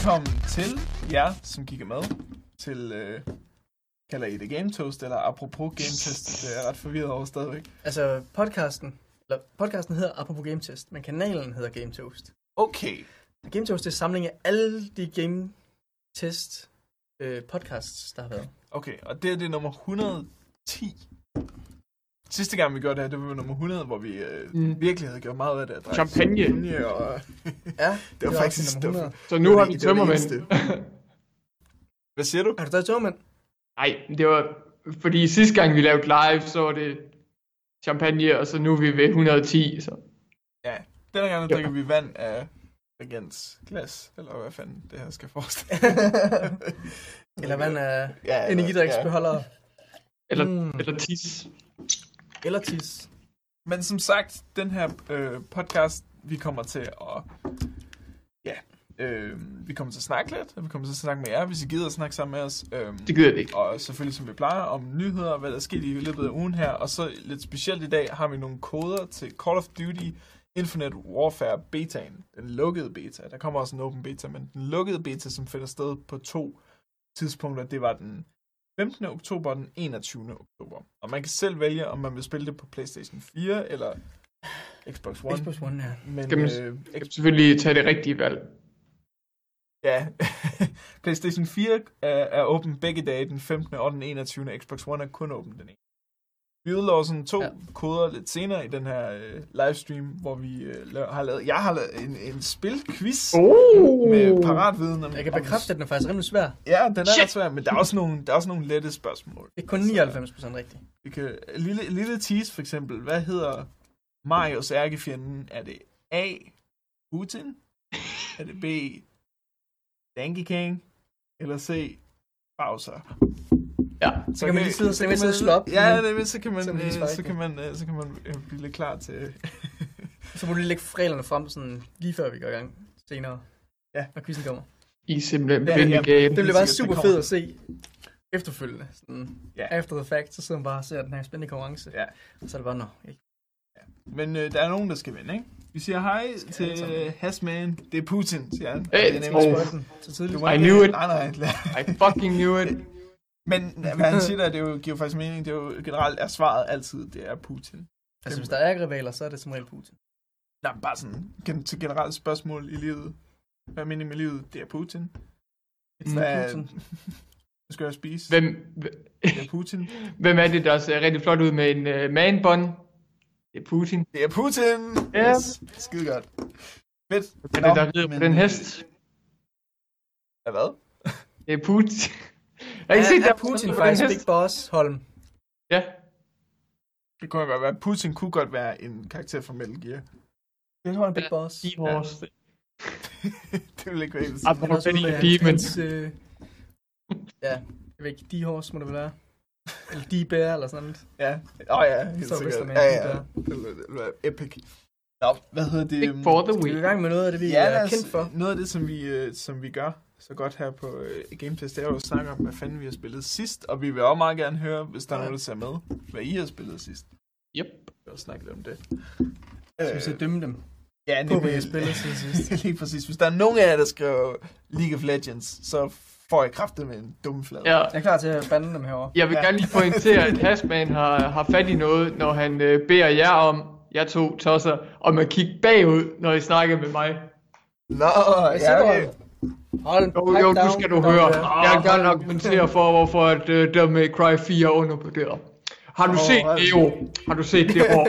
Velkommen til jer, som kigger med, til, øh, kalder I det Game Toast, eller apropos Game Test, det er jeg ret forvirret over stadigvæk. Altså, podcasten, eller podcasten hedder Apropos Game Test, men kanalen hedder Game Toast. Okay, Game Toast er samling af alle de Game Test øh, podcasts, der har været. okay, og det er det nummer 110. Sidste gang vi gjorde det her, det var nummer 100, hvor vi øh, Mm. virkelig havde gjort meget af det. drikke Champagne. champagne og, Ja, det var faktisk... også Det nummer var, 100. Så nu har vi det var det tømmermænd. Hvad siger du? Er du stadig tømmermænd? Nej, det var... Fordi sidste gang vi lavede live, så var det champagne, og så nu er vi ved 110, så... Ja, denne gang der drikker vi vand af regents glas, eller hvad fanden det her skal forestille. Eller vand af Ja, eller- energidriksbeholdere? Eller, Mm. mm. eller tis. Eller tis? Men som sagt, den her øh, podcast, vi kommer til at... Ja, øh, vi kommer til at snakke lidt, og vi kommer til at snakke med jer, hvis I gider at snakke sammen med os. Øh, Det gider vi ikke. og selvfølgelig, som vi plejer, om nyheder, hvad der er sket i løbet af ugen her. Og så lidt specielt i dag har vi nogle koder til Call of Duty Infinite Warfare betaen. Den lukkede beta. Der kommer også en open beta, men den lukkede beta, som finder sted på to tidspunkter, det var den 15. oktober og den 21. oktober. Og man kan selv vælge, om man vil spille det på PlayStation 4 eller Xbox One. Xbox One, ja. Men, Skal man- øh, skal selvfølgelig tage det rigtige valg. Ja, PlayStation 4 er, er åben begge dage, den 15. og den 21. Xbox One er kun åben den ene. Vi udlover sådan to ja. Koder lidt senere i den her øh, livestream, hvor vi øh, har lavet, jeg har lavet en, en spilquiz Oh! med paratviden om... Jeg kan om- bekræfte, at den er faktisk rimelig svær. Ja, den er Shit! ret svær, men der er også nogle, der er også nogle lette spørgsmål. Det er kun 99% rigtigt. Vi kan, lille, lille tease for eksempel, hvad hedder Marios ærkefjenden? Er det A. Putin? Er det B. Danky King? Eller C. Bowser? Ja. Så kan man lige sidde- så kan man sidde og slå op. Ja, det, så kan man, Så kan man lige øh, så kan man, øh, så kan man øh, blive lidt klar til... Så må du lige lægge reglerne frem, sådan, lige før vi går i gang senere. Ja. Når quizzen kommer. I er simpelthen Ja, ja, ja. game. Det bliver bare super fedt at se efterfølgende. Sådan, Ja. After the fact, så sidder man bare og ser den her spændende konkurrence. Ja. Og så er det bare, nå, ikke? Men øh, der er nogen, der skal vinde, ikke? Vi siger hej til Hasman. Det er Putin, siger han. Hey, det er nemlig oh. så tidligt? I knew it. Nej, nej. lad- I fucking knew it. Men hvad han siger der, det er jo, giver faktisk mening. Det er jo generelt er svaret altid, det er Putin. Altså, hvis der er rivaler, så er det som regel Putin. Nej, bare sådan gen- til generelt spørgsmål i livet. Hvad er meningen med livet? Det er Putin. It's Hvad, Putin. hvad skal jeg spise? Hvem, Det er Putin. hvem er det, der ser rigtig flot ud med en uh, man-bun? Det er Putin. Det er Putin! Ja. Yes. Skide godt. Fedt. Hvem er det, der rider på den hest? Ja, hvad? Det er Putin. Jeg ikke set, er, der er Putin faktisk. Big Boss, Holm? Ja. Det kunne godt være. Putin kunne godt være en karakter fra Metal Gear. Jeg tror, han er Big Boss. Seahorse. det ville ikke være helt Apropos er ude med Demon. øh, ja, jeg ved ikke, D-Horse må det vel være. Eller D-Bear, eller sådan noget. Ja. Åh oh, ja, helt Så sikkert. Ja, ja. Det det være epic. Nå, hvad hedder det? Big for the Vi er i gang med noget af det, vi Ja, er kendt for. Noget af det, som vi, øh, som vi gør så godt her på øh, Game Test, det er jo at snakke om, hvad fanden vi har spillet sidst. Og vi vil også meget gerne høre, hvis der er nogen, der ser med, hvad I har spillet sidst. Yep. Vi vil også snakke lidt om det. Så vi skal dømme dem. ja, på, hvad nemlig- I spillede siden sidst. Lige præcis. Hvis der er nogen af jer, der skriver League of Legends, så får jeg kraftet med en dum flad. Ja. Jeg er klar til at bande dem herovre. Jeg vil Ja. gerne lige pointere, at Hasman har, har fat i noget, når han øh, beder jer om, jeg to tosser, om at kigge bagud, når I snakker med mig. Nå, siger ja, okay. Hold Jo, jo, nu skal du høre. Jeg kan godt argumentere for, hvorfor at uh, Devil May Cry 4 er undervurderet. Har du Åh, set hold Neo? Har du set det år?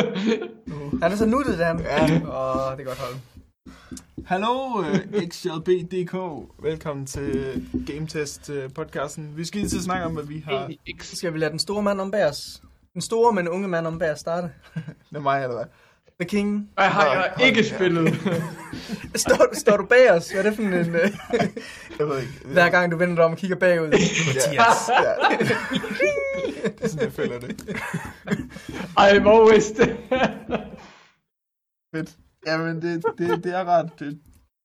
Han er så nuttet, der. Ja. Åh, det er godt, Holm. Hallo, uh, XJB.dk. Velkommen til Game Test podcasten. Vi skal lige til at snakke om, hvad vi har... Så skal vi lade den store mand om bag os. Den store, men unge mand om bag os starte. Det er mig, eller hvad? The King. Jeg har jeg ikke spillet. Står, står du bag os? Hvad er det for en... øh, Jeg ved ikke. hver gang du vender dig om og kigger bagud? Mathias. Ja. det er sådan, jeg føler det. I'm always there. Fedt. Jamen, det, det, det er ret... Det,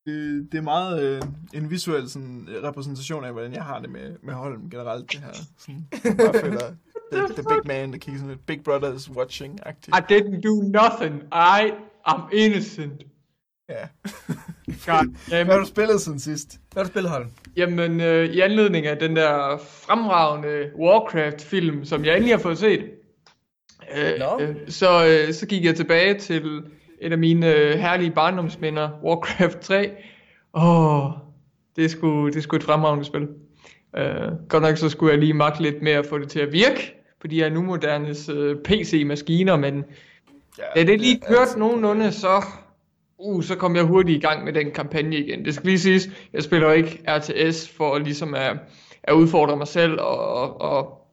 det, det er meget øh, en visuel sådan, repræsentation af, hvordan jeg har det med, med Holm generelt, det her. Sådan, jeg bare føler, the, the big man, der kigger sådan lidt Big Brothers watching-agtigt. I didn't do nothing. I am innocent. Ja. God, Hvad har jamen, du spillet siden sidst? Hvad har du spillet, Holm? jamen øh, i anledning af den der fremragende Warcraft-film, som jeg endelig har fået set, øh, Nå. øh, så, øh, så gik jeg tilbage til et af mine øh, herlige barndomsminder, Warcraft 3. Åh, det er sgu, det er sgu et fremragende spil. Øh, godt nok så skulle jeg lige magte lidt mere at få det til at virke på de her nu modernes øh, PC-maskiner, men Ja, da det lige kørte altså- nogenlunde, så, uh, så kom jeg hurtigt i gang med den kampagne igen. Det skal lige siges, jeg spiller ikke RTS for ligesom at, at udfordre mig selv og, og, og,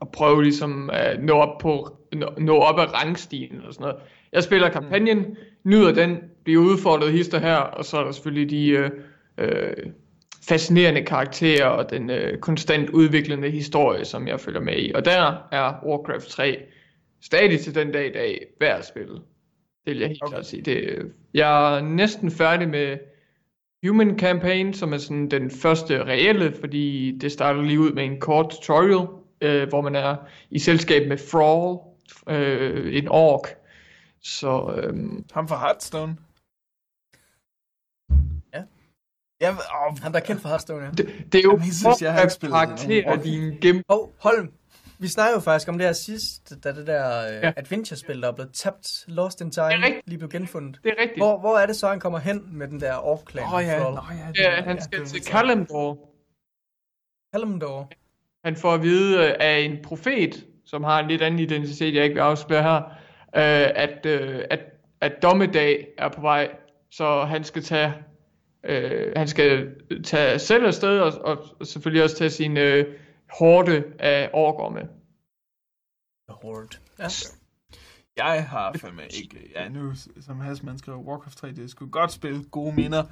og prøve ligesom at nå op, på, nå, nå op af rangstigen og sådan noget. Jeg spiller kampagnen, nyder den, bliver udfordret hister her, og så er der selvfølgelig de øh, øh, fascinerende karakterer og den øh, konstant udviklende historie, som jeg følger med i. Og der er Warcraft 3 stadig til den dag i dag værd at spille. Det vil jeg helt Okay. klart sige. Det, jeg er næsten færdig med Human Campaign, som er sådan den første reelle, fordi det starter lige ud med en kort tutorial, øh, hvor man er i selskab med Thrall, øh, en ork. Så øh, Ham fra Hearthstone? Ja, åh, Han der er kendt for Hearthstone, ja. det, det er jo Jamen, jeg synes, jeg har spillet karakterer, nogen din gem. Hov, Holm. Vi snakker jo faktisk om det her sidst, da det der øh, Ja. adventure-spil, der er blevet tabt, Lost in Time, er lige blev genfundet. Det er rigtigt. Hvor, hvor er det så, han kommer hen med den der ork-klan? Åh ja, Thrall? nå ja. det Ja, han ja, skal det er til. Kalimdor. Kalimdor. Han får at vide af en profet, som har en lidt anden identitet, jeg ikke vil afsløre her, øh, at, øh, at, at dommedag er på vej, så han skal tage øh, han skal tage selv afsted, og, og selvfølgelig også tage sin øh, hårde af orker med. Horde. Ja. Jeg har fandme ikke... Ja, nu som Hasman skrev Warcraft 3, det er sgu et godt spil. Gode minder.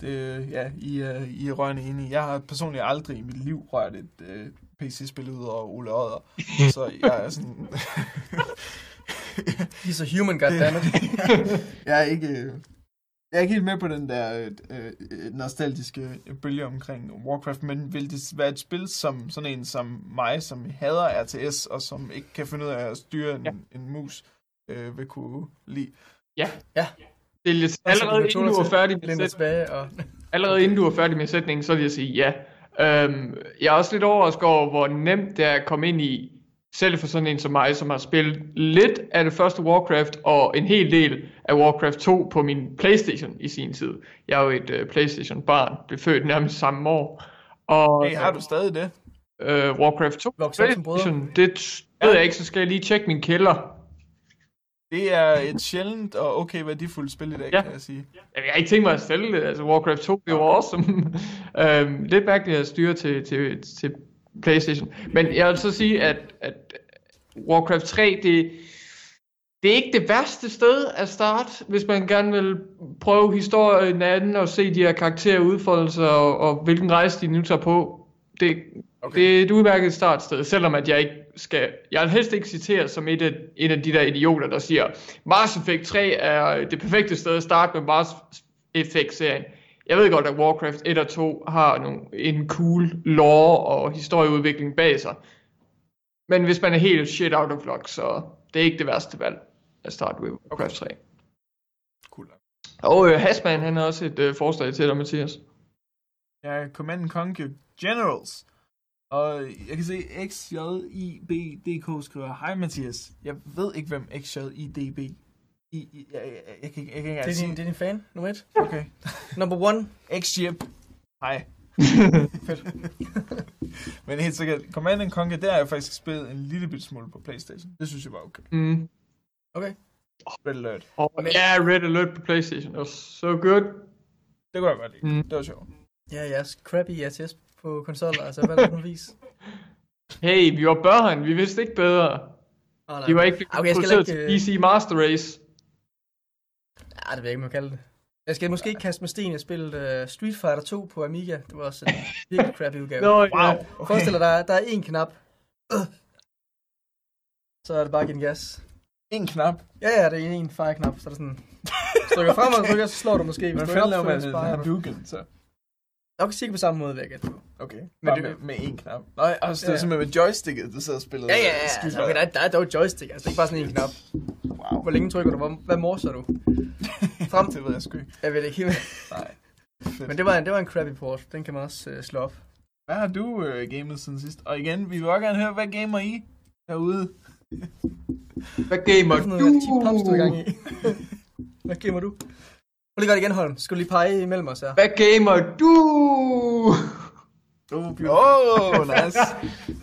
Det, ja, I, er- I er rørende enige. Jeg har personligt aldrig i mit liv rørt et uh, PC-spil ud over Ole Odder. Så jeg er sådan... He's a human, goddammit. jeg er ikke... øh, Jeg er ikke helt med på den der øh, øh, nostalgiske bølge omkring Warcraft, men vil det være et spil som sådan en som mig, som hader RTS, og som ikke kan finde ud af at styre en, Ja. en mus, øh, vil kunne lide? Ja. Ja. Det er lidt, allerede inden du er færdig med Læn dig sæt, tilbage, og... allerede inden du er færdig med sætningen, så vil jeg sige ja. Øhm, jeg er også lidt overrasket over, hvor nemt det er at komme ind i, selv for sådan en som mig, som har spillet lidt af det første Warcraft, og en hel del af Warcraft 2 på min Playstation i sin tid. Jeg er jo et uh, Playstation-barn, blev født nærmest samme år. Og, Hey, har du stadig det? øh, Warcraft 2 Vokset op som brødre? PlayStation, det ved jeg ikke, så skal jeg lige tjekke min kælder. Det er et sjældent og okay værdifuldt spil i dag, Ja. kan jeg sige. Jeg har ikke tænkt mig at sælge det. Altså, Warcraft 2, det var awesome. øhm, lidt mærkeligt at styre til, til, til Playstation. Men jeg vil så sige, at, at Warcraft 3, det, det er ikke det værste sted at starte, hvis man gerne vil prøve historien anden og se de her karakterer udfolde sig, og, og hvilken rejse de nu tager på. Det, okay. Okay. det er et udmærket startsted, selvom at jeg ikke skal... Jeg vil helst ikke citere som et af, en af de der idioter, der siger, Mars Effect 3 er det perfekte sted at starte med Mars Effect-serien. Jeg ved godt, at Warcraft 1 og 2 har nogle, en cool lore og historieudvikling bag sig. Men hvis man er helt shit out of luck, så det er ikke det værste valg at starte med Warcraft 3. Cool. Og øh, Hasman, han har også et øh, forslag til dig, Mathias. Jeg er Command Conquer Generals. Og jeg kan se XJIBDK skriver, Hej Mathias, jeg ved ikke, hvem XJIDB I, I, jeg, jeg, jeg, kan ikke- jeg kan ikke Det er, din, det er din fan, nummer et. Okay. Number one. XJIB. Hej. Fedt. Men helt sikkert, Command and Conquer, der har jeg faktisk spillet en lille bit smule på Playstation. Det synes jeg var okay. Mm. Okay. Red Alert. Men- ja, Red Alert på Playstation. Det var so good. Det kunne jeg godt lide. Mm. Det var sjovt. Ja, ja, crappy RTS på konsoller, altså hvad er vis? Hey, vi var børn. Vi vidste ikke bedre. Oh, nej. De var ikke Okay, jeg skal produceret ikke, til øh, PC Master Race. Ja, det ved jeg ikke, man kalde det. Jeg skal måske ikke kaste med sten. Jeg spillede uh, Street Fighter 2 på Amiga. Det var også en virkelig crappy udgave. Nå, Wow. ja. Okay. Forestil dig, der, er- der er én knap. Øh. Så er det bare at give den gas. En knap. Ja, ja, det er en fire-knap, så er det sådan... Trykker frem og trykker, så slår du måske. Hvis Hvad fanden laver man en. Hadouken, så? Nok cirka på samme måde, vil jeg gætte på. Okay. Men Men det- med, med én knap. Nej, altså, det Ja. er simpelthen med joysticket, du sidder og spiller. Ja, ja, ja. Altså, okay, der, er- der er dog joystick, altså er ikke bare sådan en knap. Wow. Hvor længe trykker du? Hvor, hvad morser du? Frem. det ved jeg sgu ikke. Jeg ved ikke helt. Nej. Men det var, en, det var en crappy port. Den kan man også øh, slå op. Hvad har du øh, gamet siden sidst? Og igen, vi vil også gerne høre, hvad gamer I derude? Hvad gamer du? er? Hvad gamer du? Prøv lige godt igen, Holm. Skal du lige pege imellem os her? Hvad gamer du? Åh, oh, nice.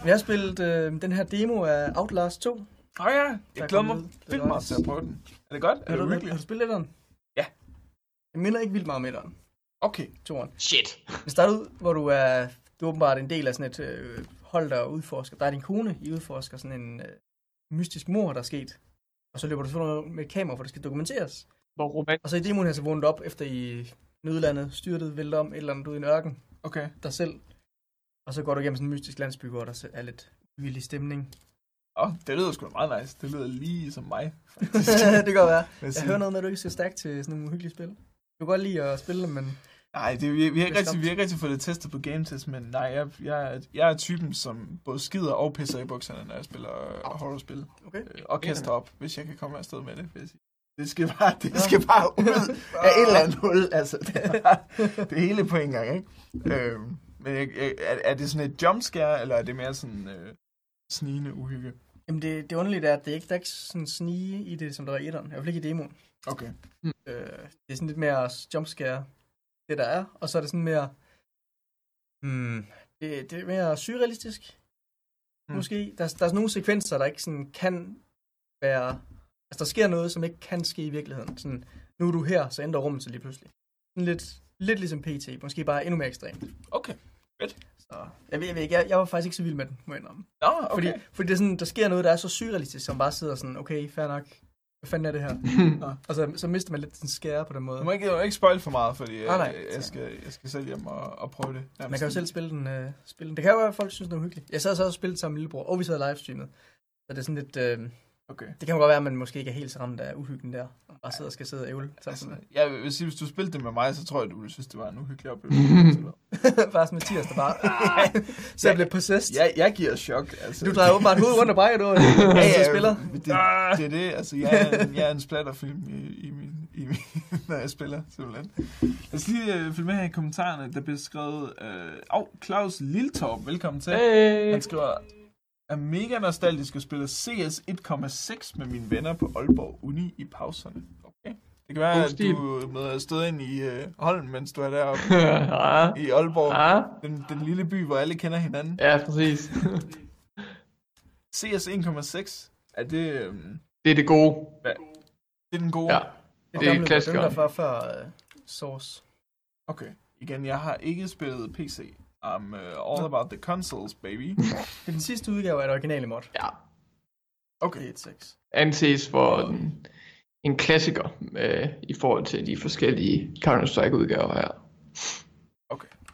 Vi har spillet øh, den her demo af Outlast 2. Åh oh, ja, jeg glæder mig vildt meget til at prøve den. Er det godt? Er Har det du, virkelig? har du spillet den? Ja. Jeg minder ikke vildt meget om etteren. Okay. Toren. Shit. Det starter ud, hvor du er, du er åbenbart en del af sådan et øh, hold, der udforsker. Der er din kone, I udforsker sådan en øh, mystisk mor, der er sket. Og så løber du sådan noget med et kamera, for det skal dokumenteres. Hvor romantisk. Og så i demoen her, så vågnet op, efter I nødlandet, styrtet, vælter om et eller andet ud i en ørken, Okay. dig selv. Og så går du igennem sådan en mystisk landsby, hvor der er lidt vild stemning. Åh, oh, det lyder sgu da meget nice. Det lyder lige som mig. det kan godt være. Jeg hører noget med, at du ikke er så stærk til sådan nogle uhyggelige spil. Du kan godt lide at spille dem, men Nej, det, vi, vi, har ikke rigtig, vi har ikke rigtig fået det testet på game test, men nej, jeg, jeg, er- jeg er typen, som både skider og pisser i bukserne, når jeg spiller øh, horrorspil. okay. Øh, Og kaster op, hvis jeg kan komme afsted med det, vil jeg sige. Det skal bare, det Ja. skal bare ud af et eller andet hul, altså. Det, er bare, det hele på en gang, ikke? Øhm, men jeg, jeg, er, er det sådan et jumpscare, eller er det mere sådan øh, snigende uhygge? Jamen det, det underlige er, at det er ikke, der er ikke sådan snige i det, som der er i etteren. I hvert fald ikke i demoen. Okay. Øh, det er sådan lidt mere jumpscare, det der er. Og så er det sådan mere... Hmm, det, det er mere surrealistisk. Hmm. Måske. Der, der er sådan nogle sekvenser, der ikke sådan kan være... Altså, der sker noget, som ikke kan ske i virkeligheden. Sådan, nu er du her, så ændrer rummet sig lige pludselig. Sådan lidt, lidt ligesom PT. Måske bare endnu mere ekstremt. Okay. Så jeg ved, jeg ved ikke, jeg, jeg var faktisk ikke så vild med den, må jeg indrømme. Nå, okay. Fordi, fordi det er sådan, der sker noget, der er så surrealistisk, som bare sidder sådan, okay, fair nok. Hvad fanden er det her? Nå. Og så, så mister man lidt sådan skære på den måde. Du må ikke, du må ikke spoil for meget, fordi Nej, nej. jeg, jeg, skal, jeg skal selv hjem og, og prøve det. Man kan jo selv spille den, øh, spille den. Det kan jo være, at folk synes, den er uhyggelig. Jeg sad så og spillede sammen med lillebror, og vi sad livestreamet. Så det er sådan lidt... Øh, Okay. det kan jo godt være, at man måske ikke er helt så ramt af uhyggen der. Og bare sidder og skal sidde og ævle Altså, jeg vil sige, hvis du spillede det med mig, så tror jeg, du ville synes, det var en uhyggelig oplevelse. bare sådan Mathias, der bare... så jeg blev possessed. jeg, jeg giver chok. Altså. Du drejer åbenbart hovedet rundt og brækker, du, ja, ja, ja, spiller. Det, det, er det, altså jeg er, en, jeg er en splatterfilm i, i, min, i min, når jeg spiller, simpelthen. Lad os lige uh, følge med her i kommentarerne, der bliver skrevet, øh, oh, Claus Liltorp, velkommen til. Hey. Han skriver, er mega nostalgisk at spille CS 1,6 med mine venner på Aalborg Uni i pauserne. Okay. Det kan være, God at stil. du møder stød ind i uh, Holm, mens du er deroppe ja. i Aalborg. ja. Den, den lille by, hvor alle kender hinanden. Ja, præcis. CS 1,6, er det, øhm, Det er det gode. det er den gode? Ja. Det Det er klassikeren. Dem der før, før uh, Source. Okay. Igen, jeg har ikke spillet PC. I'm uh, all about the consoles, baby. Det er den sidste udgave af det originale mod. Ja. Okay. Det er et 6. Anses for en, en klassiker øh, i forhold til de forskellige Counter-Strike-udgaver her.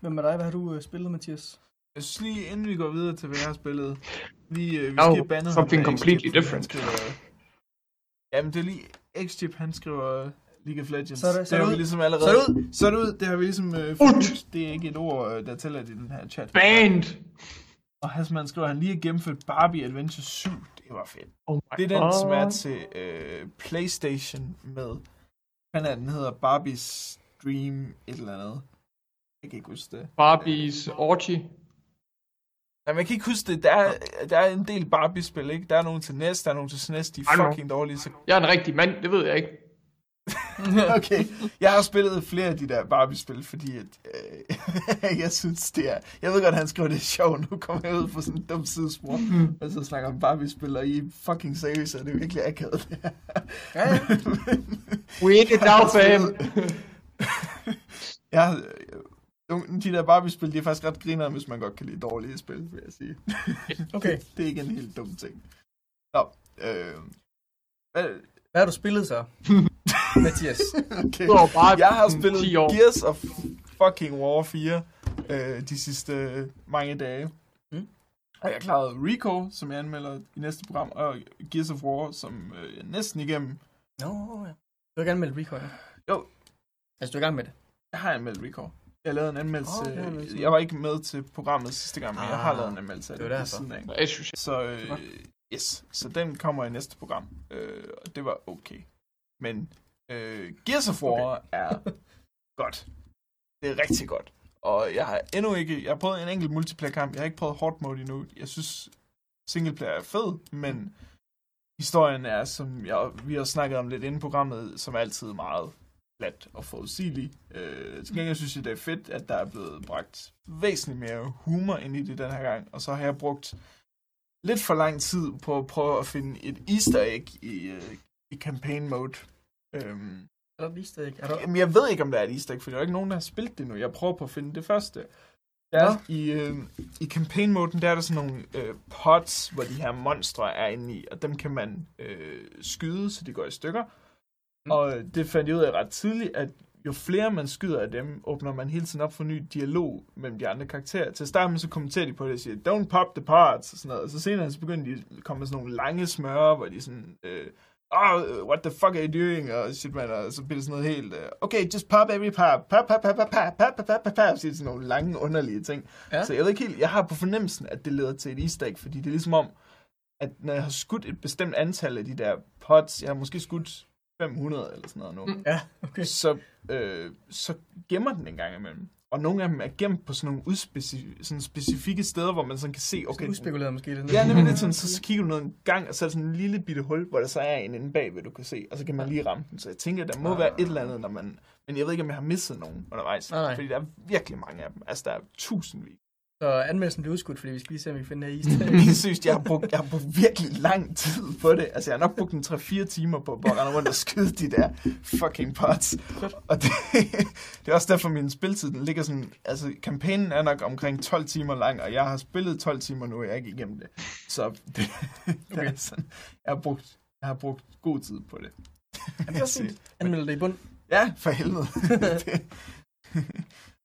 Hvem er dig? Hvad har du uh, spillet, Mathias? Jeg synes lige, inden vi går videre til, hvad jeg har spillet, lige, uh, vi No, skal have bandet something completely different. Skriver, jamen, det er lige, Xgip, han skriver League of Legends. Så er det- så er har det vi ud. ligesom allerede... Så er det ud. Så er det ud. Det har vi ligesom Ud. forbudt. Det er ikke et ord, øh, der tæller i den her chat. Band! Og Hasman skriver, at han lige har gennemført Barbie Adventure 7. Det var fedt. Oh Det er den, God. som er til øh, Playstation med, hvad er den hedder, Barbie's Dream et eller andet. Jeg kan ikke huske det. Barbies Orgy. Nej, man kan ikke huske det. Der er, der er en del Barbie-spil, ikke? Der er nogen til NES, der er nogen til SNES, de I er fucking dårlige. Så... Jeg er en rigtig mand, det ved jeg ikke. Okay, jeg har spillet flere af de der Barbie-spil, fordi at, øh, jeg synes, det er... Jeg ved godt, han skriver, det er sjovt. Nu kommer jeg ud på sådan en dum sidespor, og så snakker om Barbie-spil, og I er fucking seriøse, og det er virkelig akavet. det her. Ja, ja. We ain't it now, fam. Jeg de der Barbie-spil, de er faktisk ret grinere, hvis man godt kan lide dårlige spil, vil jeg sige. Okay. Det er ikke en helt dum ting. Nå, øh, hvad, Hvad har du spillet så, Mathias? okay. Var bare Jeg har spillet 10 år. Gears of fucking War 4 øh, de sidste øh, mange dage. Mm. Og jeg klarede Rico, som jeg anmelder i næste program, og Gears of War, som øh, jeg er næsten igennem. Nå, ja. Du har gerne meldt Rico, ja? Jo. Altså, du er i gang med det? Jeg har anmeldt Rico. Jeg lavede en anmeldelse. Det har jeg var ikke med til programmet sidste gang, men jeg har Ah, lavet en anmeldelse af det det, derfor. siden af. Så øh, yes, så den kommer i næste program. Øh, og det var okay. Men Øh, Gears of War okay. er godt. Det er rigtig godt. Og jeg har endnu ikke... Jeg har prøvet en enkelt multiplayer-kamp. Jeg har ikke prøvet hard mode endnu. Jeg synes, singleplayer er fed, men historien er, som jeg, vi har snakket om lidt inde i programmet, som altid meget glat og forudsigelig. Øh, til gengæld synes jeg, det er fedt, at der er blevet bragt væsentligt mere humor ind i det den her gang. Og så har jeg brugt lidt for lang tid på at prøve at finde et easter egg i, øh, i campaign mode. Øhm, Er der et easter egg? Er der... Jamen, jeg ved ikke, om der er et easter egg, for der er ikke nogen, der har spillet det nu. Jeg prøver på at finde det første. Der er, i, øh, I campaign-moden, der er der sådan nogle øh, pods, hvor de her monstre er inde i, og dem kan man øh, skyde, så de går i stykker. Mm. Og det fandt jeg ud af ret tidligt, at jo flere man skyder af dem, åbner man hele tiden op for ny dialog mellem de andre karakterer. Til at starte med, så kommenterer de på det og siger, don't pop the parts, og sådan noget. Og så senere, så begynder de at komme med sådan nogle lange smøre, hvor de sådan, øh, oh, what the fuck are you doing? Og shit, man, og så bliver det sådan noget helt, uh, okay, just pop every pop, pop, pop, pop, pop, pop, pop, pop, pop, pop, pop, siger sådan nogle lange, underlige ting. Ja. Så jeg ved ikke helt, jeg har på fornemmelsen, at det leder til et easter egg, fordi det er ligesom om, at når jeg har skudt et bestemt antal af de der pods, jeg har måske skudt 500 eller sådan noget nu, Mm. Ja, okay. så, øh, så gemmer den en gang imellem. Og nogle af dem er gemt på sådan nogle udspecifikke, sådan specifikke steder, hvor man sådan kan se, okay, Okay. Uspekuleret måske lidt. Ja, nemlig lidt sådan, så, kigger du ned en gang, og så er der sådan en lille bitte hul, hvor der så er en inde bagved, du kan se, og så kan man lige ramme den. Så jeg tænker, der må være et eller andet, når man... Men jeg ved ikke, om jeg har misset nogen undervejs. Nej. Fordi der er virkelig mange af dem. Altså, der er tusindvis. Så anmeldelsen blev udskudt, fordi vi skal lige se, om vi kan finde her egg. Jeg synes, jeg har, brugt, jeg har brugt virkelig lang tid på det. Altså, jeg har nok brugt en 3-4 timer på, på at rende rundt og skyde de der fucking pots. Og det, det er også derfor, min spiltid den ligger sådan... Altså, kampagnen er nok omkring 12 timer lang, og jeg har spillet 12 timer nu, og jeg er ikke igennem det. Så det, det Okay. er sådan, jeg har, brugt, jeg har brugt god tid på det. Ja, det er fint. Anmeld det i bund. Ja, for helvede.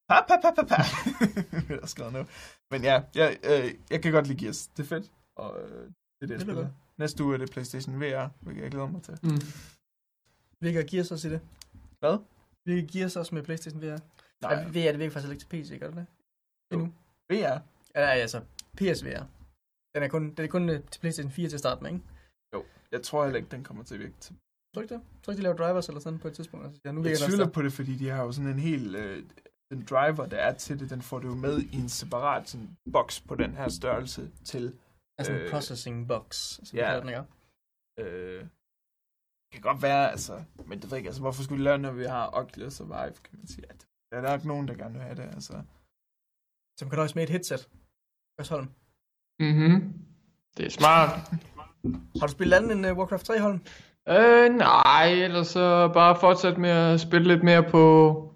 Det, pa, pa, pa, pa, pa. jeg har skrevet nu. Men ja, jeg, øh, jeg kan godt lide Gears. Det er fedt. Og øh, det er det, jeg Det er spiller. Næste uge er det PlayStation VR, hvilket jeg glæder mig til. Mm. Virker Gears også i det? Hvad? Virker Gears også med PlayStation VR? Nej, Ja, VR, det virker faktisk ikke til PC, gør det det? Endnu? VR. Ja, nej, altså PSVR. Den er kun, den er kun øh, til PlayStation 4 til at starte med, ikke? Jeg tror heller ikke, den kommer til at virke. til- Tror ikke det? Tror ikke, de laver drivers eller sådan på et tidspunkt? Altså, ja, nu Jeg tvivler på det, fordi de har jo sådan en hel... Øh, den driver, der er til det, den får du jo med i en separat sådan, boks på den her størrelse til... Altså en øh, processing box, som ja. ja. den, ikke? Øh, det kan godt være, altså... Men det ved ikke, altså, hvorfor skulle de lave, når vi har Oculus og Vive, kan man sige. At der er nok nogen, der gerne vil have det, altså. Som kan nøjes med et headset. Holm. Mm-hmm. Det er smart. Har du spillet andet end uh, Warcraft 3, Holm? Øh, nej, ellers så bare fortsæt med at spille lidt mere på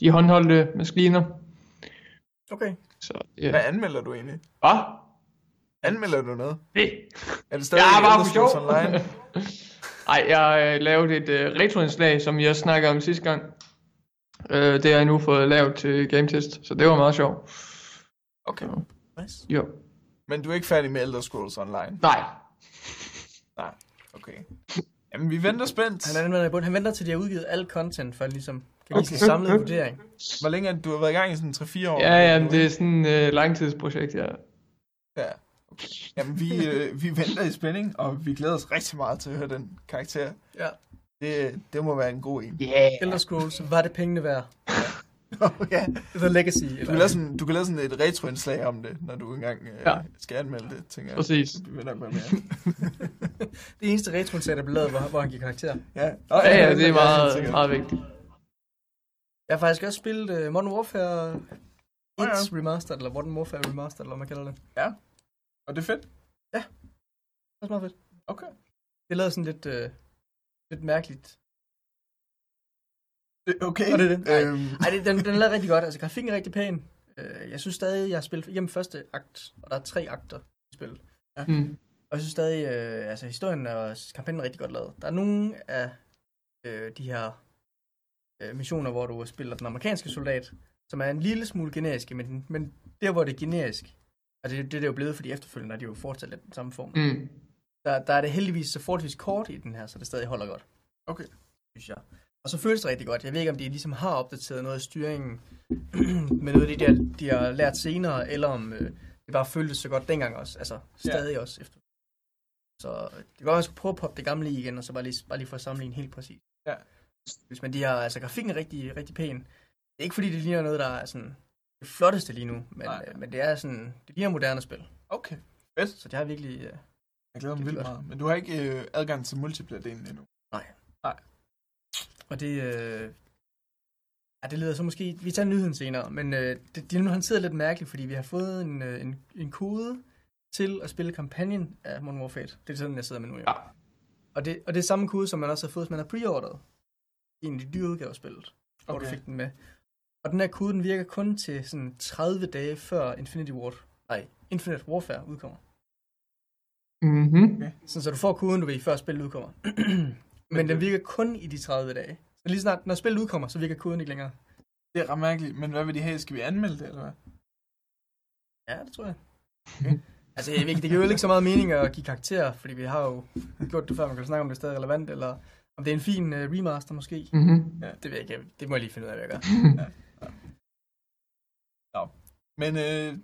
de håndholdte maskiner. Okay. Så, Hvad ja. anmelder du egentlig? Hvad? Anmelder du noget? Det. Er det stadig Jeg er bare for sjov. Online? Ej, jeg øh, lavede et øh, retroindslag, som jeg snakkede om sidste gang. Øh, det har jeg nu fået lavet til Game Test, så det var meget sjovt. Okay. Nice. Jo. Men du er ikke færdig med Elder Scrolls Online? Nej. Nej. Okay. Jamen, vi venter spændt. Han, er anmelder. Han venter til, de har udgivet alt content, for ligesom kan give Okay. sin samlede vurdering. Hvor længe er det, du har været i gang i sådan 3-4 år? Ja, ja, men det er sådan et øh, langtidsprojekt, ja. Ja. Okay. Jamen, vi, øh, vi venter i spænding, og vi glæder os rigtig meget til at høre den karakter. Ja. Det, det må være en god en. Yeah. Elder Scrolls, var det pengene værd? ja. The Legacy. Du Eller? kan, lave sådan, du kan lave sådan et retroindslag om det, når du engang øh, Ja. skal anmelde det, tænker jeg. Præcis. Det vil nok være mere. det eneste retro der blev lavet, hvor, hvor han giver karakter. ja. Nå, Ja, ja, det er meget, meget vigtigt. Jeg har faktisk også spillet uh, Modern Warfare 1 ja. Remastered, eller Modern Warfare Remastered, eller hvad man kalder det. Og det er fedt. Det er meget fedt. Okay. Det lavet sådan lidt, uh, lidt mærkeligt. Okay. Og det er det. Nej. Øhm, Ej, det, den, den er lavet rigtig godt. Altså, grafikken er rigtig pæn. Uh, jeg synes stadig, jeg har spillet igennem første akt, og der er tre akter i spillet. Mm. Og jeg synes stadig, øh, altså historien og kampagnen er rigtig godt lavet. Der er nogle af øh, de her øh, missioner, hvor du spiller den amerikanske soldat, som er en lille smule generiske, men, men der hvor det er generisk, og det, det er det jo blevet, fordi efterfølgende er de jo fortsat lidt den samme form. Mm. Der, der er det heldigvis så forholdsvis kort i den her, så det stadig holder godt. Okay. Synes jeg. Og så føles det rigtig godt. Jeg ved ikke, om de ligesom har opdateret noget af styringen med noget af det, de har, de har lært senere, eller om øh, det bare føltes så godt dengang også. Altså stadig ja. også efter. Så det kan godt være, at jeg skulle prøve at poppe det gamle i igen, og så bare lige, bare lige for at sammenligne helt præcis. Hvis man de har, altså grafikken er rigtig, rigtig pæn. Det er ikke fordi, det ligner noget, der er sådan det flotteste lige nu, men, Nej. øh, men det er sådan, det ligner moderne spil. Okay, Så det har virkelig, øh, jeg glæder mig vildt meget. Men du har ikke øh, adgang til multiplayer-delen endnu. og det, øh, ja, det leder så måske, vi tager nyheden senere, men øh, det, det er nu håndteret lidt mærkeligt, fordi vi har fået en, øh, en, en kode til at spille kampagnen af Modern Warfare 1. Det er sådan, jeg sidder med nu. Ja. Og det, og det er samme kode, som man også har fået, hvis man har preordret i en af de dyre udgaver af spillet, hvor du Okay. fik den med. Og den her kode, den virker kun til sådan 30 dage før Infinity Ward, nej, Infinite Warfare udkommer. Mhm. Sådan, så du får koden, du ved, før spillet udkommer. Men den virker kun i de 30 dage. Så lige snart, når spillet udkommer, så virker koden ikke længere. Det er ret mærkeligt, men hvad vil de have? Skal vi anmelde det, eller hvad? Ja, det tror jeg. altså, jeg ved ikke, det giver jo ikke så meget mening at give karakterer, fordi vi har jo gjort det før, man kan snakke om det er stadig relevant, eller om det er en fin uh, remaster måske. Mhm. Det ved jeg ikke, det må jeg lige finde ud af, hvad jeg gør. Men øh,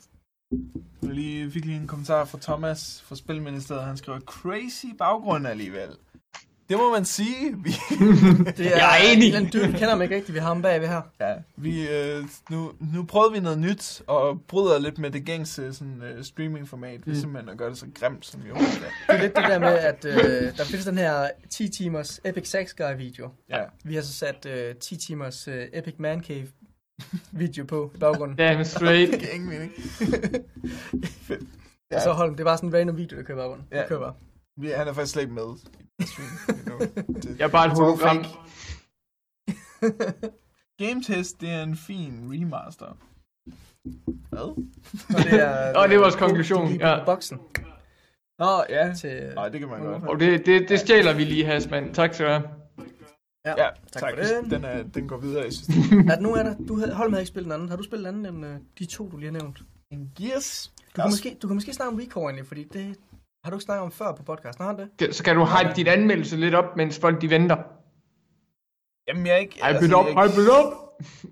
jeg lige, fik lige en kommentar fra Thomas fra Spilministeriet. Han skriver, crazy baggrund alligevel. Det må man sige. Vi, Det er, Jeg er enig. En dyr, vi kender ham ikke rigtigt, vi har ham bagved her. ja, vi, øh, nu, nu prøvede vi noget nyt, og bryder lidt med det gængse sådan, øh, streamingformat. Vi Mm. simpelthen at gøre det så grimt, som vi overhovedet kan. Det er lidt det der med, at øh, der findes den her 10 timers Epic Sax Guy video. Ja. Vi har så sat øh, 10 timers øh, Epic Man Cave video på i baggrunden. Damn straight. Det giver ingen mening. Fedt. Ja. Så hold, det er bare sådan en random video, der kører baggrunden. Ja. Ja. kører bare. Vi, han er faktisk slet ikke med i stream. you know. Det- Jeg er bare et hologram. Game Test, det er en fin remaster. Hvad? Og det er, Og det er vores konklusion, er ja. boksen Nå, ja. til... Nej, det kan man godt. Og det, det, det stjæler vi lige, Hasman. Tak skal du have. Ja, tak, tak. tak for det. Den, er, den går videre i systemet. Er der nogen af dig, du havde, hold med ikke spillet en anden. Har du spillet en anden end øh, de to, du lige har nævnt? En Gears. Du kan, måske, du kan måske snakke om Recore egentlig, fordi det har du ikke snakket om før på podcasten, har han det? Så kan du hype din anmeldelse lidt op, mens folk de venter. Jamen, jeg er ikke... Hype it up, ikke- hype it up.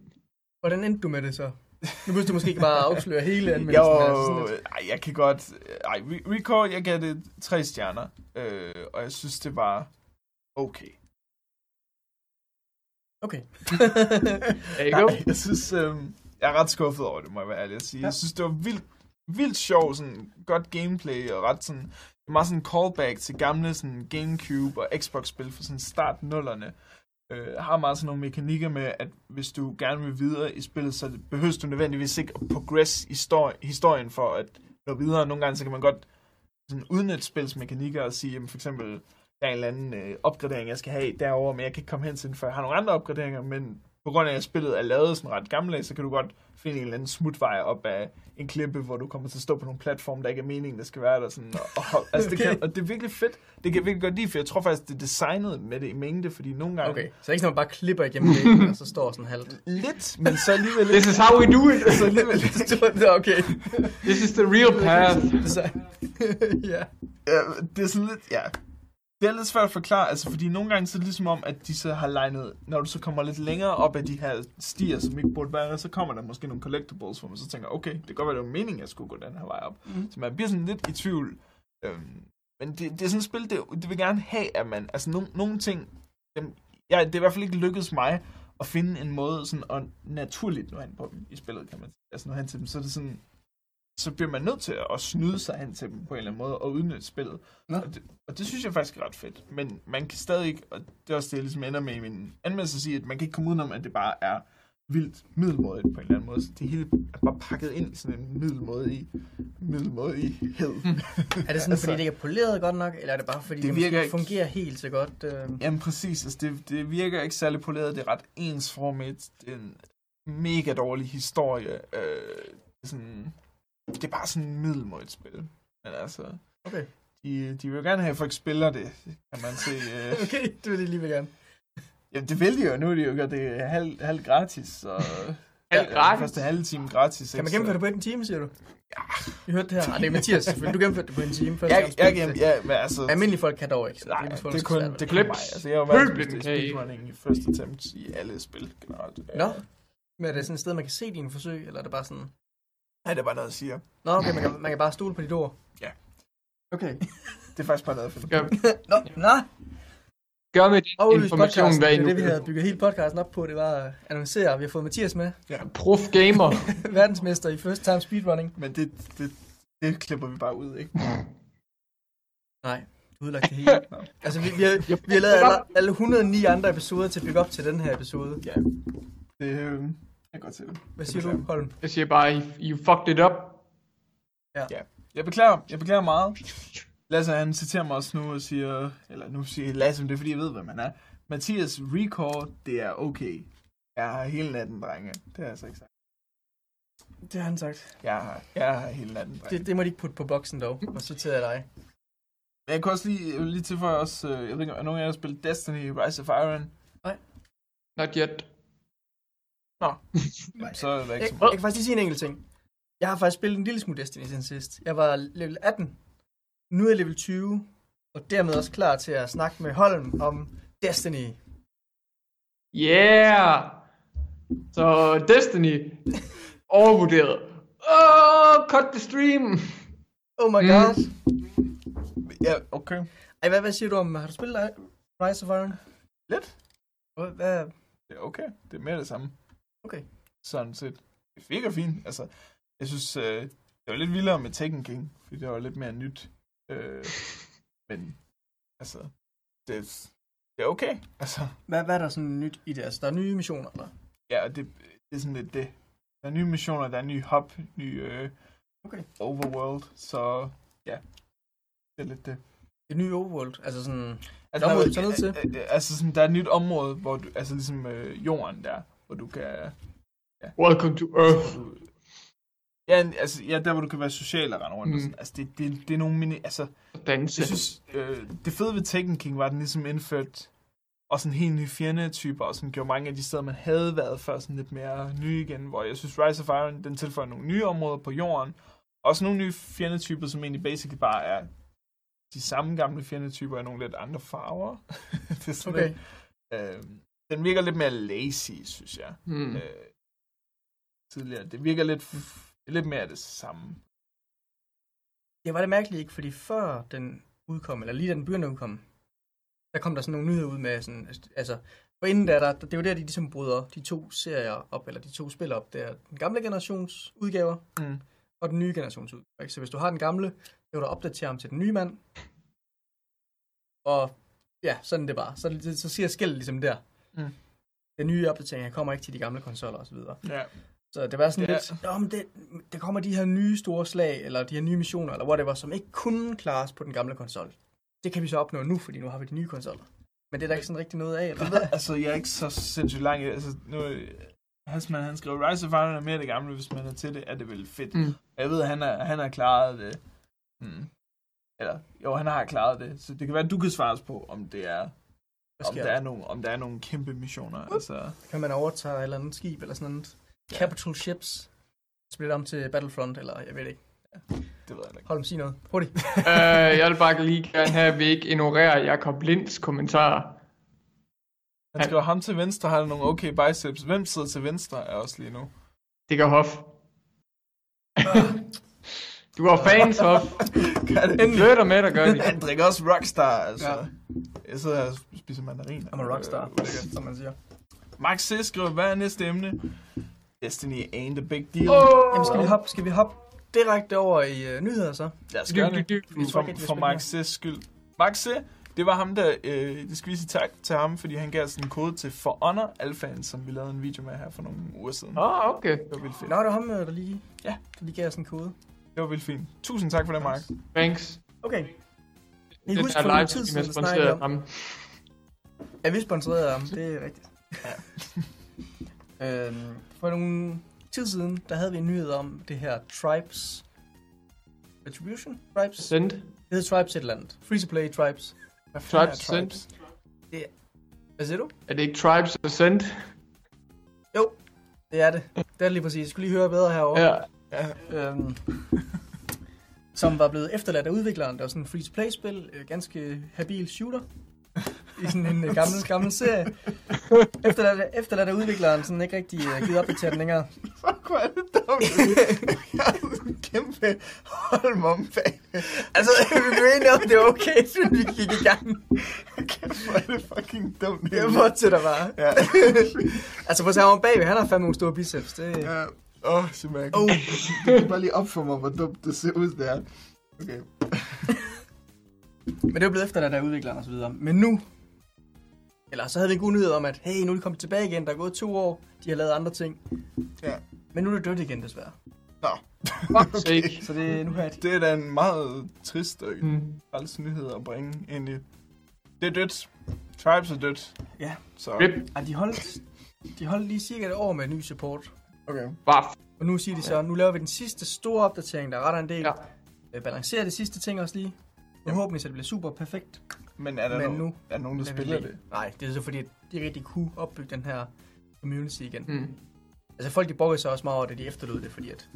Hvordan endte du med det så? Nu behøver du måske ikke bare afsløre hele anmeldelsen. altså var, sådan lidt. ej, jeg kan godt... Ej, Re- Record, jeg gav det tre stjerner. Øh, og jeg synes, det var okay. Okay. There you go. Nej, jeg synes, øh, jeg er ret skuffet over det, må jeg være ærlig at sige. Ja. Jeg synes, det var vildt, vildt sjov, sådan godt gameplay, og ret sådan, det var meget sådan callback til gamle sådan Gamecube og Xbox-spil fra sådan start nullerne. Øh, har meget sådan nogle mekanikker med, at hvis du gerne vil videre i spillet, så behøver du nødvendigvis ikke at progress histori- historien for at nå videre. Nogle gange så kan man godt sådan udnytte spilsmekanikker og sige, jamen for eksempel, der er en eller anden øh, opgradering, jeg skal have derover, men jeg kan ikke komme hen til den, for jeg har nogle andre opgraderinger, men på grund af, at spillet er lavet sådan ret gammeldags, så kan du godt finde en eller anden smutvej op af en klippe, hvor du kommer til at stå på nogle platforme, der ikke er meningen, der skal være der. Sådan, og, og, altså, det, kan, og det er virkelig fedt. Det kan jeg virkelig godt lide, for jeg tror faktisk, det er designet med det i mængde, fordi nogle gange... Okay, så ikke sådan, at man bare klipper igennem det, og så står sådan halvt. Lidt, men så alligevel This is how we do it. så alligevel Det er okay. This is the real path. Ja. Ja, det er sådan lidt, ja. Det er lidt svært at forklare, altså fordi nogle gange så er det ligesom om, at de så har legnet, når du så kommer lidt længere op af de her stier, som ikke burde være, så kommer der måske nogle collectibles, hvor man så tænker, okay, det kan godt være, det var meningen, at jeg skulle gå den her vej op. Mhm. Så man bliver sådan lidt i tvivl. Øhm, men det, det er sådan et spil, det, det vil gerne have, at man, altså nogle, nogle ting, dem, ja, det er i hvert fald ikke lykkedes mig at finde en måde sådan at naturligt nå hen på dem i spillet, kan man sige. Altså nå hen til dem, så er det sådan, så bliver man nødt til at snyde sig hen til dem på en eller anden måde og udnytte spillet. Nå. Og det, og det synes jeg faktisk er ret fedt. Men man kan stadig ikke, og det er også det, jeg ligesom ender med i min anmeldelse at sige, at man kan ikke komme udenom, at det bare er vildt middelmådigt på en eller anden måde. Så det hele er bare pakket ind i sådan en middelmåde i hed. Er det sådan, Altså- fordi det ikke er poleret godt nok, eller er det bare fordi Det virker det ikke. fungerer helt så godt? Øh... Jamen præcis, altså det, det virker ikke særlig poleret, det er ret ensformigt, det er en mega dårlig historie, øh, sådan, det er bare sådan en middelmådigt spil. Men altså, Okay. de, de vil jo gerne have, at folk spiller det, kan man se. Øh, Okay, det vil jeg lige vil gerne. Jamen, det vil de jo. Nu er det jo gjort det er halv, halv gratis. Og Halv Den gratis? første halve time gratis. Kan man gennemføre det Så- på en time, siger du? Ja. Vi hørte det her. Ah, det er Mathias selvfølgelig. Du gennemførte det på en time. Første Jeg, jeg, spillede ja, men altså... Almindelige folk kan dog ikke. Så Nej, det, er, det er kun, det er kun mig. Altså, jeg har jo været til speedrunning i første attempt i alle spil generelt. Nå, men er det sådan et sted, man kan se dine forsøg, eller er det bare sådan... Nej, det er bare noget, jeg siger. Nå, okay, man kan, man kan bare stole på dit ord. Ja. Okay. Det er faktisk bare noget, jeg finder på. Nå, nå. gør med den Aflyst information, podcasten. hvad Det I er nu det, vi havde bygget hele podcasten op på. Det var at annoncere, at vi har fået Mathias med. Prof gamer. Verdensmester i first time speedrunning. Men det, det, det klipper vi bare ud, ikke? Nej, du udlagt det hele. altså, vi, vi, har, vi har lavet alle, alle 109 andre episoder til at bygge op til den her episode. Ja. Det øh, jeg kan godt se det. Hvad siger du, Holm? Jeg siger bare, you, you fucked it up. Jeg beklager, jeg beklager meget. Lasse han citerer mig også nu og siger, eller nu siger jeg Lasse, men det er fordi jeg ved, hvad man er. Mathias record, det er okay. Jeg har hele natten, drenge. Det har jeg altså ikke sagt. Det har han sagt. Jeg har, jeg har hele natten, drenge. Det, det må de ikke putte på boksen dog. Og så til dig. Men jeg kan også lige, jeg lige tilføje også, øh, jeg ved ikke, om nogen af jer har spillet Destiny Rise of Iron. Not yet. Så er der Jeg, ikke så jeg kan faktisk lige sige en enkelt ting. Jeg har faktisk spillet en lille smule Destiny siden sidst. Jeg var level 18. Nu er jeg level 20. Og dermed også klar til at snakke med Holm om Destiny. Yeah! Så Destiny, overvurderet. Oh, cut the stream! Oh my Mm. god. Ja, okay. Ej, hvad, hvad siger du om, har du spillet Rise of Iron? Lidt. Hvad, hvad? Det er okay. Det er mere det samme. Okay. Sådan set. Det er mega fint. Altså, jeg synes, øh, det var lidt vildere med Tekken King, fordi det var lidt mere nyt. Øh, men, altså, det, det er okay. Altså, Hvad, hvad er der sådan nyt i det? Altså, der er nye missioner, eller? ja, det, det er sådan lidt det. Der er nye missioner, der er ny hub, ny øh, Okay. overworld, så ja, det er lidt det. Et nyt overworld, altså sådan... Altså, område, der, ned til? øh, øh, altså sådan, der er et nyt område, hvor du, altså ligesom øh, jorden der, hvor du kan, Welcome to Earth. du, ja, altså, ja, der hvor du kan være social og rende rundt. Mm. Og sådan. Altså, det, det, det er nogle mini, altså, Danse. jeg synes, øh, det fede ved Tekken King var, at den ligesom indførte og sådan helt nye fjendetyper, og sådan gjorde mange af de steder, man havde været før, sådan lidt mere nye igen, hvor jeg synes, Rise of Iron, den tilføjer nogle nye områder på jorden, også nogle nye fjendetyper, som egentlig basically bare er de samme gamle fjendetyper i nogle lidt andre farver. det er sådan Okay. lidt, øh, den virker lidt mere lazy, synes jeg. Hmm. Øh, tidligere. Det virker lidt, lidt mere det samme. Det var det mærkeligt ikke, fordi før den udkom, eller lige da den begyndte at udkomme, der kom der sådan nogle nyheder ud med sådan, altså, for inden der, der, det er jo der, de ligesom bryder de to serier op, eller de to spil op. Det er den gamle generations udgaver, Mm. og den nye generations udgaver. Så hvis du har den gamle, så vil du opdatere ham til den nye mand. Og ja, sådan det bare. Så, det, så siger skældet ligesom der. Mm. Den nye opdatering kommer ikke til de gamle konsoller osv. Ja. Så det var sådan Ja. lidt, Nå, men det, der kommer de her nye store slag, eller de her nye missioner, eller whatever, som ikke kunne klares på den gamle konsol. Det kan vi så opnå nu, fordi nu har vi de nye konsoller. Men det er der ikke sådan rigtig noget af, eller hvad? altså, jeg er ikke så sindssygt lang. i- Altså, nu, Hasman, han skrev, Rise of Iron er mere det gamle, hvis man er til det, er det vel fedt. Mm. Jeg ved, at han, er, han har klaret det. Mm. Eller, jo, han har klaret det. Så det kan være, at du kan svare os på, om det er, om der der? er, nogle, om der er nogle kæmpe missioner. Altså, Kan man overtage et eller andet skib, eller sådan noget? Capital Ships. Spille om til Battlefront, eller jeg ved det ikke. det ved jeg ikke. Hold sig noget. Hurtigt. uh, jeg vil bare lige gerne have, at vi ikke ignorerer Jacob Linds kommentarer. Han skriver, ham til venstre har nogle okay biceps. Hvem sidder til venstre er også lige nu? Det gør Hoff. Du har fans, Hoff. Gør det? En flytter med, der gør de. Han drikker også Rockstar, altså. Ja. Jeg sidder her og spiser mandarin. I'm a rockstar, Øh, som man siger. Max C. skriver, hvad er næste emne? Destiny ain't a big deal. Oh! Jamen, skal vi hoppe, skal vi hoppe direkte over i uh, nyheder så? Lad os gøre det. For, det er for Max C's skyld. Max C, det var ham, der, øh, det skal vi sige tak til ham, fordi han gav os en kode til For Honor Alphaen, som vi lavede en video med her for nogle uger siden. Ah, okay. Det var vildt fedt. Nå, det var ham, øh, der lige, Ja. der lige gav os en kode. Det var vildt fint. Tusind tak for det, Mark. Thanks. Okay. Jeg Den husker for noget live tid er siden, snakkede sponsoreret om, af ham. Ja, vi sponsorerede ham, det er rigtigt. øhm, for nogle tid siden, der havde vi en nyhed om det her Tribes... Retribution? Tribes? Det Send. hedder Tribes et eller andet. Free to play Tribes. Hvad er Tribes Ascent. Hvad siger du? Er det ikke Tribes Ascent? Jo, det er det. Det er det lige præcis. Jeg skulle lige høre bedre herovre. Ja. Ja. Øhm, som var blevet efterladt af udvikleren. Det var sådan en free-to-play-spil. Øh, ganske habil shooter. I sådan en øh, gammel, gammel serie. Efterladt, efterladt af udvikleren, sådan ikke rigtig uh, givet op til den længere. Fuck, hvor er det dumt. kæmpe Holm om bag. Altså, vi blev enige om, det var okay, så vi gik i gang. Kæft, hvor er det fucking dumt. Jeg fortsætter bare. Ja. Altså, på ham bagved, han har fandme nogle store biceps. Det... ja. Åh, oh, simpelthen. Oh. Du kan bare lige op for mig, hvor dumt det ser ud, det er. Okay. Men det er jo blevet efter, der er udvikleren og så videre. Men nu, eller så havde vi en god nyhed om, at hey, nu er de kommet tilbage igen. Der er gået to år. De har lavet andre ting. Ja. Men nu er det dødt igen, desværre. Nå. Fuck sake. Så det, nu har jeg Det er da en meget trist og Mm. træls nyhed at bringe ind i. Det er dødt. Tribes er dødt. Ja. Så, Rip. Ej, de holdt, de holdt lige cirka et år med ny support. Okay. Bare Og nu siger de så, nu laver vi den sidste store opdatering, der retter en del. Ja. Ja. Balancerer de sidste ting også lige. Forhåbentlig så det bliver super perfekt. Men er der, Men nogen, nu er der nogen, der spiller det? Nej, det er så fordi, at de rigtig kunne opbygge den her community igen. Mm. Altså folk de brokkede sig også meget over det, de efterlod det, fordi at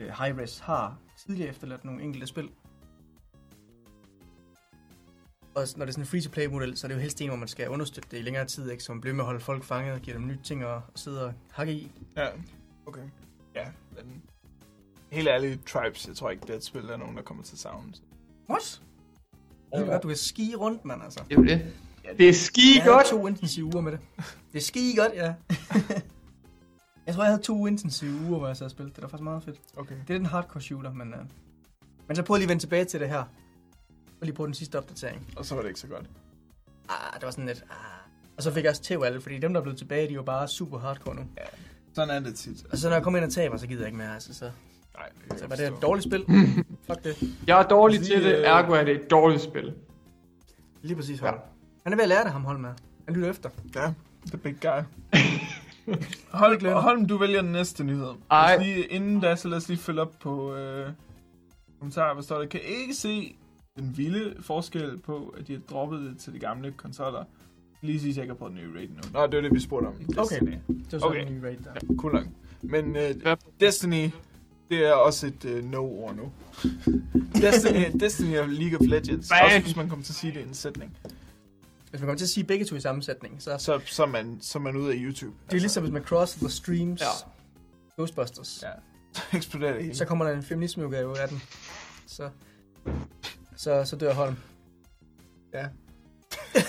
øh, Hi-Res har tidligere efterladt nogle enkelte spil. Og når det er sådan en free-to-play model, så er det jo helst en, hvor man skal understøtte det i længere tid, ikke? Så man bliver med at holde folk fanget og give dem nye ting at sidde og hakke i. Ja, okay. Ja, men helt ærligt, Tribes, jeg tror ikke, det er et spil, der er nogen, der kommer til savne. What? Det er godt, du kan ski rundt, mand, altså. Det er det. Det er ski Jeg godt. to intensive uger med det. Det er ski godt, ja. jeg tror, jeg havde to intensive uger, hvor jeg så spillet. Det var faktisk meget fedt. Okay. Det er den hardcore shooter, men... Uh... Men så prøv lige at vende tilbage til det her. Og lige på den sidste opdatering. Og så var det ikke så godt. Ah, det var sådan lidt... Ah. Og så fik jeg også tæv alle, fordi dem, der er blevet tilbage, de er jo bare super hardcore nu. Sådan er det tit. Og så når jeg kommer ind og taber, så gider jeg ikke mere. Altså, så, Nej, det så var det et dårligt spil. Fuck det. Jeg er dårlig Lige, til det, ergo er det et dårligt spil. Lige præcis, Holm. Han er ved at lære det, ham Holm er. Han lytter efter. Ja, the big guy. Holm, Holm, du vælger den næste nyhed. Ej. Lige, inden da, så lad os lige følge op på øh, kommentarer. Hvad står der? Kan ikke se den vilde forskel på, at de har droppet det til de gamle konsoller. Lige sige, jeg ikke har prøvet den nye raid nu. Nå, det var det, vi spurgte om. Okay. Destiny. Det var sådan Okay. en ny raid der. Cool nok. Men øh, Ja. Destiny, det er også et øh, no-ord nu. Destiny, Destiny og League of Legends. Bang. Også hvis man kommer til at sige det i en sætning. Hvis man kommer til at sige begge to i samme sætning, så Så, så, er man, så man ude af YouTube. det er ligesom, hvis man crosser the streams. Ja. Ghostbusters. Ja. Så eksploderer det hele. Så kommer der en feminismeudgave af den. Så, så, så dør Holm. Ja.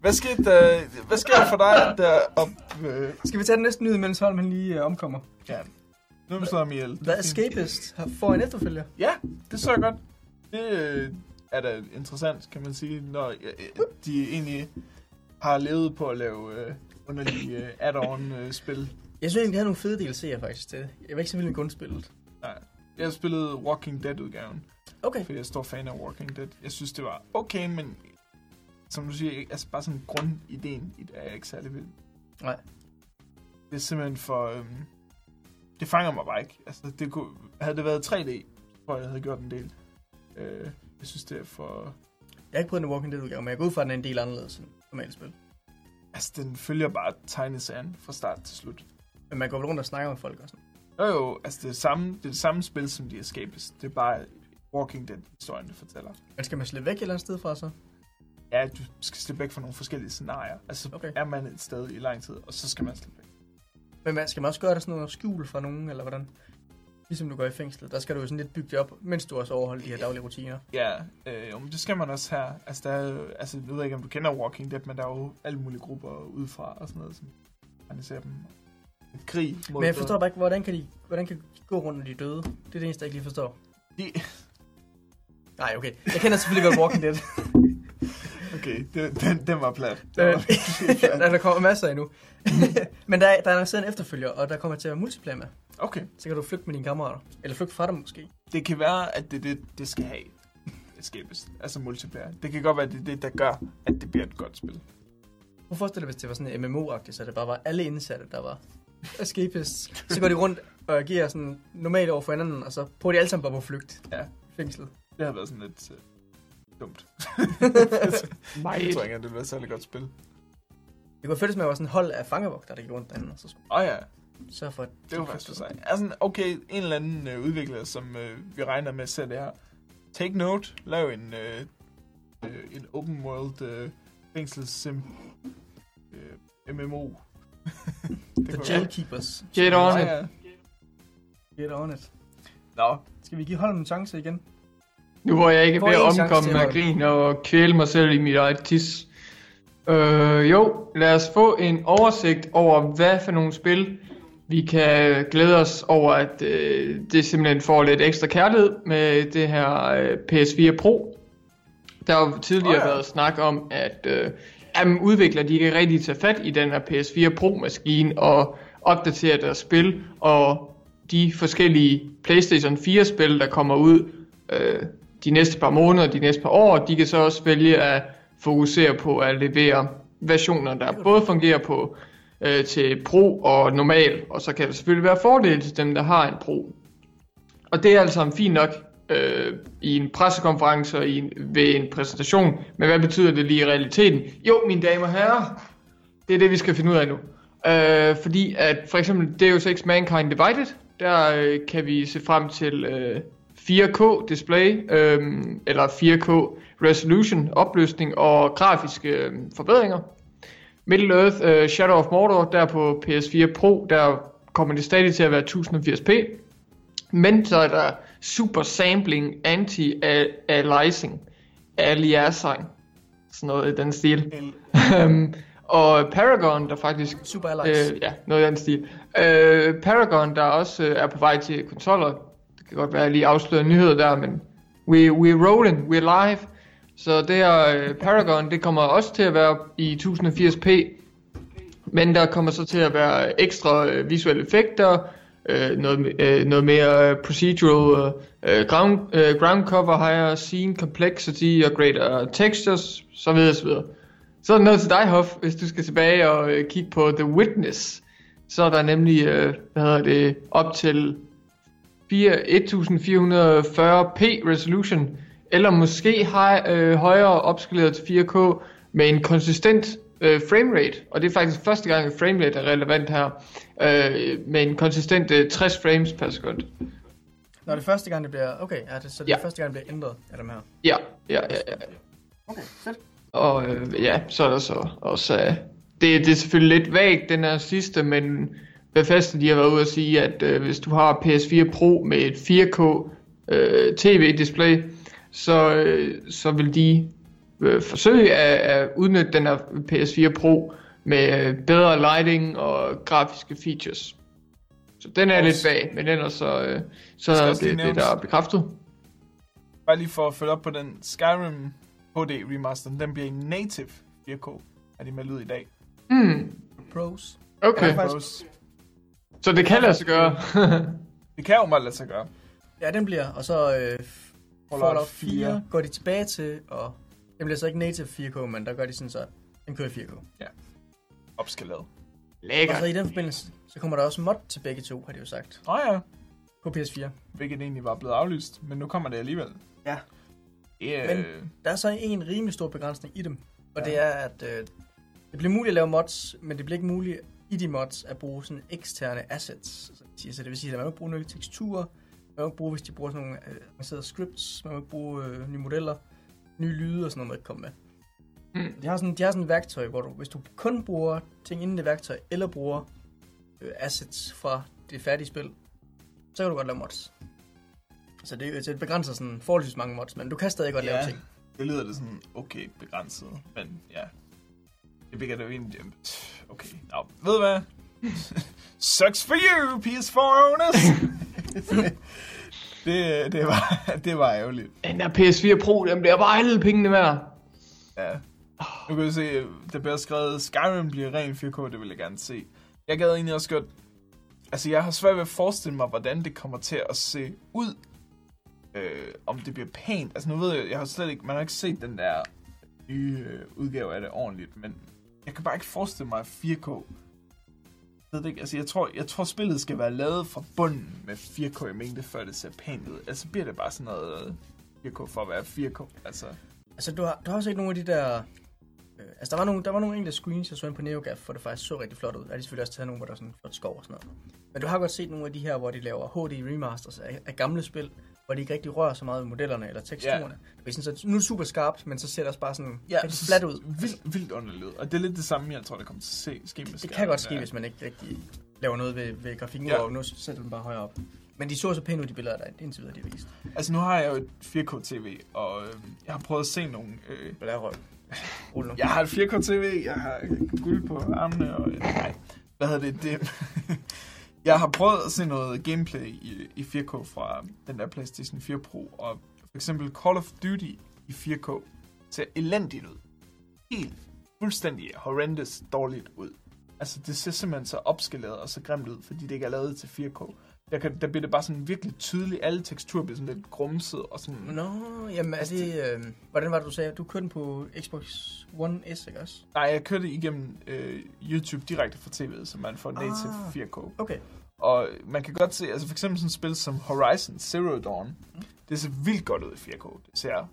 hvad skete der, hvad sker der for dig der op... Øh, Skal vi tage den næste nyhed, mens Holm han lige øh, omkommer? ja. Nu er vi slået ham ihjel. The Escapist har- får en efterfølger. Ja, det så jeg godt. Det øh, er da interessant, kan man sige, når øh, de egentlig har levet på at lave øh, underlige øh, add-on øh, spil. Jeg synes egentlig, det havde nogle fede DLC'er faktisk til. Jeg var ikke så vild med grundspillet. Nej. Jeg har spillet Walking Dead-udgaven, Okay. fordi jeg er stor fan af Walking Dead. Jeg synes, det var okay, men som du siger, altså bare sådan grundideen i det er jeg ikke særlig vild. Nej. Det er simpelthen for... Øhm, det fanger mig bare ikke. Altså, det kunne, havde det været 3D, tror jeg, jeg havde gjort en del. Øh, jeg synes, det er for... Jeg har ikke prøvet en Walking Dead udgave, men jeg går ud fra, at den er en del anderledes end normalt spil. Altså, den følger bare tegneserien fra start til slut. Men man går rundt og snakker med folk og sådan. Jo jo, altså det er, samme, det er det samme spil som The Escapist. Det er bare Walking Dead-historien, fortæller. Men skal man slippe væk et eller andet sted fra så? Ja, du skal slippe væk fra nogle forskellige scenarier. Altså, Okay. er man et sted i lang tid, og så skal man slippe væk. Men man, skal man også gøre det sådan noget skjul fra nogen, eller hvordan? Ligesom du går i fængslet. Der skal du jo sådan lidt bygge det op, mens du også overholder de her daglige rutiner. Ja, øh, jo, men det skal man også her. Altså, der er, jo- altså, jeg ved ikke, om du kender Walking Dead, men der er jo alle mulige grupper udefra og sådan noget, som man ser dem. Krig mod Men jeg forstår bare ikke, hvordan kan de, hvordan kan de gå rundt, når de er døde? Det er det eneste, jeg ikke lige forstår. De, Nej, okay. Jeg kender selvfølgelig godt Walking Dead. okay, det, den, den var plat. Den Øh, var plat. der, kommer masser endnu. Men der, er- der er annonceret en efterfølger, og der kommer til at være multiplayer med. Okay, Så kan du flygte med dine kammerater. Eller flygte fra dem måske. det kan være, at det det, det skal have. Escapist, altså multiplayer. Det kan godt være, at det er det, der gør, at det bliver et godt spil. Prøv at forestille dig, hvis det var sådan en MMO-agtigt, så det bare var alle indsatte, der var escapists. Så går de rundt og agerer sådan normalt over for hinanden, og så prøver de alle sammen bare på flugt Ja. fængslet. Det har været sådan lidt uh, dumt. Meget. Jeg tror ikke, at det ville være et særlig godt spil. Det kunne føles med, at der var sådan et hold af fangevogter, der gik rundt derinde, og så skulle Åh oh, ja, sørge for, at det var faktisk for sig. Altså, okay, en eller anden øh, udvikler, som øh, vi regner med det her. Take note, lav en, øh, øh, en open world øh, fængselssim øh, MMO. det The kunne Jail være- Keepers. Get on it. Get on it. Nå, Skal vi give Holm en chance igen? Nu hvor jeg ikke er ved at omkomme med grin og kvæle mig selv i mit eget tis. Øh, jo, lad os få en oversigt over, hvad for nogle spil, vi kan glæde os over, at øh, det simpelthen får lidt ekstra kærlighed med det her øh, PS4 Pro. Der har jo tidligere Åh, ja. været snak om, at øh, jamen, udviklere de kan rigtig tage fat i den her PS4 Pro-maskine og opdatere deres spil, og de forskellige PlayStation 4-spil, der kommer ud øh, de næste par måneder, de næste par år, de kan så også vælge at fokusere på at levere versioner, der både fungerer på øh, til Pro og normal, og så kan der selvfølgelig være fordele til dem, der har en Pro. Og det er altså fint nok øh, i en pressekonference og i en, ved en præsentation, men hvad betyder det lige i realiteten? Jo, mine damer og herrer, det er det, vi skal finde ud af nu. Øh, fordi at for eksempel Deus Ex Mankind Divided, der øh, kan vi se frem til øh, 4K display, øh, eller 4K resolution, opløsning og grafiske øh, forbedringer. Middle Earth øh, Shadow of Mordor, der på PS4 Pro, der kommer det stadig til at være 1080p. Men så er der super sampling, anti-aliasing, aliasing, sådan noget i den stil. Øhm, og Paragon, der faktisk Super Allies. Øh, ja, noget i den stil. Øh, Paragon, der også øh, er på vej til konsoller. Kan godt være, at jeg lige afslører nyheder der, men we, we're rolling, we're live. Så det her øh, Paragon, det kommer også til at være i 1080p. Men der kommer så til at være ekstra øh, visuelle effekter, øh, noget, øh, noget mere øh, procedural øh, ground, øh, ground cover, higher scene complexity og greater textures, så videre, så videre. Så er der noget til dig, Hoff, hvis du skal tilbage og øh, kigge på The Witness. Så er der nemlig, øh, hvad hedder det, op til 1440p resolution, eller måske hej, øh, højere opskaleret til 4K med en konsistent øh, framerate. Og det er faktisk første gang, at framerate er relevant her, øh, med en konsistent øh, 60 frames per sekund. Når det første gang, det bliver... Okay, ja, det, så det er Ja. første gang, det bliver ændret af dem her. Ja, ja, ja, ja. Okay, fedt. Og øh, ja, så er der så også... Øh, det, det er selvfølgelig lidt vagt, den her sidste, men Bethesda de har været ude at sige, at øh, hvis du har PS4 Pro med et 4K øh, TV-display, så, øh, så vil de øh, forsøge at, at udnytte den her PS4 Pro med øh, bedre lighting og grafiske features. Så den er Også- lidt vag, men ellers så, øh, så er det, det, der er bekræftet. bare lige for at følge op på den Skyrim HD remaster, den bliver i native 4K, er de meldt ud i dag. Hmm, Pros. okay. Ja, Pros. Så det kan lade sig gøre. Det kan jo meget lade sig gøre. Ja, den bliver, og så øh, Fallout 4 går de tilbage til, og den bliver så ikke native 4K, men der gør de sådan så, den kører i 4K. Opskaleret. Lækker. Og så i den forbindelse, så kommer der også mod til begge to, har de jo sagt, Nå ja, på PS4. hvilket egentlig var blevet aflyst, men nu kommer det alligevel. Ja. Yeah. Men- Der er så en rimelig stor begrænsning i dem, og Ja. ja. det er, at øh, det bliver muligt at lave mods, men det bliver ikke muligt i de mods at bruge sådan eksterne assets. Så det siger- Så det vil sige, at man må ikke bruge nye teksturer, man må ikke bruge, hvis de bruger sådan nogle øh, avancerede scripts, man må ikke bruge øh, nye modeller, nye lyde og sådan noget, man ikke komme med. Mm. De har sådan, de har sådan et værktøj, hvor du, hvis du kun bruger ting inden det værktøj, eller bruger øh, assets fra det færdige spil, så kan du godt lave mods. Så det, så det begrænser sådan forholdsvis mange mods, men du kan stadig godt Ja. lave ting. Det lyder det sådan okay begrænset, men ja. Det bliver det jo egentlig... Okay, Nå, ved du hvad? Sucks for you, PS4 owners! det, det, var, det var ærgerligt. Den der PS4 Pro, den bliver bare alle pengene værd. Ja. Nu kan vi se, der bliver skrevet, Skyrim bliver ren 4K, det vil jeg gerne se. Jeg gad egentlig også godt... Altså, jeg har svært ved at forestille mig, hvordan det kommer til at se ud. Øh, om det bliver pænt. Altså, nu ved jeg, jeg har slet ikke... Man har ikke set den der nye øh, udgave af det ordentligt, men jeg kan bare ikke forestille mig 4K. Jeg ved det ikke, altså jeg tror, jeg tror spillet skal være lavet fra bunden med 4K i mængde, før det ser pænt ud. Altså bliver det bare sådan noget øh, 4K for at være 4K. Altså, Altså, du har, du har også ikke nogle af de der... Øh, altså, der var nogle, der var nogle enkelte screens, jeg så ind på NeoGAF, hvor det faktisk så rigtig flot ud. Der er de selvfølgelig også taget nogle, hvor der er sådan flot skov og sådan noget. Men du har godt set nogle af de her, hvor de laver HD remasters af, af gamle spil, hvor de ikke rigtig rører så meget ved modellerne eller teksturerne. Det er sådan, så nu er det super skarpt, men så ser det også bare sådan ja, rigtig flat ud. Vildt, vildt underligt. Og det er lidt det samme, jeg tror, det kommer til at se, ske med Det kan godt ske, Ja. hvis man ikke rigtig laver noget ved, ved grafikken, ja. og nu sætter den bare højere op. Men de så så pæne ud, de billeder, der indtil videre, de har vist. Altså, nu har jeg jo et 4K-TV, og øh, jeg har prøvet at se nogle... Øh, Hvad er røv? Rul nu. jeg har et 4K-TV, jeg har guld på armene, og... Nej, hvad hedder det? det jeg har prøvet at se noget gameplay i, i 4K fra den der PlayStation 4 Pro, og for eksempel Call of Duty i 4K ser elendigt ud. Helt fuldstændig horrendous dårligt ud. Altså, det ser simpelthen så opskaleret og så grimt ud, fordi det ikke er lavet til 4K. Der, kan, der bliver det bare sådan virkelig tydeligt. Alle teksturer bliver sådan lidt grumset og sådan... Nå, jamen er det... Øh, hvordan var det, du sagde? Du kørte den på Xbox One S, ikke også? Nej, jeg kørte igennem øh, YouTube direkte fra tv'et, så man får native Ah. 4K. Okay. Og man kan godt se, altså for eksempel sådan et spil som Horizon Zero Dawn, det ser vildt godt ud i 4K. Det ser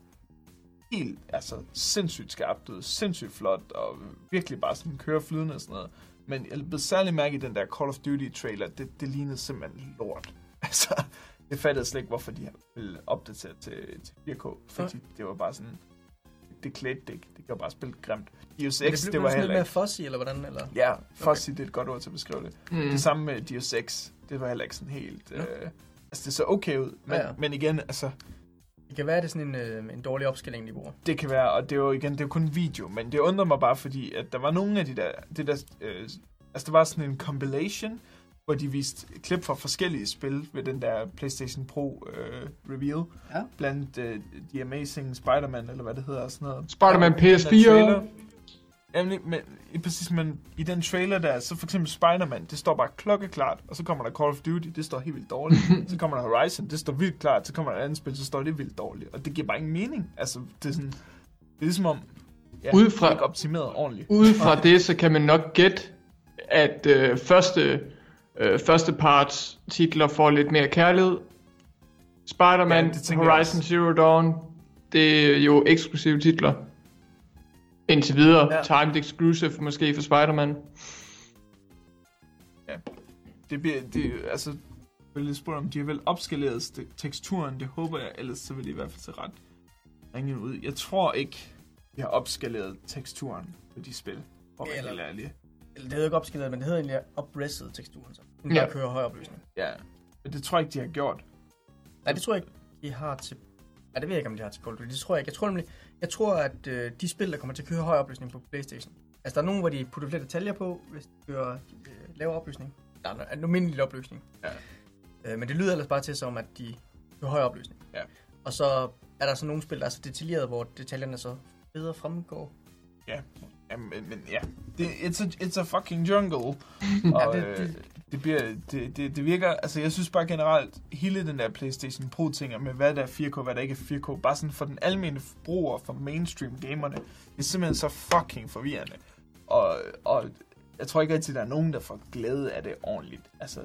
helt, altså sindssygt skarpt ud, sindssygt flot, og virkelig bare sådan kører flydende og sådan noget. Men jeg blev særlig mærke i den der Call of Duty trailer, det, det lignede simpelthen lort. Altså, det fattede jeg slet ikke, hvorfor de ville opdatere til, til 4K, fordi det var bare sådan, det klædte det ikke. Det gjorde bare spillet grimt. Deus Men Ex, det, blev var sådan lidt heller mere ikke... fuzzy, eller hvordan? Eller? Ja, fuzzy, det er et godt ord til at beskrive det. Mm. Det samme med Deus Ex, det var heller ikke sådan helt... Nå. Øh, altså, det så okay ud, men, Ja, ja, ja. men igen, altså, Det kan være, at det er sådan en, øh, en dårlig opskalering, de bruger. det kan være, og det er jo igen, det er jo kun video, men det undrer mig bare, fordi at der var nogle af de der, det der øh, altså der var sådan en compilation, hvor de viste klip fra forskellige spil ved den der PlayStation Pro øh, reveal, Ja. blandt øh, The Amazing Spider-Man, eller hvad det hedder, og sådan noget. Spider-Man Der var den der PS4. Jamen, men, præcis, men i den trailer der, så for eksempel Spider-Man, det står bare klokkeklart, og så kommer der Call of Duty, det står helt vildt dårligt. så kommer der Horizon, det står vildt klart, så kommer der et andet spil, så står det vildt dårligt. Og det giver bare ingen mening. Altså, det er sådan, det er ligesom om, ja, Ud fra- ikke optimeret ordentligt. Ud fra det, så kan man nok gætte, at øh, første, øh, første parts titler får lidt mere kærlighed. Spider-Man, Ja, Horizon. Zero Dawn, det er jo eksklusive titler. Indtil videre, Ja. ja. timed exclusive måske for Spider-Man. Det bliver, det, altså, jeg vil lige spørge om, de har vel opskaleret st- teksturen, det håber jeg, ellers så vil det i hvert fald se ret ringen ud. Jeg tror ikke, de har opskaleret teksturen på de spil, for at være Eller-. Eller det hedder ikke opskaleret, men det hedder egentlig oprisset teksturen. Så. Den Ja. kører høj opløsning. Ja, men det tror jeg ikke, de har gjort. Nej, det tror jeg ikke, de har til... Ja, det ved jeg ikke, om de har til Call of Duty. Det tror jeg ikke. Jeg tror nemlig, jeg tror, at øh, de spil, der kommer til at køre høj opløsning på Playstation. Altså, der er nogen, hvor de putter flere detaljer på, hvis de kører øh, lavere opløsning. Der er en almindelig opløsning. Ja. Øh, men det lyder ellers bare til som, at de kører høj opløsning. Ja. Og så er der så nogle spil, der er så detaljeret, hvor detaljerne så bedre fremgår. Ja, men, men ja. Det, it's, a, it's a fucking jungle. og Ja, det- det, det- bliver, det, det, det virker, altså jeg synes bare generelt, hele den der PlayStation Pro ting med hvad der er 4K, hvad der ikke er 4K, bare sådan for den almindelige forbruger, for mainstream gamerne, det er simpelthen så fucking forvirrende. Og, og jeg tror ikke rigtig, der er nogen, der får glæde af det ordentligt. Altså,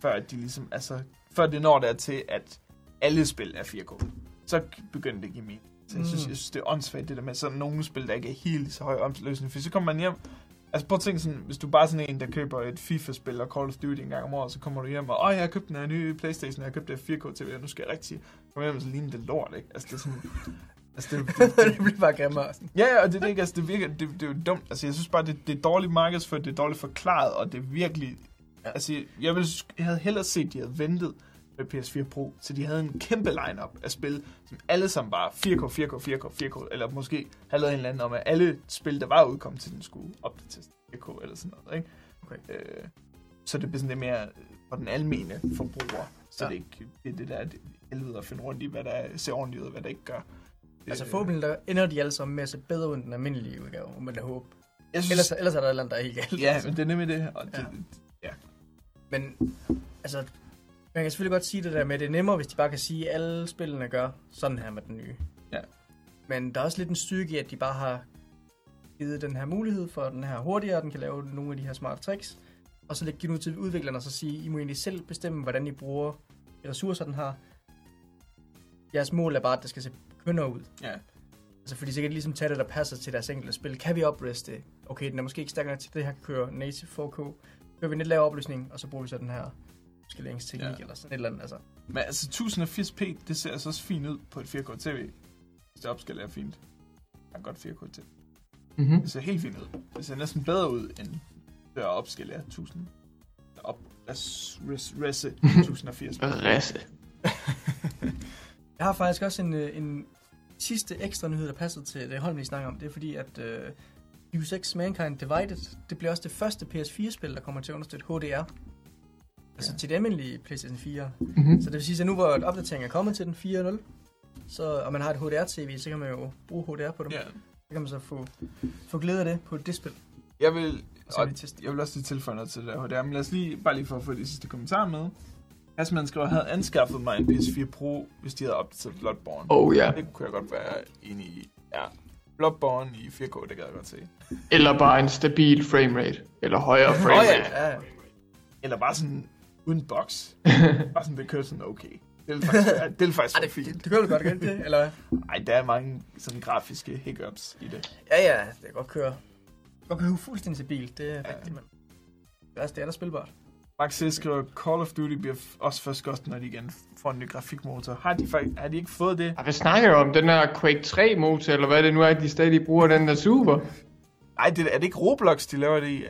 før de ligesom, altså, før det når der til, at alle spil er 4K. Så begynder det at give mening. Så jeg synes, Mm. jeg synes, det er åndssvagt, det der med sådan nogle spil, der ikke er helt så høj omløsning. For så kommer man hjem, altså prøv at tænke sådan, hvis du bare er sådan en, der køber et FIFA-spil og Call of Duty en gang om året, så kommer du hjem og, åh, jeg har købt den her nye Playstation, jeg har købt det her 4K-TV, og nu skal jeg rigtig komme hjem og så ligne det lort, ikke? Altså det er sådan, altså det, det, det, det bliver bare grimmere. Ja, ja, og det, er det, ikke, altså, det, virker, det, det er jo dumt. Altså, jeg synes bare, det, det er dårligt markedsført, det er dårligt forklaret, og det er virkelig... Ja. Altså, jeg, ville, jeg havde hellere set, at de havde ventet med PS4 Pro, så de havde en kæmpe lineup af spil, som alle sammen bare 4K, 4K, 4K, 4K, eller måske havde lavet en eller anden om, at alle spil, der var udkommet til den, skulle opdateres til 4K, eller sådan noget, ikke? Okay. Øh, så det bliver sådan lidt mere for den almene forbruger, så Ja. ja. det ikke det, er det der det helvede at finde rundt i, hvad der er- ser ordentligt ud, og hvad der ikke gør. Altså Øh, forhåbentlig der ender de alle sammen med at se bedre ud end den almindelige udgave, må man da håbe. jeg synes, Ellers, ellers er der et eller andet, der er helt galt. Ja, men det er nemlig det. Og det Ja. Men altså, man kan selvfølgelig godt sige det der med, at det er nemmere, hvis de bare kan sige, at alle spillene gør sådan her med den nye. Ja. Men der er også lidt en styrke i, at de bare har givet den her mulighed for, den her hurtigere, den kan lave nogle af de her smarte tricks. Og så give ud til udviklerne og så sige, I må egentlig selv bestemme, hvordan I bruger de ressourcer, den har. Jeres mål er bare, at det skal se kønnere ud. Ja. Altså fordi så kan de ligesom tage det, der passer til deres enkelte spil. Kan vi opriste det? Okay, den er måske ikke stærk nok til det her kan køre native 4K. Kører vi en lidt lavere opløsning, og så bruger vi så den her skaleringsteknik Ja. eller sådan et eller andet. Altså. Men altså 1080p, det ser altså også fint ud på et 4K TV. Hvis det opskalerer fint. Jeg har godt 4K TV. Mm-hmm. Det ser helt fint ud. Det ser næsten bedre ud, end det at opskalere 1000 op Res, res, Resse 1080. Rasse. Jeg har faktisk også en, øh, en sidste ekstra nyhed, der passer til det, Holm lige snakker om. Det er fordi, at uh, Deus Ex Mankind Divided, det bliver også det første PS4-spil, der kommer til at understøtte HDR. Altså til det almindelige PlayStation 4. Mm-hmm. Så det vil sige, at nu hvor opdateringen er kommet til den 4.0, så, og man har et HDR-TV, så kan man jo bruge HDR på dem. Ja. Så kan man så få, få glæde af det på det spil. Jeg vil, Og så og jeg vil også lige tilføje noget til det der HDR, men lad os lige, bare lige for at få de sidste kommentarer med. Hasman skriver, havde anskaffet mig en PS4 Pro, hvis de havde opdateret Bloodborne. Oh ja. Det kunne jeg godt være enig i. Ja, Bloodborne i 4K, det kan jeg godt se. Eller bare en stabil framerate. Eller højere framerate. ja. Ja, Eller bare sådan uden box. bare sådan, det kører sådan okay. Det vil faktisk det vil faktisk Ej, det, fint. det, gør du godt, kan det? Eller hvad? Ej, der er mange sådan grafiske hiccups i det. Ja, ja, det kan godt køre. Det kan godt køre fuldstændig stabilt, det er Ja. rigtigt, men det er, det er da spilbart. Max skriver, Call of Duty bliver også først godt, når de igen får en ny grafikmotor. Har de, faktisk, har de ikke fået det? Ej, Hvad snakker du om? Den her Quake 3 motor, eller hvad det nu er, de stadig bruger den der super? Ej, det, er det ikke Roblox, de laver det i?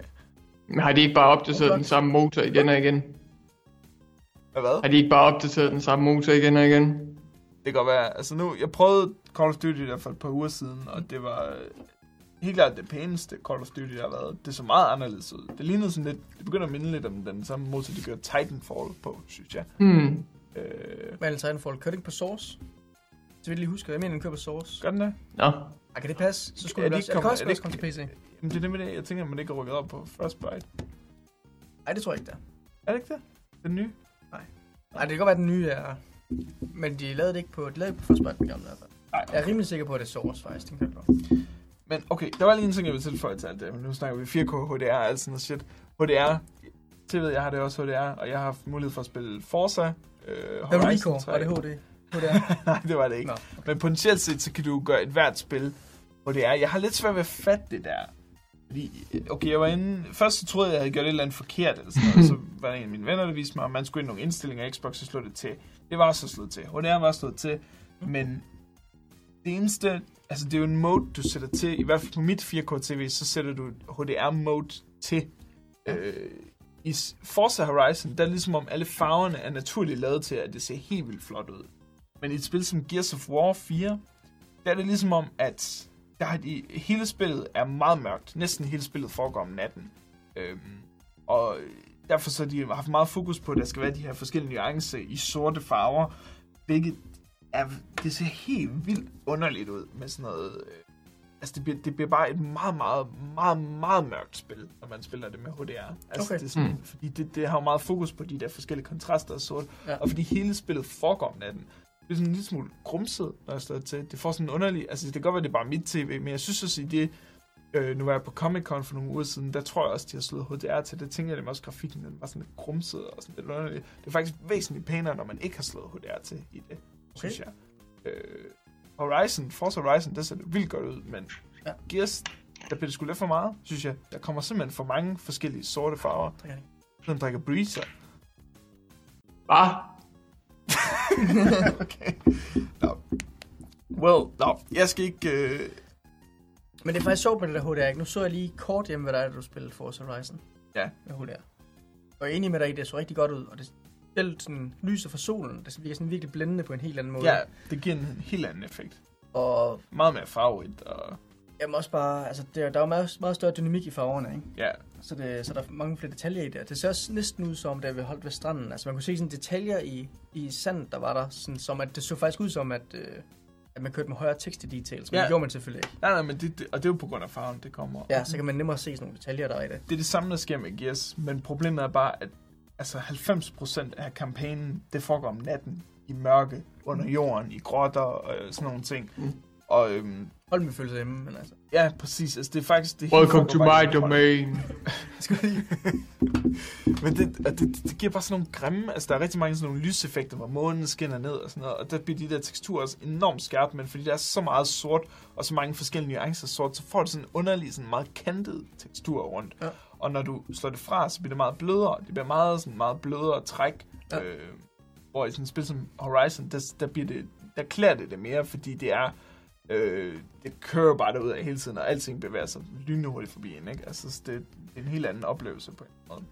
Men har de ikke bare opdateret den samme motor igen og igen? Hvad? Har de ikke bare opdateret den samme motor igen og igen? Det kan godt være. Altså nu, jeg prøvede Call of Duty der for et par uger siden, og det var øh, helt klart det pæneste Call of Duty, der har været. Det så meget anderledes ud. Det lignede sådan lidt, det begynder at minde lidt om den samme motor, de gør Titanfall på, synes jeg. Hmm. Øh, Men Titanfall, kører det ikke på Source? Så vil jeg lige huske, jeg mener, den kører på Source. gør den det? Nå. Ah, kan det passe? Så skulle Er det, det også, det er også komme til PC. Jamen, det er det med det. Jeg tænker, at man ikke har rykket op på Frostbite. Nej, det tror jeg ikke, der. Er det ikke det? Den nye? Nej, det kan godt være, den nye er... Men de lavede det ikke på, de lavede ikke på Frostbite, den gamle i hvert fald. Nej, Jeg er rimelig sikker på, at det er Source, faktisk. Den kan jeg på. Men okay, der var lige en ting, jeg vil tilføje til alt det. Men nu snakker vi 4K, HDR og alt sådan noget shit. HDR, til ved jeg har det også HDR, og jeg har haft mulighed for at spille Forza. Øh, var Horizon Recore? 3. Var det HD? HDR? Nej, det var det ikke. Nå, Men potentielt set, så kan du gøre et hvert spil, hvor det er. Jeg har lidt svært ved at fatte det der. Fordi, okay, jeg var inde... Først så troede jeg, jeg havde gjort et eller andet forkert, eller sådan noget. så var der en af mine venner, der viste mig, at man skulle ind i nogle indstillinger af Xbox og slå det til. Det var så slået til. HDR var slået til, men det eneste... Altså, det er jo en mode, du sætter til. I hvert fald på mit 4K-TV, så sætter du HDR-mode til. Øh, I Forza Horizon, der er ligesom om alle farverne er naturligt lavet til, at det ser helt vildt flot ud. Men i et spil som Gears of War 4, der er det ligesom om, at der har de, hele spillet er meget mørkt. Næsten hele spillet foregår om natten. Øhm, og derfor så har de haft meget fokus på, at der skal være de her forskellige nuancer i sorte farver. Hvilket er, det ser helt vildt underligt ud med sådan noget... Øh, altså det bliver, det bliver bare et meget, meget, meget, meget mørkt spil, når man spiller det med HDR. Altså Okay. det er sådan, Mm. Fordi det, det har jo meget fokus på de der forskellige kontraster og sort. Ja. Og fordi hele spillet foregår om natten. Det er sådan en lille smule grumset, når jeg står til. Det får sådan en underlig... Altså, det kan godt være, det er bare mit tv, men jeg synes også, i det... Øh, nu var jeg på Comic Con for nogle uger siden, der tror jeg også, de har slået HDR til. Det tænker jeg, det var også grafikken, den var sådan lidt grumset og sådan lidt underlig. Det er faktisk væsentligt pænere, når man ikke har slået HDR til i det, synes jeg. Øh, Horizon, Forza Horizon, der ser det vildt godt ud, men Ja. Gears, der bliver det sgu lidt for meget, synes jeg. Der kommer simpelthen for mange forskellige sorte farver. Den drikker breezer. Hvad? okay. Nå. Well, nå, jeg skal ikke... Øh... Men det er faktisk sjovt med det der HDR. Nu så jeg lige kort hjemme, hvad der er, da du spillede Forza Horizon. Ja. Med HDR. Og jeg er enig med dig det så rigtig godt ud. Og det selv sådan lyset fra solen, det virker sådan virkelig blændende på en helt anden måde. Ja, det giver en helt anden effekt. Og Meget mere farverigt, og jamen også bare, altså der, der er jo meget, meget større dynamik i farverne, ikke? ja, Så, det, så der er mange flere detaljer i det. Det ser også næsten ud som, da vi holdt ved stranden. Altså man kunne se sådan detaljer i, i sandet, der var der. Sådan, som at det så faktisk ud som, at, øh, at man kørte med højere tekst i details. Men Ja. det gjorde man selvfølgelig ikke. nej, nej, men det, det, og det er jo på grund af farven, det kommer. Ja, så kan man nemmere se sådan nogle detaljer, der er i det. Det er det samme, der sker med Gears, men problemet er bare, at altså 90% af kampagnen, det foregår om natten, i mørke, under jorden, i grotter og øh, sådan nogle ting. Mm. Og øhm, Hold min følelse hjemme, men altså. ja, præcis, altså det er faktisk... Det Welcome to my domain. Men det, det, det giver bare sådan nogle grimme, altså der er rigtig mange sådan nogle lyseffekter, hvor månen skinner ned og sådan noget, og der bliver de der teksturer også enormt skarpe, men fordi der er så meget sort, og så mange forskellige nuancer sort, så får du sådan en underlig, sådan meget kantet tekstur rundt. Ja. Og når du slår det fra, så bliver det meget blødere, det bliver meget, sådan meget blødere træk, Ja. øh, hvor i sådan et spil som Horizon, der, der, bliver det, der klæder det det mere, fordi det er, øh, det kører bare derud af hele tiden, og alting bevæger sig lynhurtigt forbi en, ikke? Altså, det, det er en helt anden oplevelse på en måde.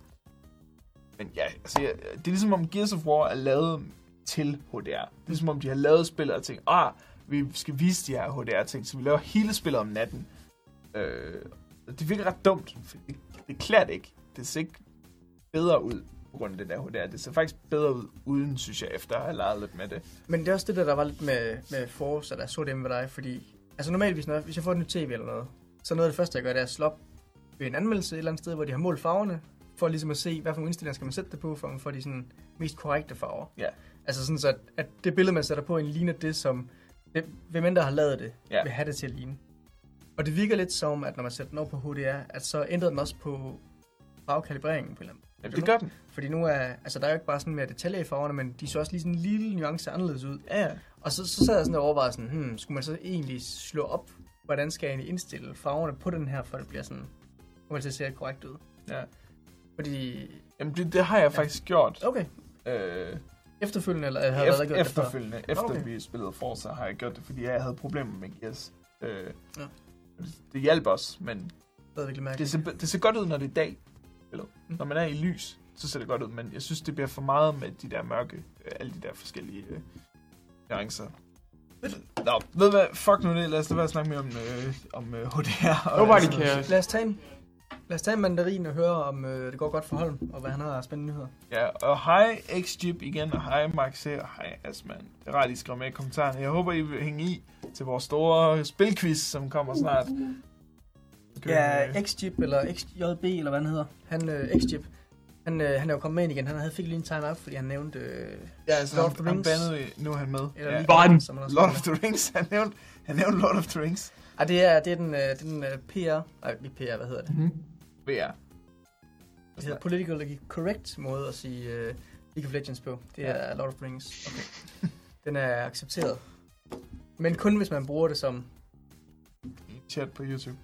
Men ja, altså, ja, det er ligesom om Gears of War er lavet til HDR. Det er ligesom om de har lavet spillet og tænkt, ah, vi skal vise de her HDR-ting, så vi laver hele spillet om natten. Øh, det virker ret dumt, for det, det klæder det ikke. Det ser ikke bedre ud grund det der HDR. Det ser faktisk bedre ud uden, synes jeg, efter at have leget lidt med det. Men det er også det der, der var lidt med, med Force, at jeg så det med dig, fordi... Altså normalt, hvis, når, hvis jeg får et nyt tv eller noget, så noget af det første, jeg gør, det er at slå op ved en anmeldelse et eller andet sted, hvor de har målt farverne, for ligesom at se, hvad for nogle indstillinger skal man sætte det på, for at få de sådan mest korrekte farver. Ja. Altså sådan så, at, at det billede, man sætter på, en ligner det, som det, hvem end der har lavet det, ja. vil have det til at ligne. Og det virker lidt som, at når man sætter den over på HDR, at så ændrer den også på farvekalibreringen på en eller anden Ja, det gør den. Fordi nu er, altså der er jo ikke bare sådan mere detaljer i farverne, men de så også lige sådan en lille nuance anderledes ud. Ja, ja. Og så, så sad jeg sådan og overvejede sådan, hmm, skulle man så egentlig slå op, hvordan skal jeg egentlig indstille farverne på den her, for det bliver sådan, kommer det til at se korrekt ud. ja. Fordi, Jamen, det, det har jeg faktisk gjort. okay, Øh, efterfølgende, eller havde jeg gjort det før? efterfølgende, efter Okay. vi spillede Forza, har jeg gjort det, fordi jeg havde problemer med Gears. Øh, Ja. det, det hjalp også, men Det det ser, det ser godt ud, når det er dag. Eller, Mm. når man er i lys, så ser det godt ud, men jeg synes, det bliver for meget med de der mørke, øh, alle de der forskellige øh, nuancer. Nå, ved hvad, fuck nu det, lad os da være at snakke mere om, øh, om øh, HDR. og Nobody noget. cares. Lad os tage en, lad os tage mandarin og høre, om øh, det går godt for Holm, og hvad han har af spændende nyheder. Ja, og hej XJip igen, og hej Max og hej Asman. Det er rart, I skriver med i kommentarerne. Jeg håber, I vil hænge i til vores store spilquiz, som kommer snart. Ja, XJIP, eller XJB, eller hvad han hedder. Han, øh, XJIP, han, øh, han er jo kommet med ind igen. Han havde fik lige en time-out, fordi han nævnte... Øh, ja altså, Lord han, of the han Rings. bandede, nu er han med. eller Ja. han også Lord of the Rings, han nævnte, han nævnte Lord of the Rings. Ah, det er, det er den, øh, det er den øh, PR... Nej, ikke PR, hvad hedder det? Mhm. VR. Det hedder politically correct måde at sige uh, League of Legends på. Det Ja. er Lord of the Rings. Okay. Den er accepteret. Men kun hvis man bruger det som... Chat på YouTube.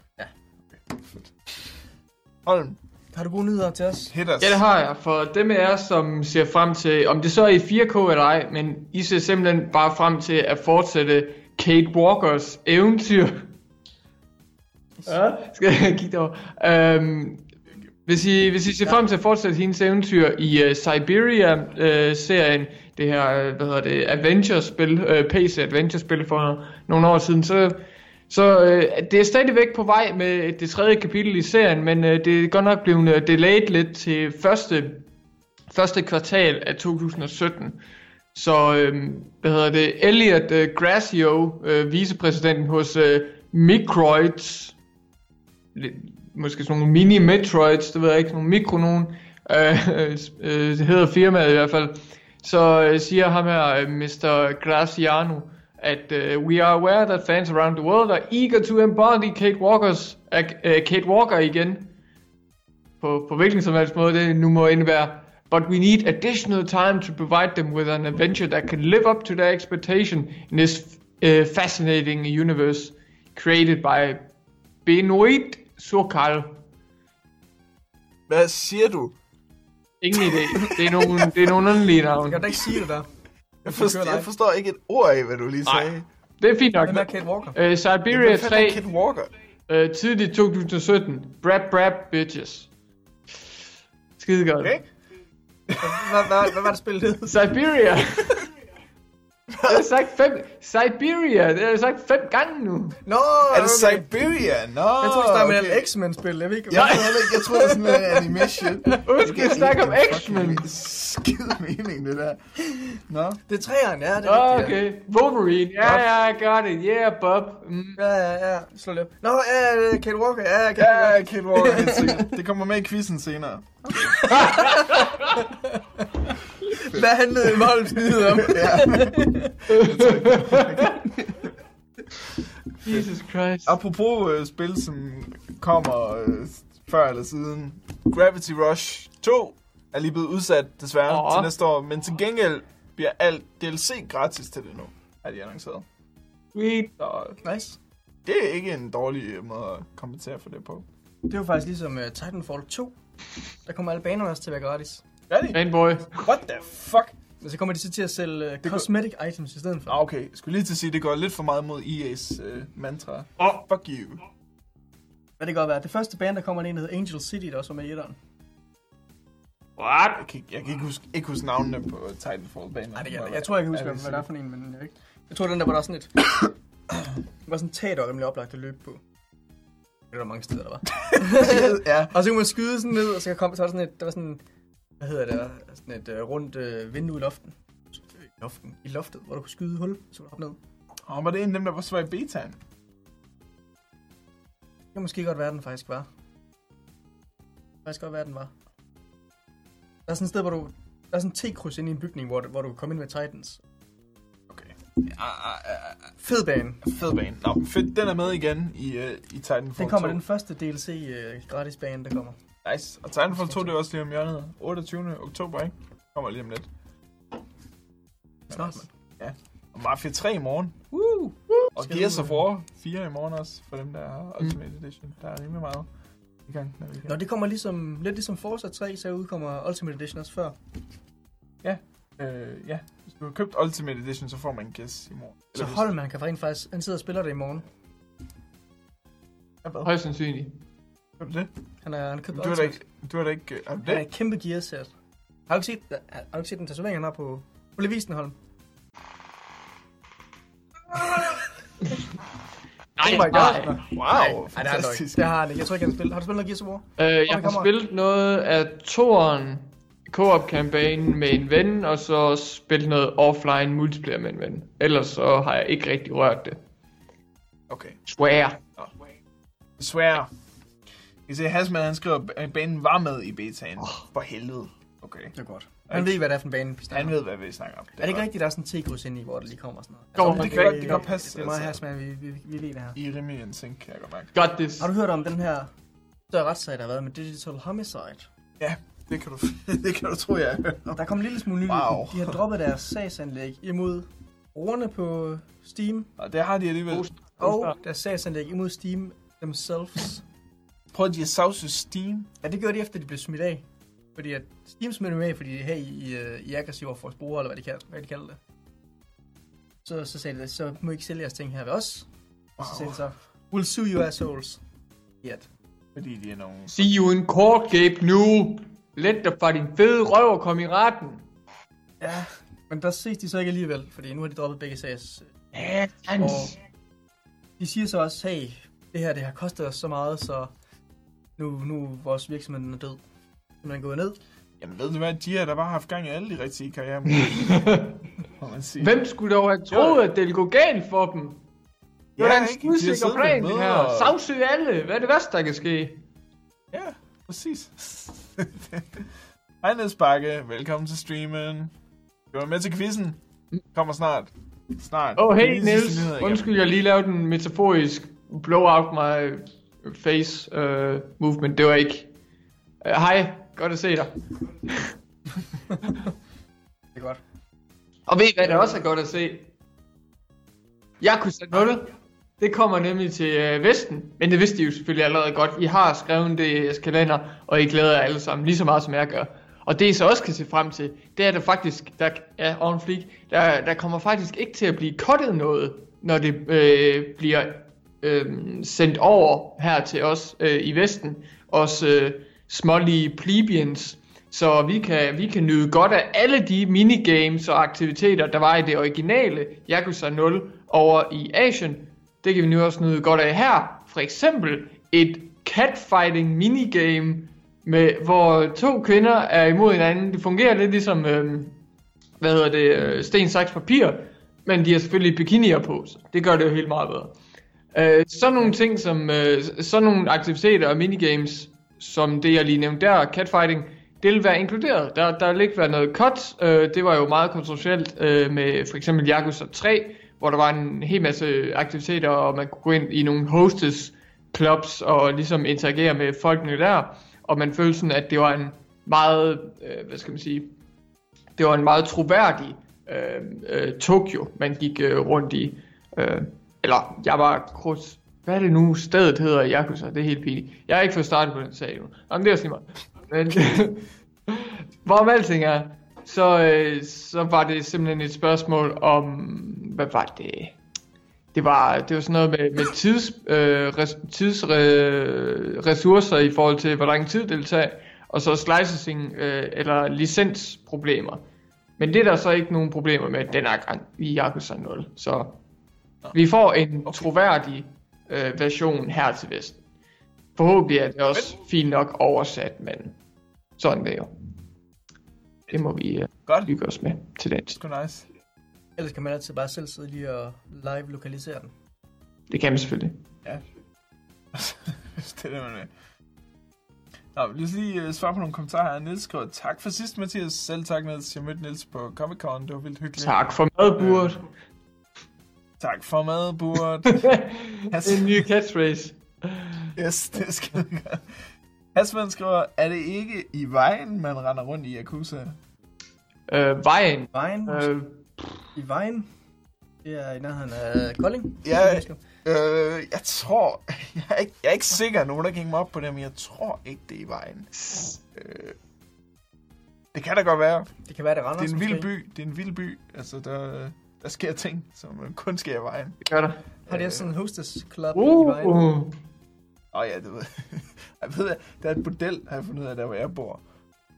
Holm, Har du gode nyheder til os? hit us. Ja, det har jeg. For dem af jer, som ser frem til, om det så er i 4K eller ej, men I ser simpelthen bare frem til at fortsætte Kate Walkers eventyr. Ja, skal jeg kigge derovre. Øhm, hvis, I, hvis I ser frem til at fortsætte hendes eventyr i uh, Siberia-serien, det her, uh, hvad hedder det, Adventure-spil, uh, PC-Adventure-spil for nogle år siden, så, så øh, det er stadigvæk på vej med det tredje kapitel i serien, men øh, det er godt nok blevet øh, delayed lidt til første, første kvartal af 2017. Så, øh, hvad hedder det, Elliot øh, Gracio, øh, vicepræsidenten hos øh, Microids, måske sådan nogle mini-Metroids, det ved jeg ikke, sådan nogle mikro nogen, øh, øh, det hedder firmaet i hvert fald, så øh, siger ham her, øh, Mr. Graciano, at uh, we are aware that fans around the world are eager to embody Kate Walkers, uh, uh, Kate Walker igen, på, på hvilken som helst måde det nu må indvære. But we need additional time to provide them with an adventure that can live up to their expectation in this uh, fascinating universe created by Benoit Sokal. Hvad siger du? Ingen idé. Det er nogle, det er nogle underlige navne. Kan du da ikke sige det der? Jeg forstår, jeg forstår ikke et ord af, hvad du lige Nej. sagde. Det er fint nok. Hvem er Kate Walker? Uh, Siberia Hvem fanden 3, er Kid Walker? uh, tidligt 2017. Brab Brab Bitches. Skide godt. Okay. Hvad, hvad, hvad var det spillet hed? Siberia. det har jeg sagt fem... Siberia, det har jeg sagt fem gange nu. Nå, Er det okay. Siberia? Nå, Jeg tror, det starter med okay. et X-Men-spil. Jeg ved ikke, Jeg heller ikke, jeg troede, det var sådan noget anime shit. Hvorfor skal vi snakke om X-Men? Skide mening, det der. Nå. Det er træeren, ja, det er rigtigt. ja. okay. Wolverine. Ja, ja, I got it. Yeah, Bob. Mm. Ja, ja, ja. Slå lidt. Nå, ja, det er Kate Walker. Ja, Kate Ja, Walker. Kid Walker, helt sikkert. Det kommer med i quizzen senere. Hvad handlede Holms nyhed om? ja. Jesus Christ. Apropos øh, spil, som kommer øh, før eller siden. Gravity Rush 2 er lige blevet udsat, desværre, Åh. til næste år. Men til gengæld bliver alt DLC gratis til det nu, har de annonceret. Sweet. Så Nice. det er ikke en dårlig øh, måde at kompensere for det på. Det er jo faktisk ligesom uh, Titanfall 2. Der kommer alle banerne også til at være gratis. Er de? Man boy. What the fuck? Men så kommer de så til at sælge uh, går- cosmetic items i stedet for. Ah, okay. Jeg skulle lige til at sige, at det går lidt for meget mod EA's øh, mantra. Åh. Fuck you. Hvad det kan godt være. Det første band, der kommer, er der hedder Angel City, der også var med i etteren. What? Jeg kan, ikke- jeg kan ikke huske, ikke huske navnene på Titanfall-banen. Nej, det kan jeg, ikke. jeg tror, jeg kan huske, hvad, hvad der er for en, men jeg, ikke. jeg tror, den der var der sådan et... det var sådan et teater, der blev oplagt at løbe på. Det var der mange steder, der var. ja. Og så kunne man skyde sådan ned, og så kom så var der sådan et, der var sådan, hvad hedder det, sådan et uh, rundt uh, vindue i loften. I loften? I loftet, hvor du kunne skyde hul, så du op ned. Det Og var det en af dem, der var så i betaen? kan måske godt være, den faktisk var. Det kan faktisk godt være, den var. Der er sådan et sted, hvor du... Der er sådan en T-kryds inde i en bygning, hvor, du- hvor du kan komme ind med Titans. Okay. Ja, ja, Fed bane. Fed bane. Nå, fedt. Den er med igen i, uh, i Titanfall Den kommer 2. den første DLC uh, gratis bane, der kommer. Nice. Og Titanfall 2, det er også lige om hjørnet. 28. oktober, ikke? Kommer lige om lidt. Snart, man. Og Mafia 3 i morgen. Woo! Og Skal Gears of War 4 i morgen også, for dem, der har Ultimate Edition. Der er rimelig meget i gang. Når vi Nå, det kommer ligesom, lidt ligesom Forza 3, så udkommer Ultimate Edition også før. Øh, ja, hvis du har købt Ultimate Edition, så får man en Gears i morgen. Så hvis- Holm, han kan rent faktisk, han sidder og spiller det i morgen. Ja? Højst sandsynligt. Gør du det? Han er, han er købt Du har da ikke... Du har da ikke... Har du Han er det? et kæmpe gearsæt. Har du ikke set, har du ikke set den tatovering, han har på... På Levisen, Holm? Nej, Oh my nej. God. Wow, Nej, det har dog ikke. fantastisk. Det har han ikke. Jeg tror ikke, han har spillet. Har du spillet noget Gears of War? Øh, jeg kommer. har spillet noget af toeren co-op campaign med en ven, og så spillet noget offline multiplayer med en ven. Ellers så har jeg ikke rigtig rørt det. Okay. Swear. Desværre. I se, Hasman, han skriver, at banen var med i betaen. For helvede. Okay. Det er godt. Han ved, hvad det er for en bane, vi snakker Han ved, hvad vi snakker om. Er det ikke rigtigt, der er sådan en T-kryds inde i, hvor der lige kommer sådan noget? Jo, det kan godt- det kan godt det, passe, Det er meget altså. her, vi, vi, vi ved det her. I er rimelig en sync, kan jeg godt mærke. Got this. Har du hørt om den her større retssag, der har været med Digital Homicide? Ja, det kan du, det kan du tro, jeg om. Der kom en lille smule nyt. Wow. De har droppet deres sagsanlæg imod brugerne på Steam, Og det har de alligevel. Og deres sagsanlæg imod Steam themselves. Prøv at de at savse Steam. Ja, det gjorde de efter, de blev smidt af. Fordi at Steam smidt dem af, fordi hey, I, øh, I er aggressive over for vores brugere, eller hvad de, kalder, hvad de kalder det. Så, så sagde de, så må I ikke sælge jeres ting her ved os. Og så Wow. sagde de så, we'll sue you assholes. Yet. Fordi de er nogle... See you in court, Gabe, nu. Let dig fra din fede røv og komme i retten. Ja, men der ses de så ikke alligevel, fordi nu har de droppet begge sags. Ja, Og de siger så også, hey, det her det har kostet os så meget, så nu, nu er vores virksomhed den er død. Nu er den gået ned. Jamen ved du hvad, de har da bare haft gang i alle de rigtige karriere. må man sige. Hvem skulle dog have troet, at det ville gå galt for dem? Det var da en skudsikker plan, det her. og- Sagsøge alle. Hvad er det værste, der kan ske? Ja, præcis. Hej Niels Bakke, velkommen til streamen. Du var med til quizzen. Kommer snart. Snart. Åh, oh, er hey Niels. Undskyld, jeg lige lavede en metaforisk blow out my face uh, movement. Det var ikke... Uh, hej, godt at se dig. Det er godt. Og ved I, hvad der også er godt at se? Yakuza 0. Det kommer nemlig til øh, Vesten, men det vidste I jo selvfølgelig allerede godt. I har skrevet det i jeres kalender, og I glæder jer alle sammen lige så meget, som jeg gør. Og det I så også kan se frem til, det er der faktisk, der, ja, on fleek, der, der kommer faktisk ikke til at blive cuttet noget, når det øh, bliver øh, sendt over her til os øh, i Vesten. Os øh, smålige plebeians. Så vi kan, vi kan nyde godt af alle de minigames og aktiviteter, der var i det originale Yakuza 0 over i Asien. Det kan vi nu også nyde godt af her. For eksempel et catfighting minigame, med, hvor to kvinder er imod hinanden. Det fungerer lidt ligesom, øh, hvad hedder det, øh, sten, saks, papir. Men de har selvfølgelig bikinier på, så det gør det jo helt meget bedre. Øh, sådan nogle ting som, øh, sådan nogle aktiviteter og minigames, som det jeg lige nævnte der, catfighting, det vil være inkluderet. Der, der vil ikke være noget cut. Øh, det var jo meget kontroversielt øh, med for eksempel Yakuza 3, hvor der var en hel masse aktiviteter, og man kunne gå ind i nogle hostess clubs og ligesom interagere med folkene der. Og man følte sådan, at det var en meget, øh, hvad skal man sige, det var en meget troværdig øh, øh, Tokyo, man gik øh, rundt i. Øh, eller jeg var kryds. Hvad er det nu stedet hedder i Yakuza? Det er helt pinligt. Jeg har ikke fået startet på den sag nu. Jamen det er også lige meget. Men, hvorom alting er, så, øh, så var det simpelthen et spørgsmål om, hvad var det? Det var, det var sådan noget med, med tids, øh, res, tids, øh, i forhold til, hvor lang tid det ville tage. og så slicing øh, eller licensproblemer. Men det er der så ikke nogen problemer med den gang i Yakuza 0. Så vi får en Okay. troværdig øh, version her til Vesten. Forhåbentlig er det også fint nok oversat, men sådan det er jo. Det må vi øh, Godt. hygge os med til den tid. Nice. Ellers kan man altid bare selv sidde lige og live lokalisere den. Det kan man selvfølgelig. Ja. det er det, man vil. Nå, lad os lige uh, svare på nogle kommentarer her. Niels skriver, tak for sidst, Mathias. Selv tak, Niels. Jeg mødte Niels på Comic Con. Det var vildt hyggeligt. Tak for madburt. Tak for mad, Burt. en ny catchphrase. yes, det skal vi gøre. Hasman skriver, er det ikke i vejen, man render rundt i Yakuza? Øh, vejen. Vejen, Øh, i vejen. Det er i nærheden af Kolding. Ja, øh, jeg tror... Jeg er, ikke, jeg er ikke sikker, nogen der kan mig op på det, men jeg tror ikke, det er i vejen. Øh, det kan da godt være. Det kan være, det render. Det er en vild by. Det er en vild by. Altså, der, der sker ting, som kun sker i vejen. det gør der. Har de også sådan en hostess club i Uh, vejen? uh. Åh oh, ja, det ved jeg. ved, der er et bordel, har jeg fundet ud af, der hvor jeg bor.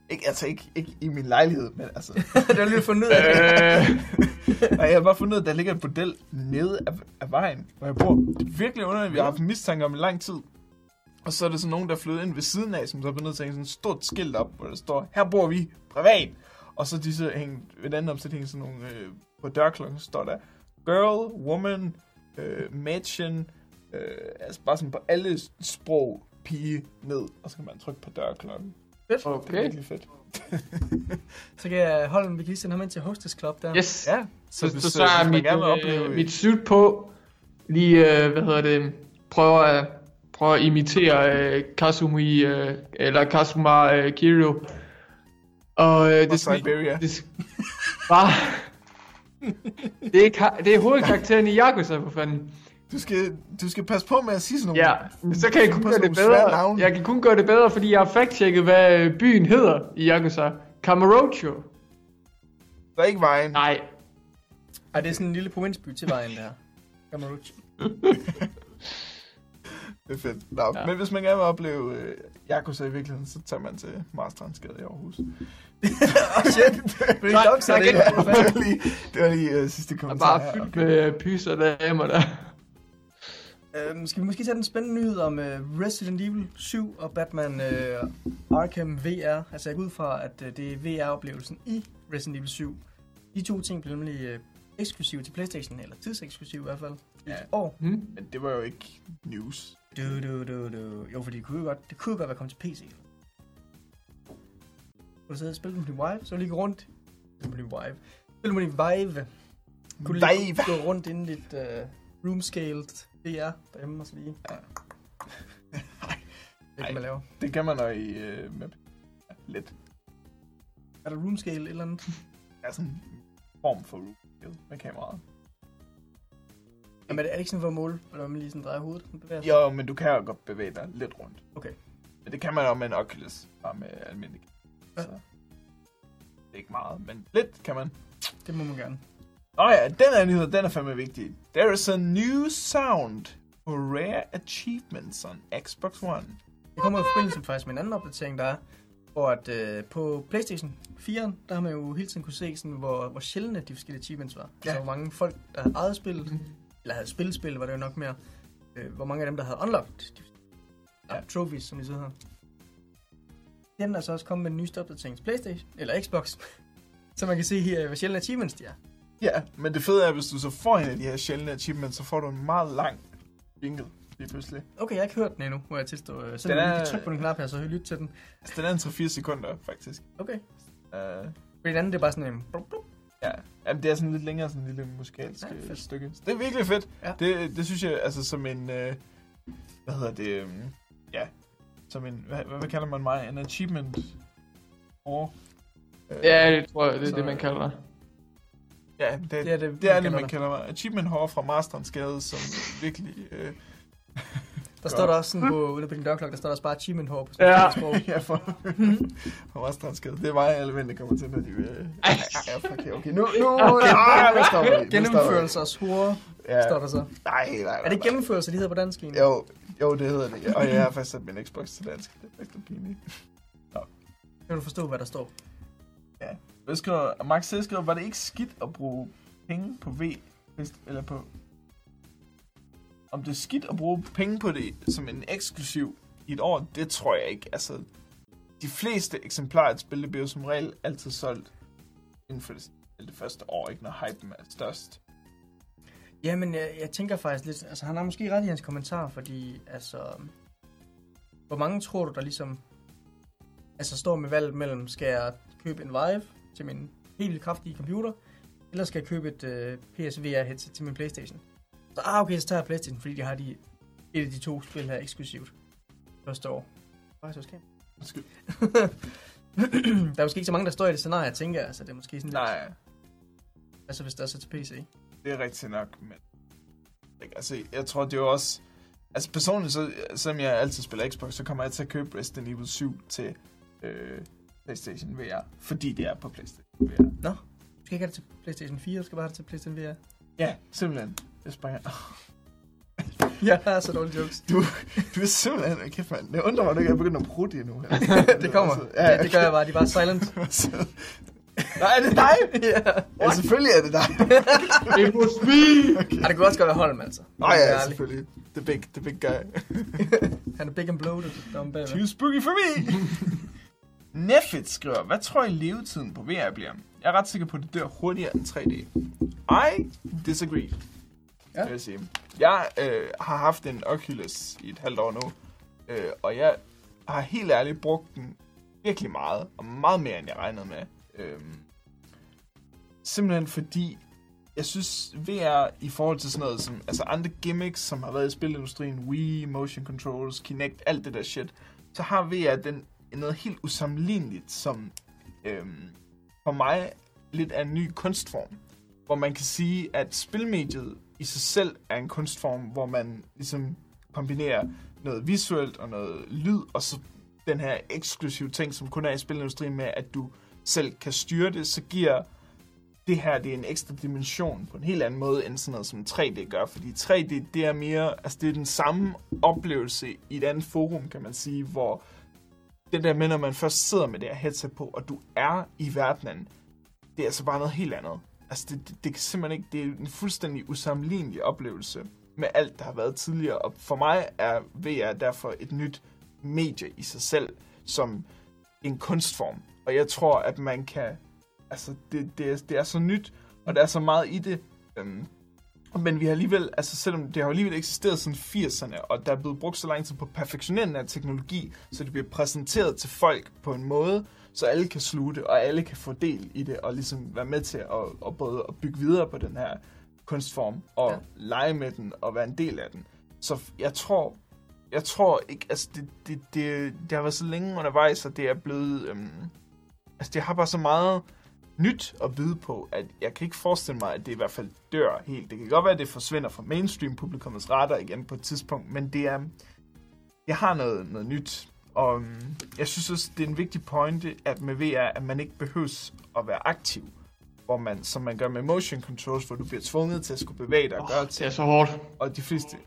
Ikke, altså ikke, ikke i min lejlighed, men altså... det har lige fundet ud af det. Øh, Nej, jeg har bare fundet ud af, at der ligger et bordel nede af, af vejen, hvor jeg bor. Det er virkelig underligt. Vi har haft mistanke om i lang tid. Og så er der så nogen, der er flyttet ind ved siden af, som så er blevet nødt til at sådan et stort skilt op, hvor der står, her bor vi, privat. Og så de så hængt, ved den anden opsæt hænger sådan nogle, øh, på dørklokken står der, girl, woman, øh, Mädchen, øh, altså bare sådan på alle sprog, pige ned, og så kan man trykke på dørklokken. Fedt. Det er okay. virkelig fedt. Så kan jeg holde vi kan lige sende ham ind til hostess club der. Yes. Ja, Så, hvis, så, så øh, er mit, gerne opleve... opleve... mit suit på. Lige, øh, hvad hedder det, prøver at, prøver at imitere øh, Kazumi, øh, eller Kazuma øh, Kiryu. Og øh, det. Siberia. Det bare... det, er, ka- det er hovedkarakteren i Yakuza, for fanden. Du skal, du skal passe på med at sige sådan nogle... Ja, så kan jeg kun gøre på det bedre. Jeg kan kun gøre det bedre, fordi jeg har fact-checket, hvad øh, byen hedder i Yakuza. Kamurocho. Der er ikke vejen. Nej, Ej, det er sådan en lille provinsby til vejen der. Kamaruchi. Det er fedt. Nå, Ja. ja. Men hvis man gerne vil opleve uh, Yakuza i virkeligheden, så tager man til Marstrandsgade i Aarhus. Shit. Blev Nej, det dog sagt nej, ind? det var lige, det var lige uh, sidste er kommentar bare her. fyldt med pys og damer der. Øhm, skal vi måske tage den spændende nyhed om uh, Resident Evil 7 og Batman uh, Arkham VR? Altså jeg går ud fra, at uh, det er VR-oplevelsen i Resident Evil 7. De to ting bliver nemlig uh, eksklusive til Playstation, eller tidseksklusive i hvert fald. Ja. Og Hmm? Men det var jo ikke news. du, du, du, du. Jo, fordi det kunne jo godt, det kunne jo godt være kommet til PC. Du sidde og spille med din wife, så lige gå rundt. Spille med din wife. Spille med din vive. Kunne du lige gå rundt inden dit uh, room-scaled VR derhjemme og så lige. Ja. Det kan man lave. Det kan man nok i uh, med ja, lidt. Er der room-scale eller andet? Ja, sådan en form for room med kameraet. Jamen er det ikke sådan for at måle, eller man lige sådan drejer hovedet? Sådan bevæger sig? Jo, men du kan jo godt bevæge dig lidt rundt. Okay. Men det kan man jo med en Oculus, bare med almindelig Ja. Så det er ikke meget, men lidt kan man. Det må man gerne. Oh ja, den her nyhed, den er fandme vigtig. There is a new sound for rare achievements on Xbox One. Det kommer i forbindelse faktisk med en anden opdatering, der er, hvor at øh, på Playstation 4, der har man jo hele tiden kunne se, sådan, hvor, hvor sjældne de forskellige achievements var. Ja. Så hvor mange folk, der havde ejet spillet, eller havde spillet spillet, var det jo nok mere. Øh, hvor mange af dem, der havde unlocked de ja. Ja. trophies, som de så hedder. Den er så også kommet med en nyeste opdatering til Playstation, eller Xbox, så man kan se her, hvor sjældne achievements de er. Ja, men det fede er, at hvis du så får en af de her sjældne achievements, så får du en meget lang jingle lige pludselig. Okay, jeg har ikke hørt den endnu, må jeg tilstå. Øh, Så Den den er- lige trykke på den knap her, så lytte til den. Altså, den er en 3-4 sekunder, faktisk. Okay. Uh, For den anden, det er bare sådan en... Ja, Jamen, det er sådan lidt længere, sådan en lille musikalsk Ja, ja, fedt. stykke. Så det er virkelig fedt. Ja. Det, det synes jeg, altså som en, øh, hvad hedder det, øh, ja, som en, hvad, hvad, kalder man mig, en achievement or? Øh, Ja, det tror jeg, det er Så- det, man kalder det. ja det, Det er det, det, er man det, kalder man kalder mig. Achievement Horror fra Masterens Gade, som virkelig, øh, Der står der også sådan på, ude på din dørklokke, der står der også bare achievement hår på Ja. sprog. ja, for, for Masterens Gade. Det er mig, alle venner kommer til, når de. Øh, Ej. ja, okay, okay, nu, nu, ah, nu stopper vi. Nu stopper vi. Gennemførelse og sure, Ja. står der så. Nej, nej, nej. Er det ikke gennemførelse, de hedder på dansk egentlig? Jo, jo, det hedder det. Og jeg har faktisk sat min Xbox til dansk. Det er faktisk pinligt. Nå. Kan du forstå, hvad der står? Hvad skriver, Max C. skriver, var det ikke skidt at bruge penge på V? Eller på... Om det er skidt at bruge penge på det som en eksklusiv i et år, det tror jeg ikke. Altså, de fleste eksemplarer af et spil, det bliver som regel altid solgt inden for det, det første år, ikke når hypen er størst. Jamen, jeg, jeg tænker faktisk lidt... Altså, han har måske ret i hans kommentar, fordi, altså... Hvor mange tror du, der ligesom... Altså, står med valget mellem, skal jeg købe en Vive til min helt kraftige computer, eller skal jeg købe et uh, PSVR headset til min Playstation? Så, ah, okay, så tager jeg Playstation, fordi de har de, et af de to spil her eksklusivt første år. Faktisk også Undskyld. Der er måske ikke så mange, der står i det scenarie, jeg tænker, altså det er måske sådan lidt... Nej, Altså hvis der er så til PC. Det er rigtigt nok, men... ikke, Altså, jeg tror, det er jo også... Altså, personligt, så, selvom jeg altid spiller Xbox, så kommer jeg til at købe Resident Evil 7 til øh, PlayStation VR, fordi det er på PlayStation VR. Du skal ikke have det til Playstation 4, du skal bare have det til Playstation VR. Ja, simpelthen. Jeg springer. Der er så dårlige jokes. Du, du er simpelthen... Kæft, mand. Det undrer mig, at du ikke er begyndt at prutte endnu. Her. det kommer. Ja, det, det gør jeg bare, de er bare silent. Nej, er det dig? ja. Ja, selvfølgelig er det dig. It was me! Ej, det kunne også godt være Holm, altså. Nej, ja, Ærligt. selvfølgelig. The big, the big guy. Han er big and bloated. Too spooky for me! Neffit skriver, hvad tror I levetiden på VR bliver? Jeg er ret sikker på, at det dør hurtigere end 3D. I disagree. Ja. Ja. Jeg, sige. jeg øh, har haft en Oculus i et halvt år nu, øh, og jeg har helt ærligt brugt den virkelig meget, og meget mere, end jeg regnede med. Øh, simpelthen fordi, jeg synes, VR i forhold til sådan noget som, altså andre gimmicks, som har været i spilindustrien, Wii, motion controls, Kinect, alt det der shit, så har VR den noget helt usammenligneligt, som øhm, for mig lidt er en ny kunstform. Hvor man kan sige, at spilmediet i sig selv er en kunstform, hvor man ligesom kombinerer noget visuelt og noget lyd, og så den her eksklusive ting, som kun er i spilindustrien med, at du selv kan styre det, så giver det her det er en ekstra dimension på en helt anden måde, end sådan noget som 3D gør. Fordi 3D, det er mere, altså det er den samme oplevelse i et andet forum, kan man sige, hvor det der med, når man først sidder med det her headset på, og du er i verdenen, det er altså bare noget helt andet. Altså det, det, det kan simpelthen ikke, det er en fuldstændig usammenlignelig oplevelse med alt, der har været tidligere. Og for mig er VR derfor et nyt medie i sig selv, som en kunstform. Og jeg tror, at man kan altså, det, det, er, det er så nyt, og der er så meget i det. Øhm, men vi har alligevel, altså selvom det har alligevel eksisteret siden 80'erne, og der er blevet brugt så lang tid på perfektioneringen af teknologi, så det bliver præsenteret til folk på en måde, så alle kan sluge det, og alle kan få del i det, og ligesom være med til at, at både at bygge videre på den her kunstform, og ja. lege med den, og være en del af den. Så jeg tror, jeg tror ikke, altså det, det, det, det har været så længe undervejs, og det er blevet, øhm, altså det har bare så meget nyt at byde på, at jeg kan ikke forestille mig, at det i hvert fald dør helt. Det kan godt være, at det forsvinder fra mainstream-publikummets radar igen på et tidspunkt, men det er, jeg har noget, noget nyt, og øhm, jeg synes også, det er en vigtig pointe, at med VR, at man ikke behøves at være aktiv, hvor man, som man gør med motion controls, hvor du bliver tvunget til at skulle bevæge dig og gøre Det ting. er så hårdt. Og de fleste...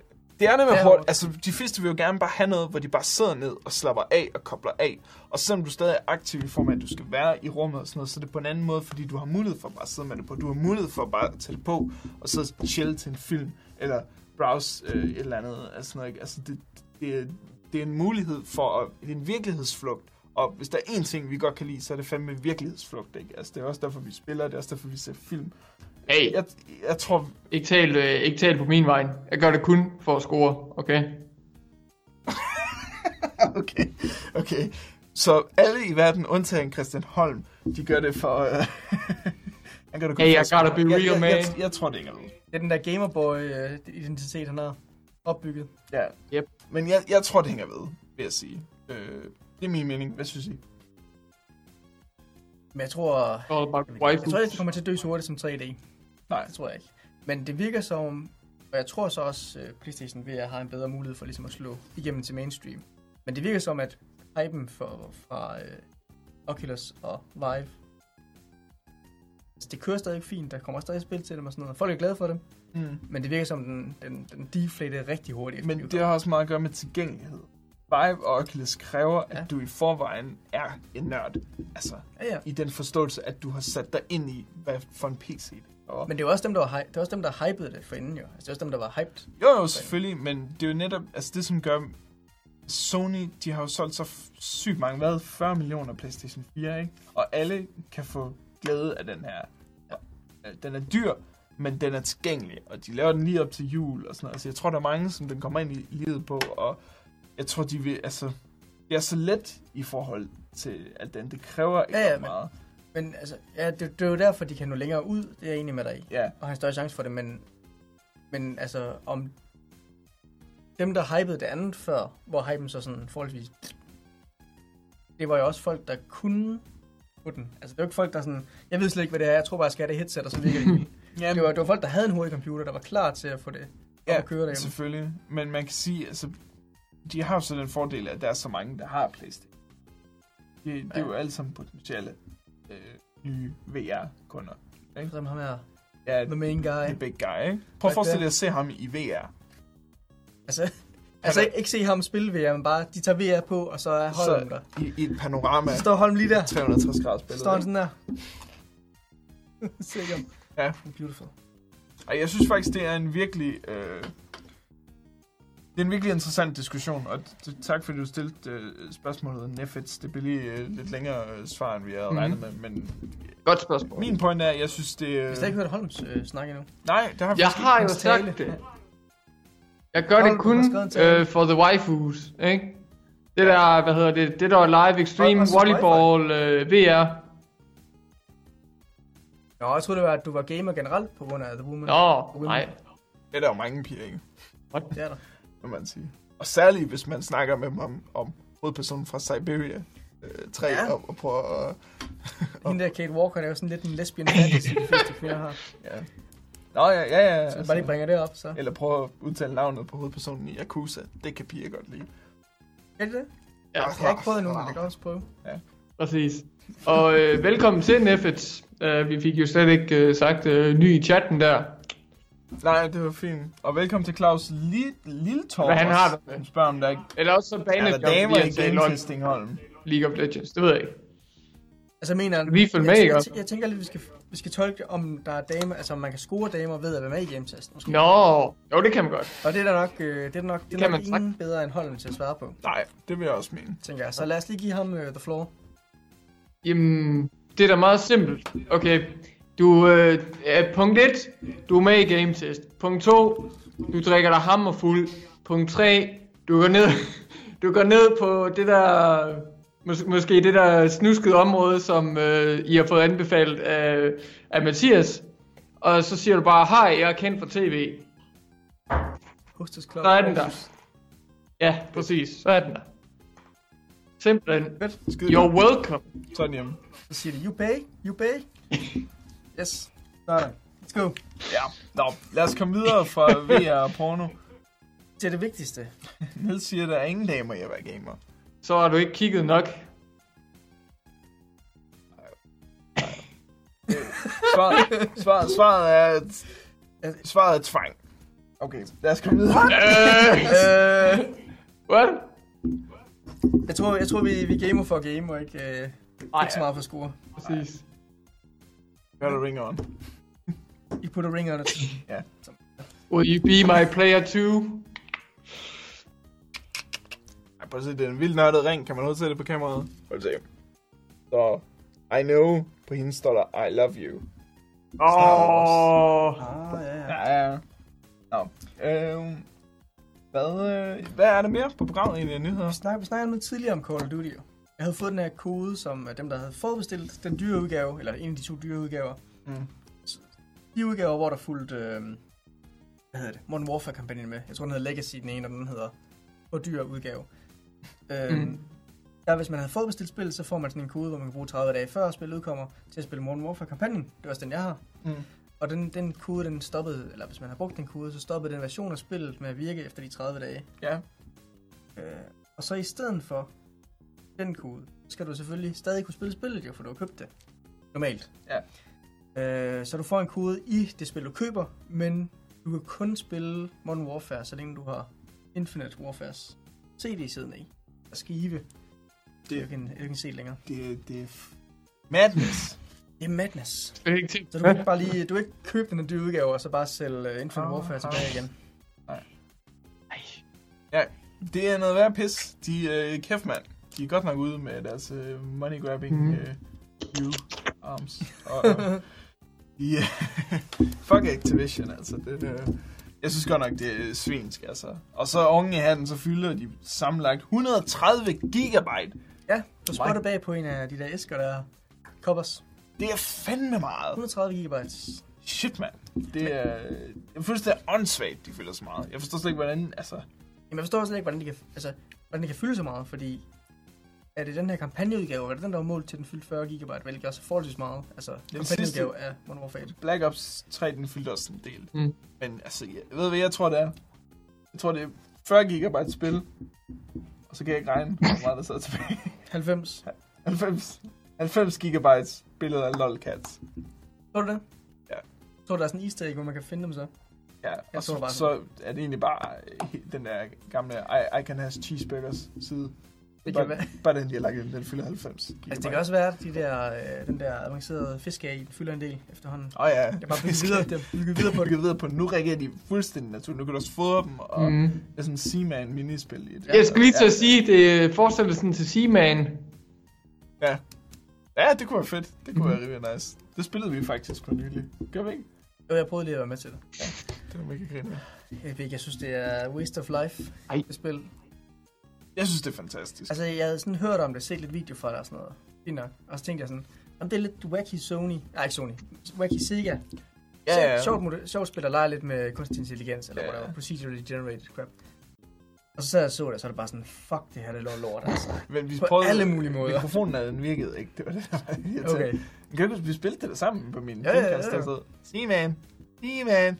Det er nemlig hårdt. Altså, de fleste vil jo gerne bare have noget, hvor de bare sidder ned og slapper af og kobler af. Og selvom du stadig er aktiv i form af, at du skal være i rummet og sådan noget, så er det på en anden måde, fordi du har mulighed for bare at sidde med det på. Du har mulighed for bare at tage det på og sidde og chill til en film, eller browse øh, et eller andet. Altså, noget, ikke? altså det, det, er, det er en mulighed for at... Det er en virkelighedsflugt. Og hvis der er én ting, vi godt kan lide, så er det fandme virkelighedsflugt, ikke? Altså, det er også derfor, vi spiller, det er også derfor, vi ser film. Hey, Jeg, jeg tror, ikke tal, øh, ikke tal på min vej. Jeg gør det kun for at score, okay? okay, okay. Så alle i verden, undtagen Christian Holm, de gør det for... Uh, han gør det kun Hey, for score. gotta be jeg, real, jeg, man. Jeg, jeg, jeg tror det ikke er noget. Det er den der Gamerboy-identitet, han har opbygget. Ja. Yep. Men jeg, jeg tror, det hænger ved, vil jeg sige. Øh, det er min mening. Hvad synes I? Men jeg tror... Jeg, jeg tror ikke, det kommer til at dø så hurtigt som 3D. Nej. Det tror jeg ikke. Men det virker som... Og jeg tror så også, at PlayStation VR har en bedre mulighed for ligesom at slå igennem til mainstream. Men det virker som, at hypen for, fra uh, Oculus og Vive... Altså, det kører stadig fint. Der kommer stadig spil til dem og sådan noget. Folk er glade for dem. Mm. Men det virker som, den, den, den deflated rigtig hurtigt. Men det har også meget at gøre med tilgængelighed. Vive og Oculus kræver, Ja. at du i forvejen er en nørd. Altså, Ja, ja. i den forståelse, at du har sat dig ind i, hvad for en PC det er. Men det er jo også dem, der var, det er også dem, der hypede det for inden jo. Altså, det er også dem, der var hyped. Jo, jo, selvfølgelig, men det er jo netop, altså det som gør, Sony, de har jo solgt så sygt mange, hvad, 40 millioner PlayStation 4, ikke? Og alle kan få glæde af den her. Ja. Den er dyr, men den er tilgængelig, og de laver den lige op til jul og sådan noget. Altså jeg tror, der er mange, som den kommer ind i livet på, og jeg tror, de vil, altså, det er så let i forhold til, at den, det kræver ikke Ja, ja, ja, men- meget. Men altså, ja, det, det er jo derfor, de kan nå længere ud. Det er jeg enig med dig i. Ja, Og har en større chance for det, men, men altså, om dem, der hypede det andet før, hvor hypen så sådan forholdsvis... Det var jo også folk, der kunne få den. Altså, det var ikke folk, der sådan... Jeg ved slet ikke, hvad det er. Jeg tror bare, jeg skal have det headset, og så virker det. ja det, var, det var folk, der havde en hurtig computer, der var klar til at få det op Ja, at køre derhjemme. selvfølgelig. Men man kan sige, altså, de har jo så den fordel, at der er så mange, der har Playstation. Det, det er Ja. jo alle sammen potentielle øh, nye VR-kunder. Som ham her, Ja, the main guy. the big guy, ikke? Prøv at forestille dig at se ham i VR. Altså, altså ikke, ikke se ham spille VR, men bare, de tager VR på, og så er Holm der. I, I et panorama Så står Holm lige der. 360 graders Så billede. står han ikke? sådan der. Sikker. Ja. Beautiful. Og jeg synes faktisk, det er en virkelig... Øh, det er en virkelig interessant diskussion, og tak fordi du stillede øh, spørgsmålet Neffets. Det blev lige øh, lidt længere øh, svar, end vi havde Mhm. regnet med, men Godt spørgsmål. min point er, at jeg synes, det... Hvis du ikke hørt Holms øh, snak endnu. Nej, det har Jeg faktisk har jo sagt tale. det. Jeg gør det kun øh, for the waifus, ikke? Det der, hvad hedder det, det der er live extreme volleyball øh, VR. Nå, jeg troede, det var, at du var gamer generelt på grund af The Woman. Nå, nej. Det er der jo mange piger, ikke? Det er der. Må man sige. Og særligt, hvis man snakker med dem om, om hovedpersonen fra Siberia øh, 3, Ja. ja. og, og prøver at... Hende der Kate Walker, det er jo sådan lidt en lesbian fantasy, de fleste kvinder har. Ja. Nå, ja, ja, ja. Så altså. bare lige bringer det op, så. Eller prøve at udtale navnet på hovedpersonen i Yakuza. Det kan piger godt lide. Er det det? Ja, Jeg har ikke prøvet endnu, men det kan jeg også prøve. præcis. Og øh, velkommen til Neffets. Uh, vi fik jo slet ikke øh, sagt øh, ny i chatten der. Nej, det var fint. Og velkommen til Claus Lille, Lille Hvad han har der med? Som spørger, om der ikke Eller også så er banet der damer i game testing Holm. League of Legends. Det ved jeg ikke. Altså, mener... Vi følger med, jeg, ikke jeg, jeg, tænker lidt, vi skal, vi skal tolke, om der er damer, altså om man kan score damer ved at være med i game-testen. Måske. Nå, jo det kan man godt. Og det er der nok, øh, det er der nok, det kan er nok ingen bedre end Holm til at svare på, Nej, det vil jeg også mene. tænker jeg. Så lad os lige give ham uh, the floor. Jamen, det er da meget simpelt. Okay, du, øh, punkt 1, du er med i game test. Punkt 2, du drikker dig hammerfuld. Punkt 3, du går ned, du går ned på det der, mås- måske det der snuskede område, som øh, I har fået anbefalet af, af Mathias. Og så siger du bare, hej, jeg er kendt fra tv. Hostess Club. Så er den der. Ja, præcis, så er den der. Simpelthen. Skide You're welcome. Sådan hjemme. Så siger de, you pay, you pay. yes. Sådan. Let's go. Ja. Nå, lad os komme videre fra VR og porno. Det er det vigtigste. Niels siger, at der er ingen damer i at være gamer. Så har du ikke kigget nok. Svaret, svaret, svaret er... at- Svaret er tvang. Okay, lad os komme videre. Øh, what? jeg tror, jeg tror vi, vi gamer for game, og ikke, øh, ikke så meget for score. Præcis. Gør der ring on. I put a ring on it. Ja. Will you be my player too? Ej, prøv at se, det er en vild nørdet ring. Kan man overhovedet se det på kameraet? Prøv at se. Så, I know. På hende står der, I love you. Åh. Ah, ja, ja. Ja, ja. Nå. Øhm, hvad, øh, hvad er der mere på programmet egentlig af nyheder? Vi snakkede, vi snakkede noget tidligere om Call of Duty. jo. Jeg havde fået den her kode, som øh, dem, der havde forudbestilt den dyre udgave, eller en af de to dyre udgaver. Mm. De udgaver, hvor der fulgte, øh, hvad hedder det, Modern Warfare-kampagnen med. Jeg tror, den hedder Legacy, den ene, og den hedder på dyr udgave. Øh, Mm. Der, hvis man havde forudbestilt spillet, så får man sådan en kode, hvor man kan bruge 30 dage før spillet udkommer, til at spille Modern Warfare-kampagnen. Det er også den, jeg har. Mm. Og den, den kode, den stoppede, eller hvis man har brugt den kode, så stoppede den version af spillet med at virke efter de 30 dage. Ja. Øh, og så i stedet for den kode, skal du selvfølgelig stadig kunne spille spillet, jo, for du har købt det. Normalt. Ja. Øh, så du får en kode i det spil, du køber, men du kan kun spille Modern Warfare, så længe du har Infinite Warfares CD siden af. skive. Det er ikke en, ikke en set længere. Det, det er f- madness. Det er madness. Det er ikke til. Så du kan ikke bare lige, du kan ikke købe den dyre udgave, og så bare sælge uh, Infinite Ah, Warfare tilbage igen. Det er noget værd pis. De, øh, kæft mand, de er godt nok ude med deres øh, money grabbing Mhm. øh, you arms. Og, og, de, øh, fuck Activision, altså. Det, øh, jeg synes godt nok, det er svinsk, altså. Og så oven i hatten, så fylder de sammenlagt 130 gigabyte. Ja, du spotter bag på en af de der æsker, der koppers. Det er fandme meget. 130 gigabytes. Shit, mand. Det er, jeg føles, det er åndssvagt, de fylder så meget. Jeg forstår slet ikke, hvordan, altså... Jamen, jeg forstår slet ikke, hvordan de kan, altså, hvordan de kan fylde så meget, fordi er det den her kampagneudgave, er det den, der var målt til den fyldte 40 gigabyte, hvilket også er forholdsvis meget. Altså, Den kampagneudgave af Modern Warfare 1. Black Ops 3, den fyldte også en del. Mm. Men altså, jeg ved hvad jeg tror, det er? Jeg tror, det er 40 gigabyte spil. Og så kan jeg ikke regne, hvor meget der sidder tilbage. 90. 90, 90 gigabytes billeder af lolcats. Tror du det? Ja. Tror du, der er sådan en easter egg, hvor man kan finde dem så? Ja, Jeg og tror så, bare så er det egentlig bare øh, den der gamle I, I can have cheeseburgers side. Det bare, kan være. bare den, de har lagt ind, den fylder 90 gigabyte. Altså, det kan også være, at de der, øh, den der avancerede fiske i, den fylder en del efterhånden. Åh oh, ja. Det er bare bygget videre, det bygget videre på det. videre på. Nu reagerer de fuldstændig naturligt. Nu kan du også fodre dem, og mm. Det er sådan en Seaman minispil i det. Jeg skulle lige til at sige, det forestiller sådan til Seaman. Ja. Ja, det kunne være fedt. Det kunne være rimelig nice. Det spillede vi faktisk for nylig. Gør vi ikke? Jo, jeg prøvede lige at være med til det. Det var mega grine. Jeg ikke, jeg synes, det er waste of life, Ej. det spil. Jeg synes, det er fantastisk. Altså, jeg havde sådan hørt om det, set lidt video fra det og sådan noget. Fint nok. Og så tænkte jeg sådan, om det er lidt wacky Sony. Nej, ikke Sony. Wacky Sega. ja, ja. Sjovt, mode- sjovt spil, der leger lidt med kunstig intelligens, eller Ja, ja, ja. whatever. Procedurally generated crap. Og så sad jeg og så det, og så er det bare sådan, fuck det her, det er lort, altså. Men vi på prøvede, alle mulige måder. Mikrofonen af den virkede ikke. Det var det, der var. Okay. Kan du huske, vi spillede det der sammen på min Ja, ja, ja, Dreamcast, ja. der stod, Seaman, Seaman,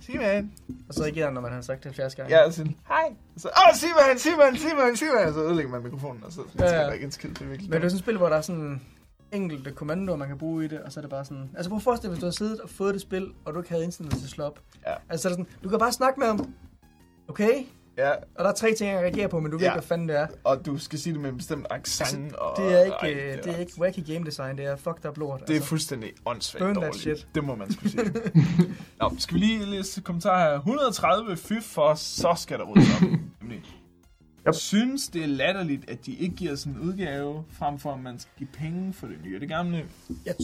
Seaman. Og så reagerer han, når man har sagt det 70 gange. Ja, og sådan, hej. Og så, åh, Seaman, Seaman, Seaman, Seaman. Og så ødelægger man mikrofonen, og så Ja, skal ja. der ikke en skid. Det er virkelig Men det er sådan et spil, hvor der er sådan enkelte kommandoer, man kan bruge i det, og så er det bare sådan... Altså prøv at forestille dig, hvis du har siddet og fået det spil, og du ikke havde internet til at slå op. Ja. Altså er sådan, du kan bare snakke med ham. Okay? Ja, Og der er tre ting, jeg reagerer på, men du ved Ja. ikke, hvad fanden det er. og du skal sige det med en bestemt accent. og, Det er ikke, ej, øh, det er ikke wacky game design, det er fucked up lort. Det er fuldstændig åndssvagt Burn dårligt. shit. Det må man skulle sige. Nå, skal vi lige læse kommentarer her. 130 fy for, så skal der ryddes op. Jeg synes, det er latterligt, at de ikke giver sådan en udgave, frem for at man skal give penge for det nye og det gamle. Jeg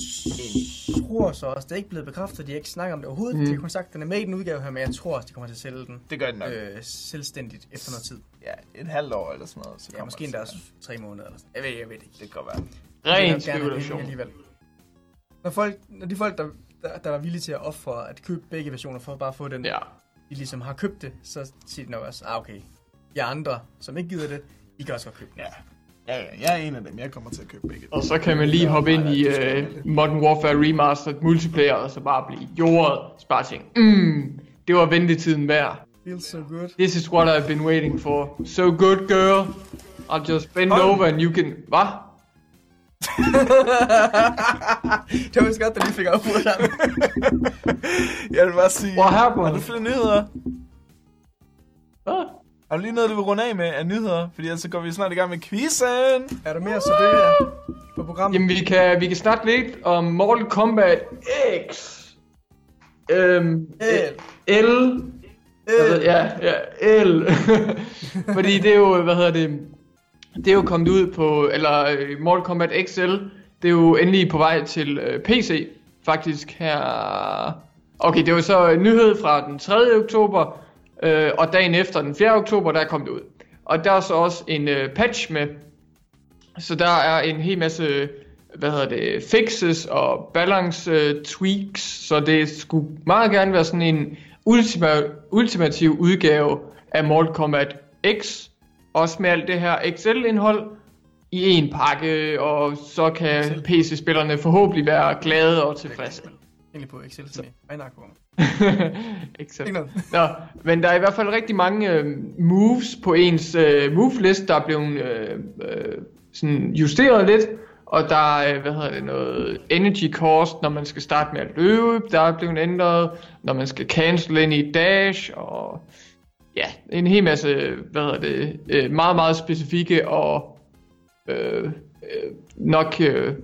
tror så også, det er ikke blevet bekræftet, de har ikke snakket om det overhovedet. Mm. De har kun sagt, at den er med i den udgave her, men jeg tror også, de kommer til at sælge den Det gør det nok. øh, selvstændigt efter noget tid. Ja, et halvt år eller sådan noget. Så Ja, måske endda også tre måneder eller sådan. Jeg ved, jeg ved det ikke. Det kan godt være. Ren spekulation. Alligevel. Når, folk, når de folk, der, der, der var villige til at ofre at købe begge versioner for at bare få den, Ja. de ligesom har købt det, så siger de nok også, ah okay, jeg andre, som ikke gider det, I kan også godt købe den. Ja. Ja, ja, jeg er en af dem. Jeg kommer til at købe begge. Og så kan man lige hoppe ind i uh, Modern Warfare Remastered multiplayer, og så bare blive jordet. Så bare tænke, mm, det var ventetiden værd. Feels so good. This is what I've been waiting for. So good, girl. I'll just bend Hold. over and you can... Hvad? det var vist godt, at lige fik afbrudt ham. Jeg vil bare sige... What happened? Har du flere nyheder? Hvad? Har du lige noget, du vil runde af med af nyheder? Fordi ellers så går vi snart i gang med quizzen. er der mere Sevilla på programmet? Jamen, vi kan, vi kan snakke lidt om Mortal Kombat X. Øhm, L. L. Ved, ja, ja, L. Fordi det er jo, hvad hedder det, det er jo kommet ud på, eller øh, Mortal Kombat XL, det er jo endelig på vej til øh, PC, faktisk her. Okay, det var så en nyhed fra den 3. oktober, øh, og dagen efter, den 4. oktober, der kom det ud. Og der er så også en øh, patch med, så der er en hel masse, hvad hedder det, fixes og balance øh, tweaks, så det skulle meget gerne være sådan en ultima, ultimativ udgave af Mortal Kombat X, også med alt det her XL-indhold i en pakke, og så kan PC-spillerne forhåbentlig være glade og tilfredse. Egentlig på Excel til mig. Narko. Excel. Ikke. Nå, men der er i hvert fald rigtig mange øh, moves på ens øh, move-list, der er blevet øh, øh, sådan justeret lidt. Og der er, øh, hvad hedder det, noget energy cost, når man skal starte med at løbe, der er blevet ændret. Når man skal cancel ind i dash, og ja, en hel masse, hvad hedder det, øh, meget, meget specifikke og øh, øh, nok øh,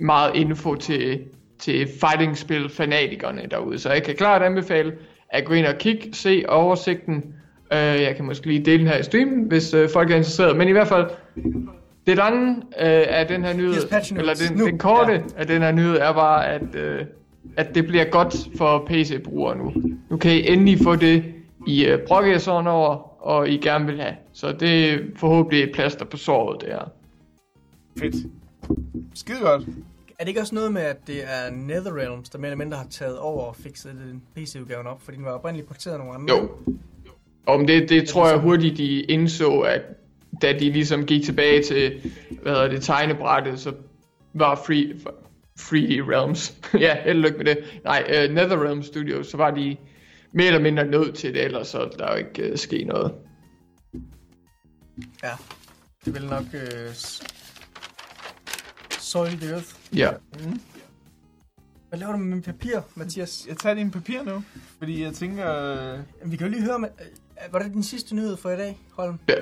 meget info til, til fighting-spil fanatikerne derude. Så jeg kan klart anbefale at gå ind og kigge, se oversigten. Øh, jeg kan måske lige dele den her i streamen, hvis øh, folk er interesseret. Men i hvert fald, det lange øh, af den her nyhed, Yes, eller den, Nu. den korte Ja. af den her nyhed, er bare, at, øh, at det bliver godt for PC-brugere nu. Nu kan I endelig få det, I øh, brokker sådan over, og I gerne vil have. Så det er forhåbentlig et plaster på såret, det her. Fedt. Skide godt. Er det ikke også noget med, at det er Netherrealms, der mere eller mindre har taget over og fikset den PC-udgaven op? Fordi den var oprindeligt porteret af nogle andre. Jo. Om det, det tror jeg hurtigt, de indså, at da de ligesom gik tilbage til, hvad hedder det, tegnebrættet, så var Free, Free Realms, ja, held og lykke med det, nej, uh, NetherRealm Studios, så var de mere eller mindre nødt til det, ellers så der jo ikke uh, ske noget. Ja. Det vil nok... Øh, soil the earth. Ja. Hvad laver du med min papir, Mathias? Jeg tager dine papir nu, fordi jeg tænker... øh, Vi kan jo lige høre med... øh, Var det den sidste nyhed for i dag, Holm? ja.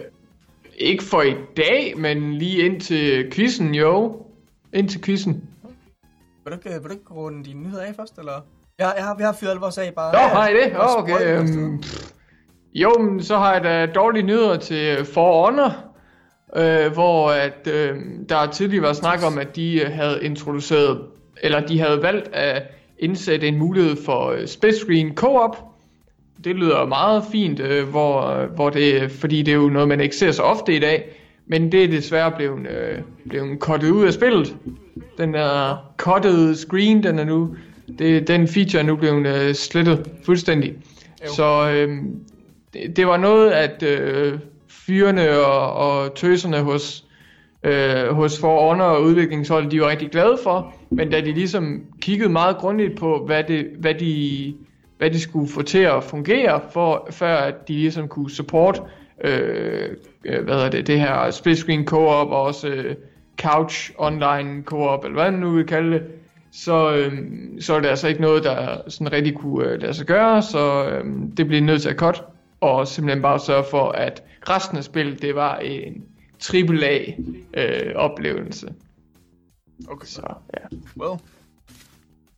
Ikke for i dag, men lige ind til quizzen, jo. Ind til quizzen. Vil du ikke, vil du ikke runde dine nyheder af først, eller? Ja, jeg har, vi har fyret alle vores af bare. Nå, har I det? Okay. pff. jo, men så har jeg da dårlige nyheder til For Honor, øh, hvor at, øh, der tidligere var snak om, at de øh, havde introduceret, eller de havde valgt at indsætte en mulighed for øh, split screen co-op. Det lyder meget fint, øh, hvor, hvor det, fordi det er jo noget, man ikke ser så ofte i dag, men det er desværre blevet, øh, blevet cuttet ud af spillet. Den er cuttet screen, den er nu, det, den feature er nu blevet øh, slettet fuldstændig. Jo. Så øh, det, det var noget, at øh, fyrene og, og tøserne hos, øh, hos For Honor og udviklingsholdet, de var rigtig glade for, men da de ligesom kiggede meget grundigt på, hvad, det, hvad, de, hvad de skulle få til at fungere, for, før at de ligesom kunne support øh, øh hvad hedder det, det her split screen co-op og også øh, couch online co-op, eller hvad man nu vil kalde det, så, øh, så er det altså ikke noget, der sådan rigtig kunne øh, lade sig gøre, så øh, det bliver nødt til at cut, og simpelthen bare sørge for, at resten af spillet, det var en AAA øh, oplevelse. Okay, Så ja. well.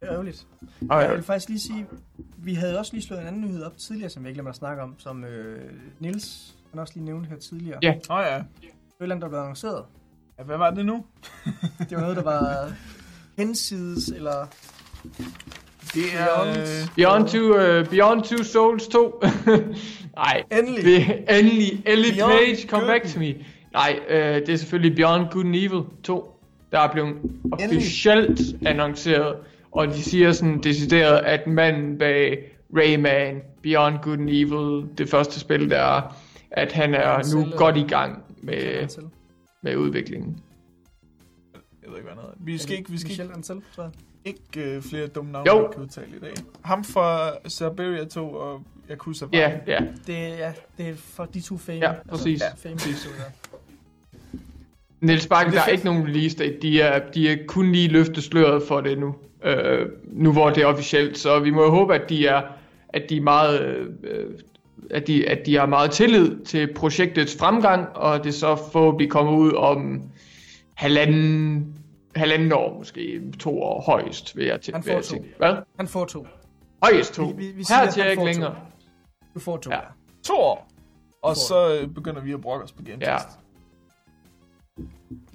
Det er ærgerligt. Og, Jeg vil faktisk lige sige, vi havde også lige slået en anden nyhed op tidligere, som vi ikke glemmer at snakke om, som øh, Nils han også lige nævnte her tidligere. Ja. Åh oh, ja. Det var et eller andet, der blev annonceret. ja. Hvad var det nu? Det var noget, der var hensides, eller... Det er... Beyond. Øh, Beyond, two, uh, Beyond Two Souls 2. Nej, Endelig! det, endelig, Ellie Beyond Page, come Good. back to me. Nej, øh, det er selvfølgelig Beyond Good and Evil 2, der er blevet officielt annonceret. Og de siger sådan decideret, at manden bag Rayman, Beyond Good and Evil, det første spil der, at han er nu selv, godt i gang med, med udviklingen. jeg ved ikke, hvad han hedder. Vi skal ikke, vi skal ikke, Michel Ansel, tror jeg. Ikke øh, flere dumme navne, Jo. vi kan udtale i dag. Ham fra Siberia 2 og Yakuza. Ja, ja. Det, ja, det er for de to fame. Ja, præcis. Altså, fame episoder. Niels Bakke, der er fedt. ikke nogen release date. De er, de er kun lige løftet sløret for det nu. Øh, nu hvor det er officielt. Så vi må jo håbe, at de er, at de er meget... Øh, at de, at de har meget tillid til projektets fremgang, og det så forhåbentlig kommer ud om halvanden, halvanden år, måske to år højst, vil jeg, til, Han vil jeg får to. tænke. Hvad? Han får to. Højst to. Vi- vi- vi siger, Her til han ikke får to. længere. Du får to. Ja. To år. Og så øh, begynder vi at brokke os på Game Ja.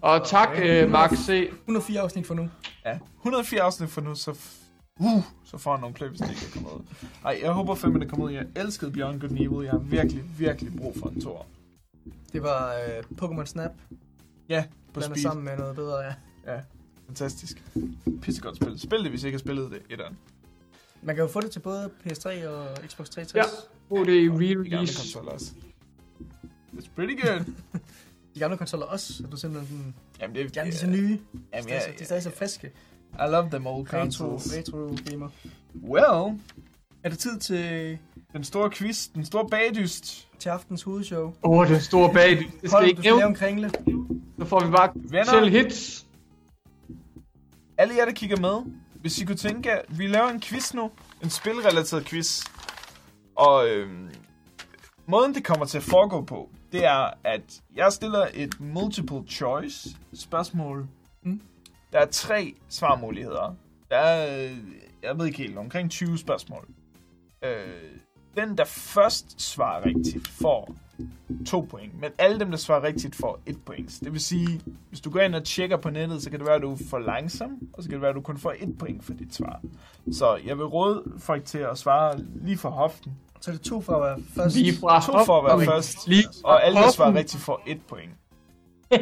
Og tak, øh, Mark C. 104 afsnit for nu. Ja. 104 afsnit for nu, så... Uh, så får han nogle klip, hvis det ikke er kommet ud. Ej, jeg håber fandme, det kommer ud. Jeg elskede Beyond Good and Evil. Jeg har virkelig, virkelig brug for en tor. Det var øh, Pokémon Snap, Ja, på blandet speed. sammen med noget bedre, ja. Ja, fantastisk. Pissegodt spil. Spil det, hvis I ikke har spillet det etteren. Man kan jo få det til både PS3 og Xbox 360. Ja. Brug det i De gamle re-release. It's pretty good. De gamle konsoller også, så du simpelthen sådan, Jamen, det er... gerne de så nye. De Jamen, er, ja, så, de er stadig så friske. I love them old Retro, consoles. retro gamer. Well, Er det tid til, den store quiz, den store bagdyst. til aftens hovedshow? Åh, oh, den store bag. Det skal Hold, ikke du skal lave en kringle. Så får vi bare Venner. selv hits. Alle jer, der kigger med, hvis I kunne tænke, at vi laver en quiz nu. En spilrelateret quiz. Og øhm, måden det kommer til at foregå på, det er, at jeg stiller et multiple choice spørgsmål. Mm. Der er tre svarmuligheder. Der er, øh, jeg ved ikke helt, omkring 20 spørgsmål. Øh, den, der først svarer rigtigt, får to point. Men alle dem, der svarer rigtigt, får et point. Det vil sige, hvis du går ind og tjekker på nettet, så kan det være, at du er for langsom, og så kan det være, at du kun får et point for dit svar. Så jeg vil råde folk til at svare lige for hoften. Så er det to for at være først. Lige fra To for at være hoften. først, Lige og alle, der svarer rigtigt, får et point.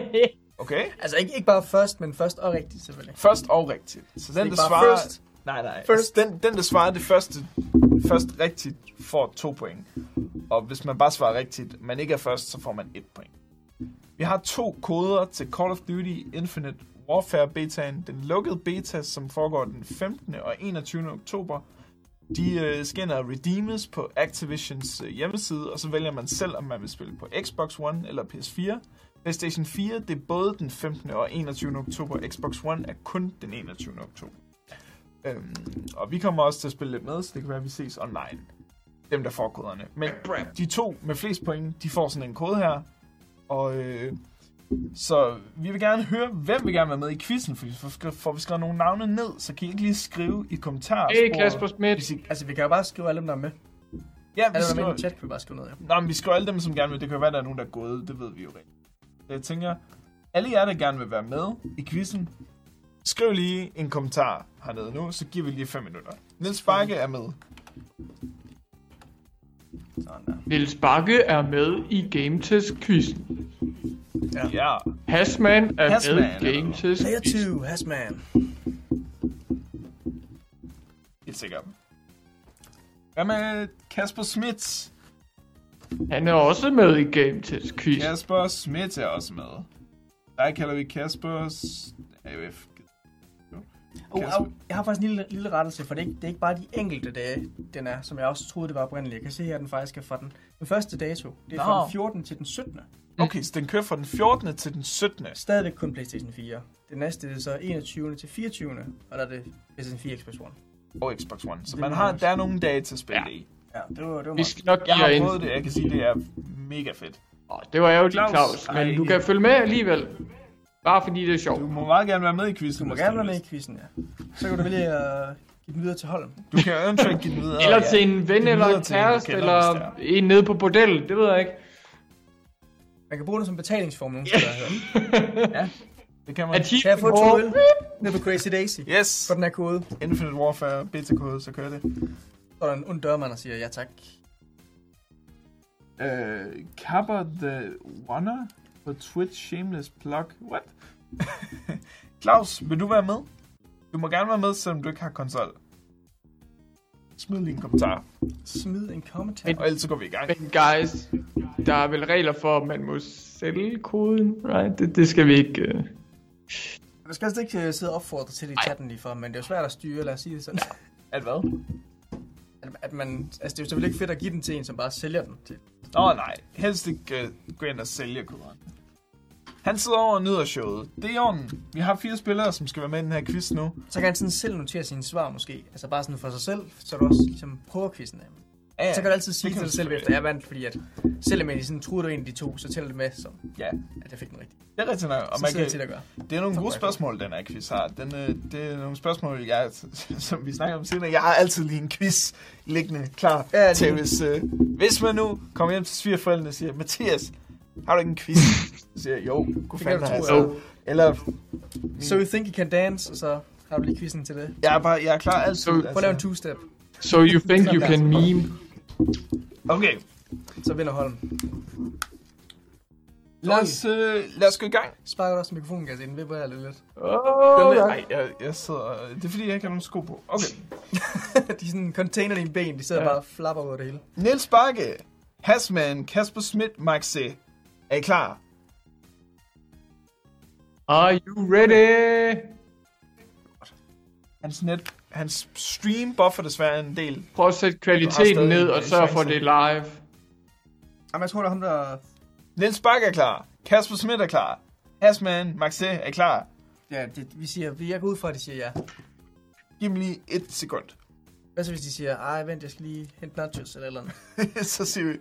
Okay? Altså ikke, ikke bare først, men først og rigtigt selvfølgelig. Først og rigtigt. Så den, der svarer... first. Nej, nej. First. Den, den, der svarer det første, først rigtigt, får to point. Og hvis man bare svarer rigtigt, men ikke er først, så får man et point. Vi har to koder til Call of Duty Infinite Warfare betaen. Den lukkede beta, som foregår den 15. og 21. oktober. De øh, og redeemes på Activisions øh, hjemmeside, og så vælger man selv, om man vil spille på Xbox One eller PS4. PlayStation 4, det er både den 15. og 21. oktober. Xbox One er kun den 21. oktober. Øhm, og vi kommer også til at spille lidt med, så det kan være, at vi ses online. Dem, der får koderne. Men de to med flest point, de får sådan en kode her. Og øh, så vi vil gerne høre, hvem vil gerne være med i quizzen, for får, vi skrevet nogle navne ned, så kan I ikke lige skrive i kommentarer. Hey, Kasper Schmidt. Hvis I, Altså vi kan jo bare skrive alle dem, der er med. ja, vi Alle dem, der er med skriver, i chat, kan vi bare skrive ned, ja. Nå, men vi skriver alle dem, som gerne vil. Det kan jo være, der er nogen, der er gået. Det ved vi jo rigtig. Så jeg tænker, alle jer, der gerne vil være med i quizzen, skriv lige en kommentar hernede nu, så giver vi lige 5 minutter. Niels Bakke er med. Sådan der. Niels Bakke er med i Game Test quizzen. Ja. Hasman er Hasman med i Game. Test Player quizzen. 2, Hasman. Helt sikkert. Hvad med Kasper Schmidt? Han er også med i Game Test quizzen. Kasper Schmidt er også med. Der kalder vi Kasper... AF. Oh, oh, jeg har faktisk en lille, lille rettelse, for det er, ikke, det er ikke bare de enkelte dage, den er, som jeg også troede, det var oprindeligt. Jeg kan se her, at den faktisk er fra den, den første dato. Det er fra Nå. den 14. til den 17. Okay, så den kører fra den 14. til den 17. Stadigvæk kun PlayStation 4. Det næste det er så 21. til 24. Og der er det PlayStation 4 Xbox One. Og Xbox One. Så Det man har, der er nogle dage til at spille Ja. ja. i. Ja, det var, det var Vi skal nok Jeg har prøvet det, jeg kan sige, det er mega fedt. Åh, det var ærgerligt, Claus. Claus. Men Ej. du kan følge med alligevel. Bare fordi det er Du sjovt. må meget gerne være med i quizzen. Du må gerne være med i quizzen, ja. Så kan du vælge at give den videre til Holm. Du kan eventuelt give den videre. Eller til en ven eller en du kæreste, eller det en nede på bordel. Det ved jeg ikke. Man kan bruge den som betalingsform, nogen jeg hørt. Ja, det kan man. At Kan jeg få to øl ned på Crazy Daisy? Yes, For den her kode. Infinite Warfare beta-kode, så kører det. Så er der en ond dørmand, der siger ja tak. Uh, Kapper the Wanner på Twitch Shameless Plug. What? Claus, vil du være med? Du må gerne være med, selvom du ikke har konsol. Smid lige en kommentar, Smid en kommentar. og ellers så går vi i gang. Men guys, der er vel regler for, at man må sælge koden, right? Det, det skal vi ikke... Uh... Man skal altså ikke øh, sidde og opfordre til det i chatten lige for, men det er jo svært at styre, lad os sige det sådan. At hvad? At, at man, altså det er jo selvfølgelig ikke fedt at give den til en, som bare sælger den til. Nå nej, helst ikke uh, gå ind og sælge koderen. Han sidder over og nyder showet. Det er i orden. Vi har fire spillere, som skal være med i den her quiz nu. Så kan han sådan selv notere sine svar måske. Altså bare sådan for sig selv, så du også ligesom prøver quizzen af. Ja, Så kan du altid sige til dig selv efter, jeg vandt, fordi at selvom jeg sådan troede, du en af de to, så tæller det med, som Ja, at jeg fik den rigtigt. det er rigtigt nok. Og Så man kan, til at gøre. Det er nogle gode spørgsmål, den her quiz har. Den, øh, det er nogle spørgsmål, jeg, som vi snakker om senere. Jeg har altid lige en quiz liggende klar Ja, til, hvis, øh, hvis man nu kommer hjem til svigerforældrene og siger, Mathias, har du ikke en quiz? Så siger jeg, jo, kan fanden du har jeg tro, så. Eller, So you think you can dance, og så har du lige quizzen til det. jeg er, bare, jeg er klar altid. Så- Prøv at lave en two-step, So you think you can meme? Okay, så vinder Holm. lad os, øh, lad os gå i gang. Sparker du også mikrofonen, kan jeg se. Den vipper jeg lidt lidt. Oh, Den er, ja. ej, jeg, jeg sidder, det er fordi, jeg ikke har nogen sko på. Okay. de er sådan container dine ben, de sidder Ja. bare og flapper af det hele. Niels Bakke, Hasman, Kasper Schmidt, Max C. Er I klar? Are you ready? Hans net, hans stream buffer desværre en del. Prøv at sætte kvaliteten ned og sørg for, det live. Jamen, jeg tror, der er ham, der... Niels Bakke er klar. Kasper Schmidt er klar. Hasman, Max C. er klar. Ja, det, vi siger, vi er ud fra, at de siger ja. Giv dem lige et sekund. Hvad så, hvis de siger, ej, vent, jeg skal lige hente nachos eller eller andet. så siger vi,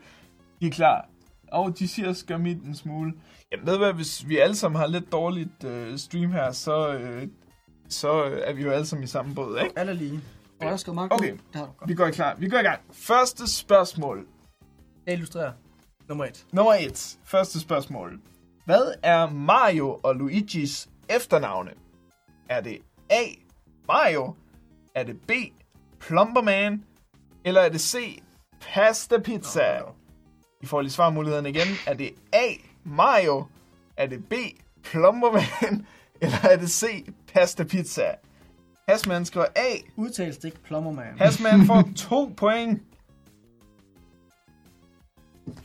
De er klar. Og de siger mit en smule. Jeg ved hvad, hvis vi alle sammen har lidt dårligt øh, stream her, så, øh, så er vi jo alle sammen i samme båd, ikke? Alle lige. Og jeg har skrevet meget Okay. Det har du godt. Vi går klar. Vi går i gang. Første spørgsmål. Jeg illustrerer. Nummer et. Nummer 1. Første spørgsmål. Hvad er Mario og Luigis efternavne? Er det A. Mario? Er det B. Plumberman? Eller er det C. Pasta Pizza? Nå, nå. I får lige svarmulighederne igen. Er det A. Mario? Er det B. Plumberman? Eller er det C. Pasta Pizza? Hasman skriver A. Udtales det ikke Plumberman? Hasman får to point.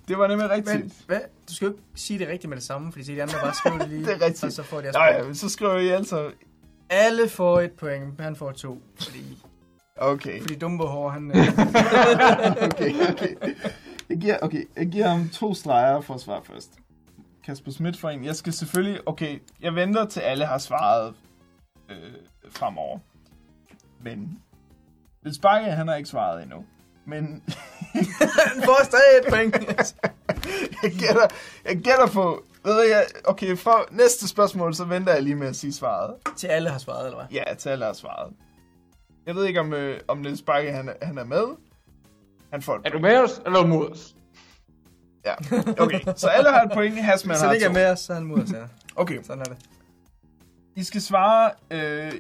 Det var nemlig rigtigt. Men, hvad? Du skal jo ikke sige det rigtigt med det samme, fordi de andre bare skriver det lige. Det er rigtigt. Og så får de også point. ja, så skriver I altså... Alle får et point, han får to. Fordi, Okay. fordi Dumbo hår, han... øh, okay, okay. Jeg giver, okay, jeg giver ham to streger for at svare først. Kasper Schmidt for en. Jeg skal selvfølgelig... Okay, jeg venter til alle har svaret øh, fremover. Men... Hvis Bakke, han har ikke svaret endnu. Men han får stadig et point. jeg gætter, jeg gætter på... Ved du, jeg, okay, for næste spørgsmål, så venter jeg lige med at sige svaret. Til alle har svaret, eller hvad? Ja, til alle har svaret. Jeg ved ikke, om, øh, om Niels Bakke, han, han er med. Han får et Er du med os, eller mod os? Ja, okay. Så alle har et point. Hasman Hvis har han ikke er to. med os, så er han mod os, ja. Okay, Sådan er det. I skal svare øh,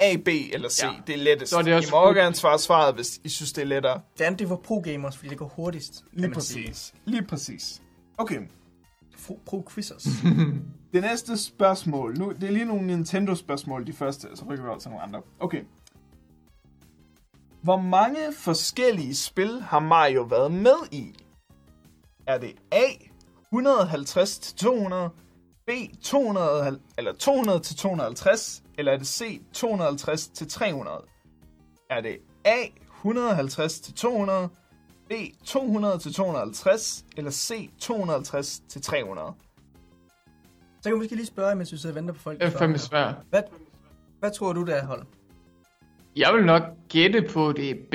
A, B eller C. Ja. Det er lettest. Så er det også I må også gerne svare svaret, hvis I synes, det er lettere. Det andet, det for pro-gamers, fordi det går hurtigst. kan Lige man sige. præcis. Lige præcis. Okay. Pro- Pro-quizzers. Det næste spørgsmål. Nu, det er lige nogle Nintendo-spørgsmål, de første, så rykker vi over til nogle andre. Okay. Hvor mange forskellige spil har Mario været med i? Er det A, 150 til 200, B, 200, eller 200 til 250, eller er det C, 250 til 300? Er det A, 150 til 200, B, 200 til 250, eller C, 250 til 300? Så kan vi måske lige spørge, mens vi sidder og venter på folk. Det er fandme svært. Hvad, hvad tror du, der er hold? Jeg vil nok gætte på det er B.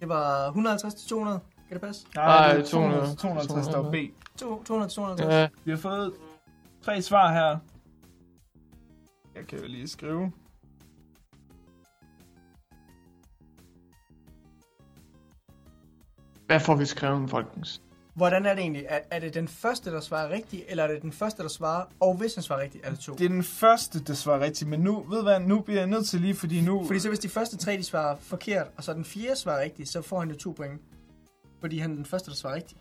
Det var 150 til 200. Kan det passe? Nej, det er 200 200. 250, der var B. To- 200 til 250. Ja, Vi har fået tre svar her. Jeg kan jo lige skrive. hvad får vi skrevet, folkens? Hvordan er det egentlig? Er, er det den første, der svarer rigtigt, eller er det den første, der svarer, og hvis han svarer rigtigt, er det to? Det er den første, der svarer rigtigt, men nu, ved du hvad, nu bliver jeg nødt til lige, fordi nu... Fordi så hvis de første tre, de svarer forkert, og så den fjerde svarer rigtigt, så får han jo to point. Fordi han er den første, der svarer rigtigt.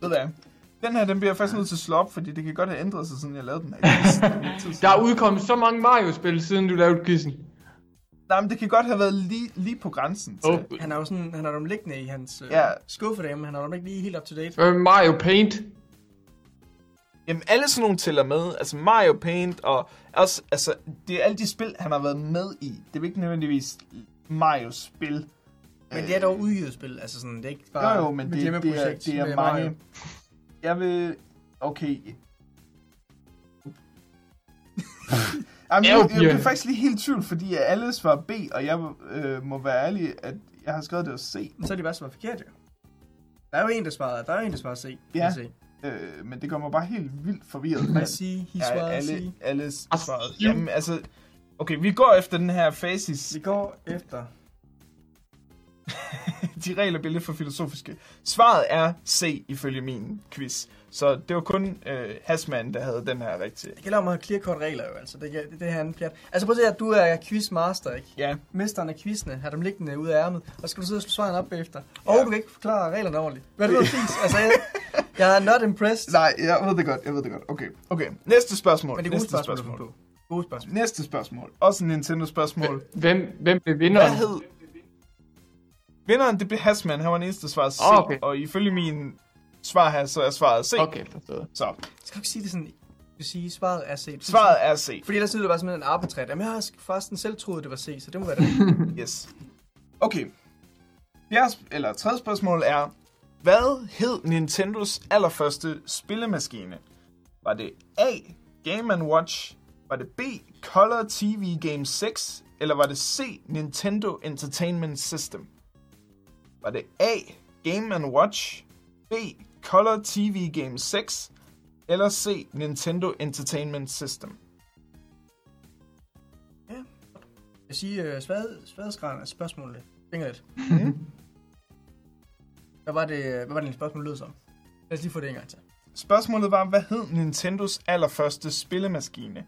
Ved du hvad, den her, den bliver jeg faktisk nødt til at slå op, fordi det kan godt have ændret sig, siden jeg lavede den her. Der er udkommet så mange Mario-spil, siden du lavede quizzen. Nej, men det kan godt have været lige, lige på grænsen til. Oh. Han har jo sådan, han har dem liggende i hans øh, Ja. skuffe derhjemme, han har dem ikke lige helt up to date. Med Mario Paint? Jamen, alle sådan nogle tæller med. Altså Mario Paint og også, altså, det er alle de spil, han har været med i. Det er ikke nødvendigvis Marios spil. Men det er dog udgivet spil, altså sådan, det er ikke bare Jo, jo, men et det, det, er, det er med mange... Mario. Jeg vil... Okay. Jamen, Ja, jeg, jeg bliver faktisk lige helt tvivl, fordi alle svarer B, og jeg øh, må være ærlig, at jeg har skrevet det at C. Men så er de bare svaret forkert, jo. Der er jo en, der svarer, der er jo en, der svarer C. Ja. C. Øh, men det gør mig bare helt vildt forvirret. Hvad at- sige? He svarede alle, C. alle svaret. jo. Jamen, altså... Okay, vi går efter den her facis. Vi går efter. De regler bliver lidt for filosofiske. Svaret er C, ifølge min quiz. Så det var kun øh, Hasman, der havde den her rigtige. Det gælder om at have clear-cut regler jo, altså. Det, det, det her er en pjat. Altså prøv at se, at du er quizmaster, ikke? Ja, Mesteren af quizene, har dem liggende ude af ærmet, og skal du sidde og slå svaren op bagefter. Og Ja. du kan ikke forklare reglerne ordentligt. Hvad er det fis? Altså, jeg, jeg er not impressed. nej, jeg ved det godt, jeg ved det godt. Okay, okay. Næste spørgsmål. Men det er Næste spørgsmål, spørgsmål. Gode spørgsmål. Næste spørgsmål. Også en Nintendo-spørgsmål. Hvem, hvem blev vinderen? Hvad hed... Vinderen, det blev Hasman. Han var den eneste, der svarede C. Okay. Og ifølge min svar her, så er svaret C. Okay, forstået. Så Skal du ikke sige det sådan, du vil sige, svaret er C. Du svaret er C. Fordi ellers lyder det bare som en arbitræt. Jamen, jeg har faktisk selv troet, det var C, så det må være det. Yes. Okay. Fjerde, eller tredje spørgsmål er, hvad hed Nintendos allerførste spillemaskine? Var det A. Game Watch? Var det B. Color TV Game 6? Eller var det C. Nintendo Entertainment System? Var det A. Game Watch, B. Color TV Game 6, eller C. Nintendo Entertainment System? Jeg siger, uh, svadesgraden af spørgsmålet. Fingrer lidt. Mm. Hvad var det, hvad var det, din spørgsmål lød som? Lad os lige få det en gang til. Spørgsmålet var, hvad hed Nintendos allerførste spillemaskine?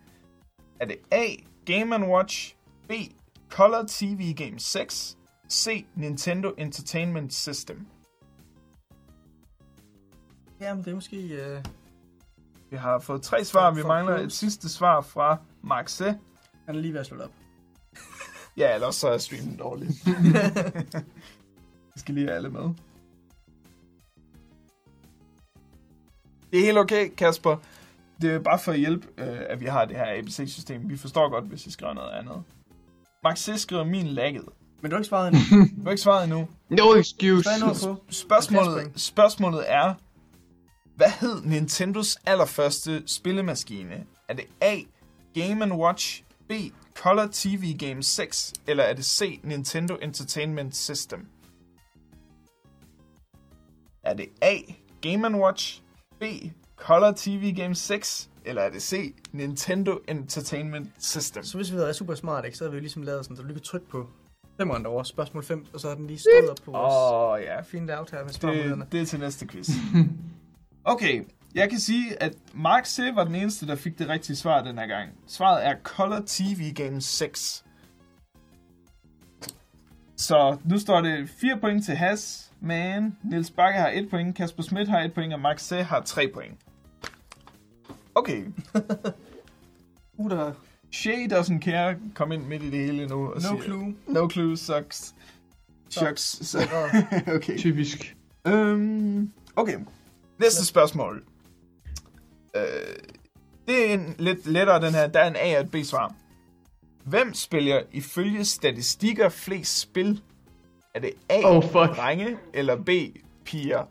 Er det A. Game Watch, B. Color TV Game 6, C. Nintendo Entertainment System? Jamen, det er måske... Uh, Vi har fået tre svar, vi mangler et sidste svar fra C. han er lige ved at slå op. Ja, ellers så er streamen dårlig. Vi skal lige have alle med. Det er helt okay, Kasper. Det er bare for at hjælpe, øh, at vi har det her ABC-system. Vi forstår godt, hvis I skriver noget andet. Max C. skriver min lagget. Men du har ikke svaret endnu. Du har ikke svaret endnu. No excuse. Er? Spørgsmålet, spørgsmålet er, hvad hed Nintendos allerførste spillemaskine? Er det A. Game Watch, B. Color TV Game 6, eller er det C. Nintendo Entertainment System? Er det A. Game Watch, B. Color TV Game 6, eller er det C. Nintendo Entertainment System? Så hvis vi havde været super smart, ikke, så havde vi jo ligesom lavet sådan, at du lige trykke på femmeren derovre, spørgsmål 5, og så har den lige stået op på vores Åh, oh, ja. fine layout her med. Det, det er til næste quiz. Okay, jeg kan sige, at Mark C. var den eneste, der fik det rigtige svar den her gang. Svaret er Color TV Game 6. Så nu står det 4 point til Has, man. Niels Bakke har 1 point, Kasper Schmidt har 1 point, og Mark C. har 3 point. Okay, Uh, der Shay doesn't care. Kom ind midt i det hele nu. Og no siger, clue. No clue sucks. Shucks. Så, okay. Typisk. Øhm, okay. Næste spørgsmål. Øh, det er en lidt lettere, den her. Der er en A og et B-svar. Hvem spiller ifølge statistikker flest spil? Er det A, Oh, fuck. drenge, eller B, piger?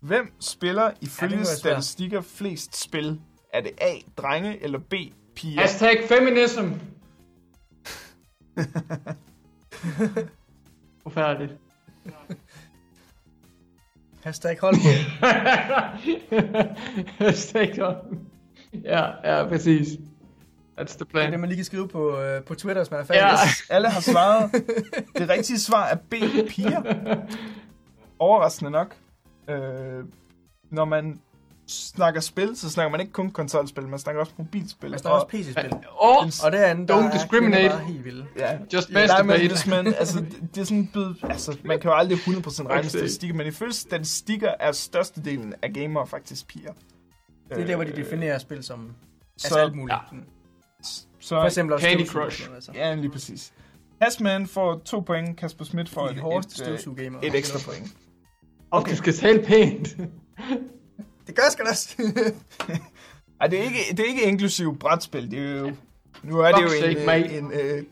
Hvem spiller ifølge svært. statistikker flest spil? Er det A, drenge, eller B, piger? Hashtag feminism. Forfærdeligt. Hashtag hold på. Hashtag Ja, ja, præcis. That's the Det er plan. det, man lige kan skrive på, øh, på Twitter, hvis man er fan. Ja. Alle har svaret. Det rigtige svar er B, piger. Overraskende nok. Øh, når man snakker spil, så snakker man ikke kun konsolspil, man snakker også mobilspil. Man snakker også PC-spil. Oh, Og det andet, der Don't er discriminate. bare helt vilde. Ja. just Ja, men man, altså, det, det er sådan blevet, altså, man kan jo aldrig 100% regne Okay. statistikker, men ifølge statistikker er størstedelen af gamere faktisk piger. Det er der, hvor de definerer spil som altså så, alt muligt. ja. Ja. Så, For eksempel også Candy Crush. Altså. ja, lige præcis. Hasman får to point, Kasper Schmidt får et, hårdeste et, øh, et ekstra point. Og du skal tale pænt. Det gør jeg sgu da også. Ej, det er ikke, det er ikke inklusiv brætspil. Det er jo, nu er det jo en, øh, en, øh,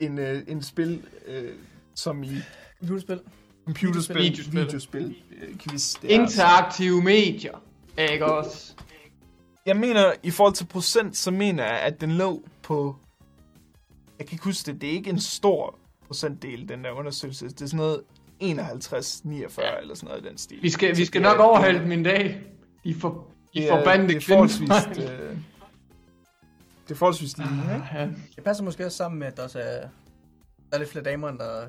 en, øh, en spil, øh, som i Computerspil. computerspil, Videospil. videospil quiz. Det altså- Interaktive medier. Ikke også? Jeg mener, i forhold til procent, så mener jeg, at den lå på... Jeg kan ikke huske det. Det er ikke en stor procentdel, den der undersøgelse. Det er sådan noget 51, 49 Ja. eller sådan noget i den stil. Vi skal, vi Så skal det er- nok overhale dem en dag. De, for, de det er- forbandede det er kvinder. forholdsvis... Øh, det er forholdsvis lige, ikke? Ja. Det passer måske også sammen med, at der også er, der er lidt flere damer, end der er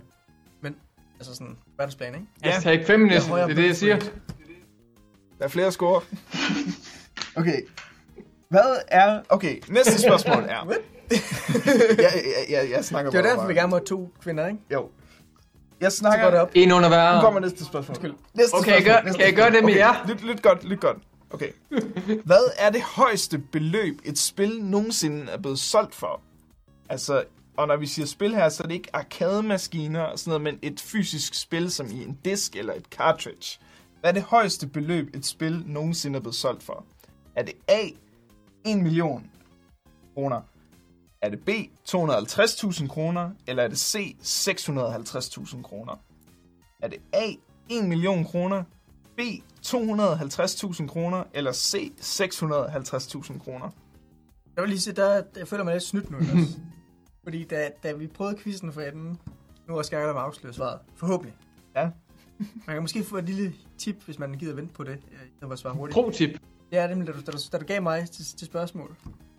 mænd. Altså sådan, verdensplan, ikke? Ja. Hashtag feminism, højere det er det, jeg siger. Der er flere score. Okay. Hvad er... Okay, næste spørgsmål er... jeg, jeg, jeg, jeg snakker Det var derfor, vi gerne må have to kvinder, ikke? Jo. Jeg snakker... går det op. En under Nu hver. kommer næste spørgsmål. Undskyld. Næste Okay, spørgsmål. gør- næste kan jeg gøre det med okay. jer? Lyt, lyt godt, lyt godt. Okay. Hvad er det højeste beløb, et spil nogensinde er blevet solgt for? Altså, og når vi siger spil her, så er det ikke arcade-maskiner og sådan noget, men et fysisk spil, som i en disk eller et cartridge. Hvad er det højeste beløb, et spil nogensinde er blevet solgt for? Er det A, 1 million kroner? Er det B, 250.000 kroner? Eller er det C, 650.000 kroner? Er det A, 1 million kroner, B, 250.000 kroner, eller C, 650.000 kroner? Jeg vil lige sige, der, jeg føler mig lidt snydt nu, også? Fordi da, da vi prøvede quizzen for enden, nu er Skyler med afsløre svaret. Forhåbentlig. Man kan måske få et lille tip, hvis man gider vente på det. Jeg kan bare svare hurtigt. Pro-tip. Ja, nemlig, da du, da, du, da du gav mig til, til spørgsmål,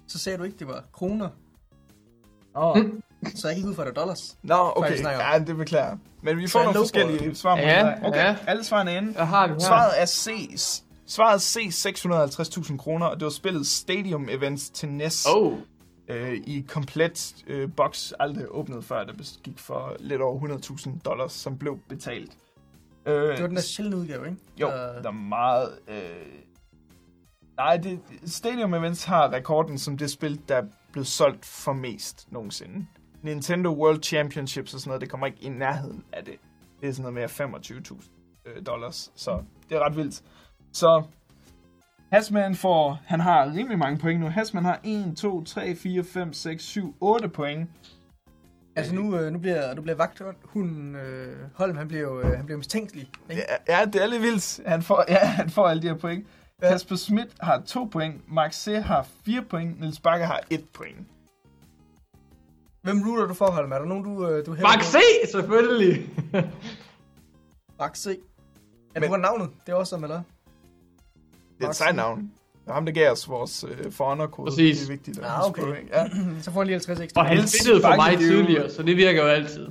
så sagde du ikke, det var kroner. Oh. Så jeg gik ud fra, det dollars. Nå, Hvad okay. om. Ja, det beklager. Men vi får nogle forskellige svar. Ja. Okay, ja. alle svarene er inde. Jeg har det her. Svaret er C. Svaret er C, 650.000 kroner, og det var spillet Stadium Events til NES Oh. øh, i komplet øh, box, aldrig åbnet før, der gik for lidt over 100.000 dollars, som blev betalt. Øh, Det var den der sjældne udgave, ikke? Jo, Øh, der er meget... Øh... Nej, det, Stadium Events har rekorden som det spil, der er blevet solgt for mest nogensinde. Nintendo World Championships og sådan noget, det kommer ikke i nærheden af det. Det er sådan noget mere 25.000 øh, dollars, så det er ret vildt. Så Hasman får, han har rimelig mange point nu. Hasman har 1, 2, 3, 4, 5, 6, 7, 8 point. Altså nu, øh, nu bliver, nu bliver vagthunden øh, Holm, han bliver jo han bliver mistænkelig. Ikke? Ja, ja, det er lidt vildt. Han får, ja, han får alle de her point. Ja. Kasper Schmidt har 2 point, Max C har 4 point, Niels Bakker har 1 point. Hvem ruler du for, Holm? Er der nogen, du, øh, du hælder Max på? C, selvfølgelig. Max C. Ja, Men- du har navnet. Det er også som, eller? Det er et sejt navn. Det er ham, der gav os vores øh, for honor kode Præcis. Det er vigtigt. at Ah, okay. på, ikke? Ja. Så får han lige 50 ekstra. Og han for mig det er tidligere, så det virker jo altid.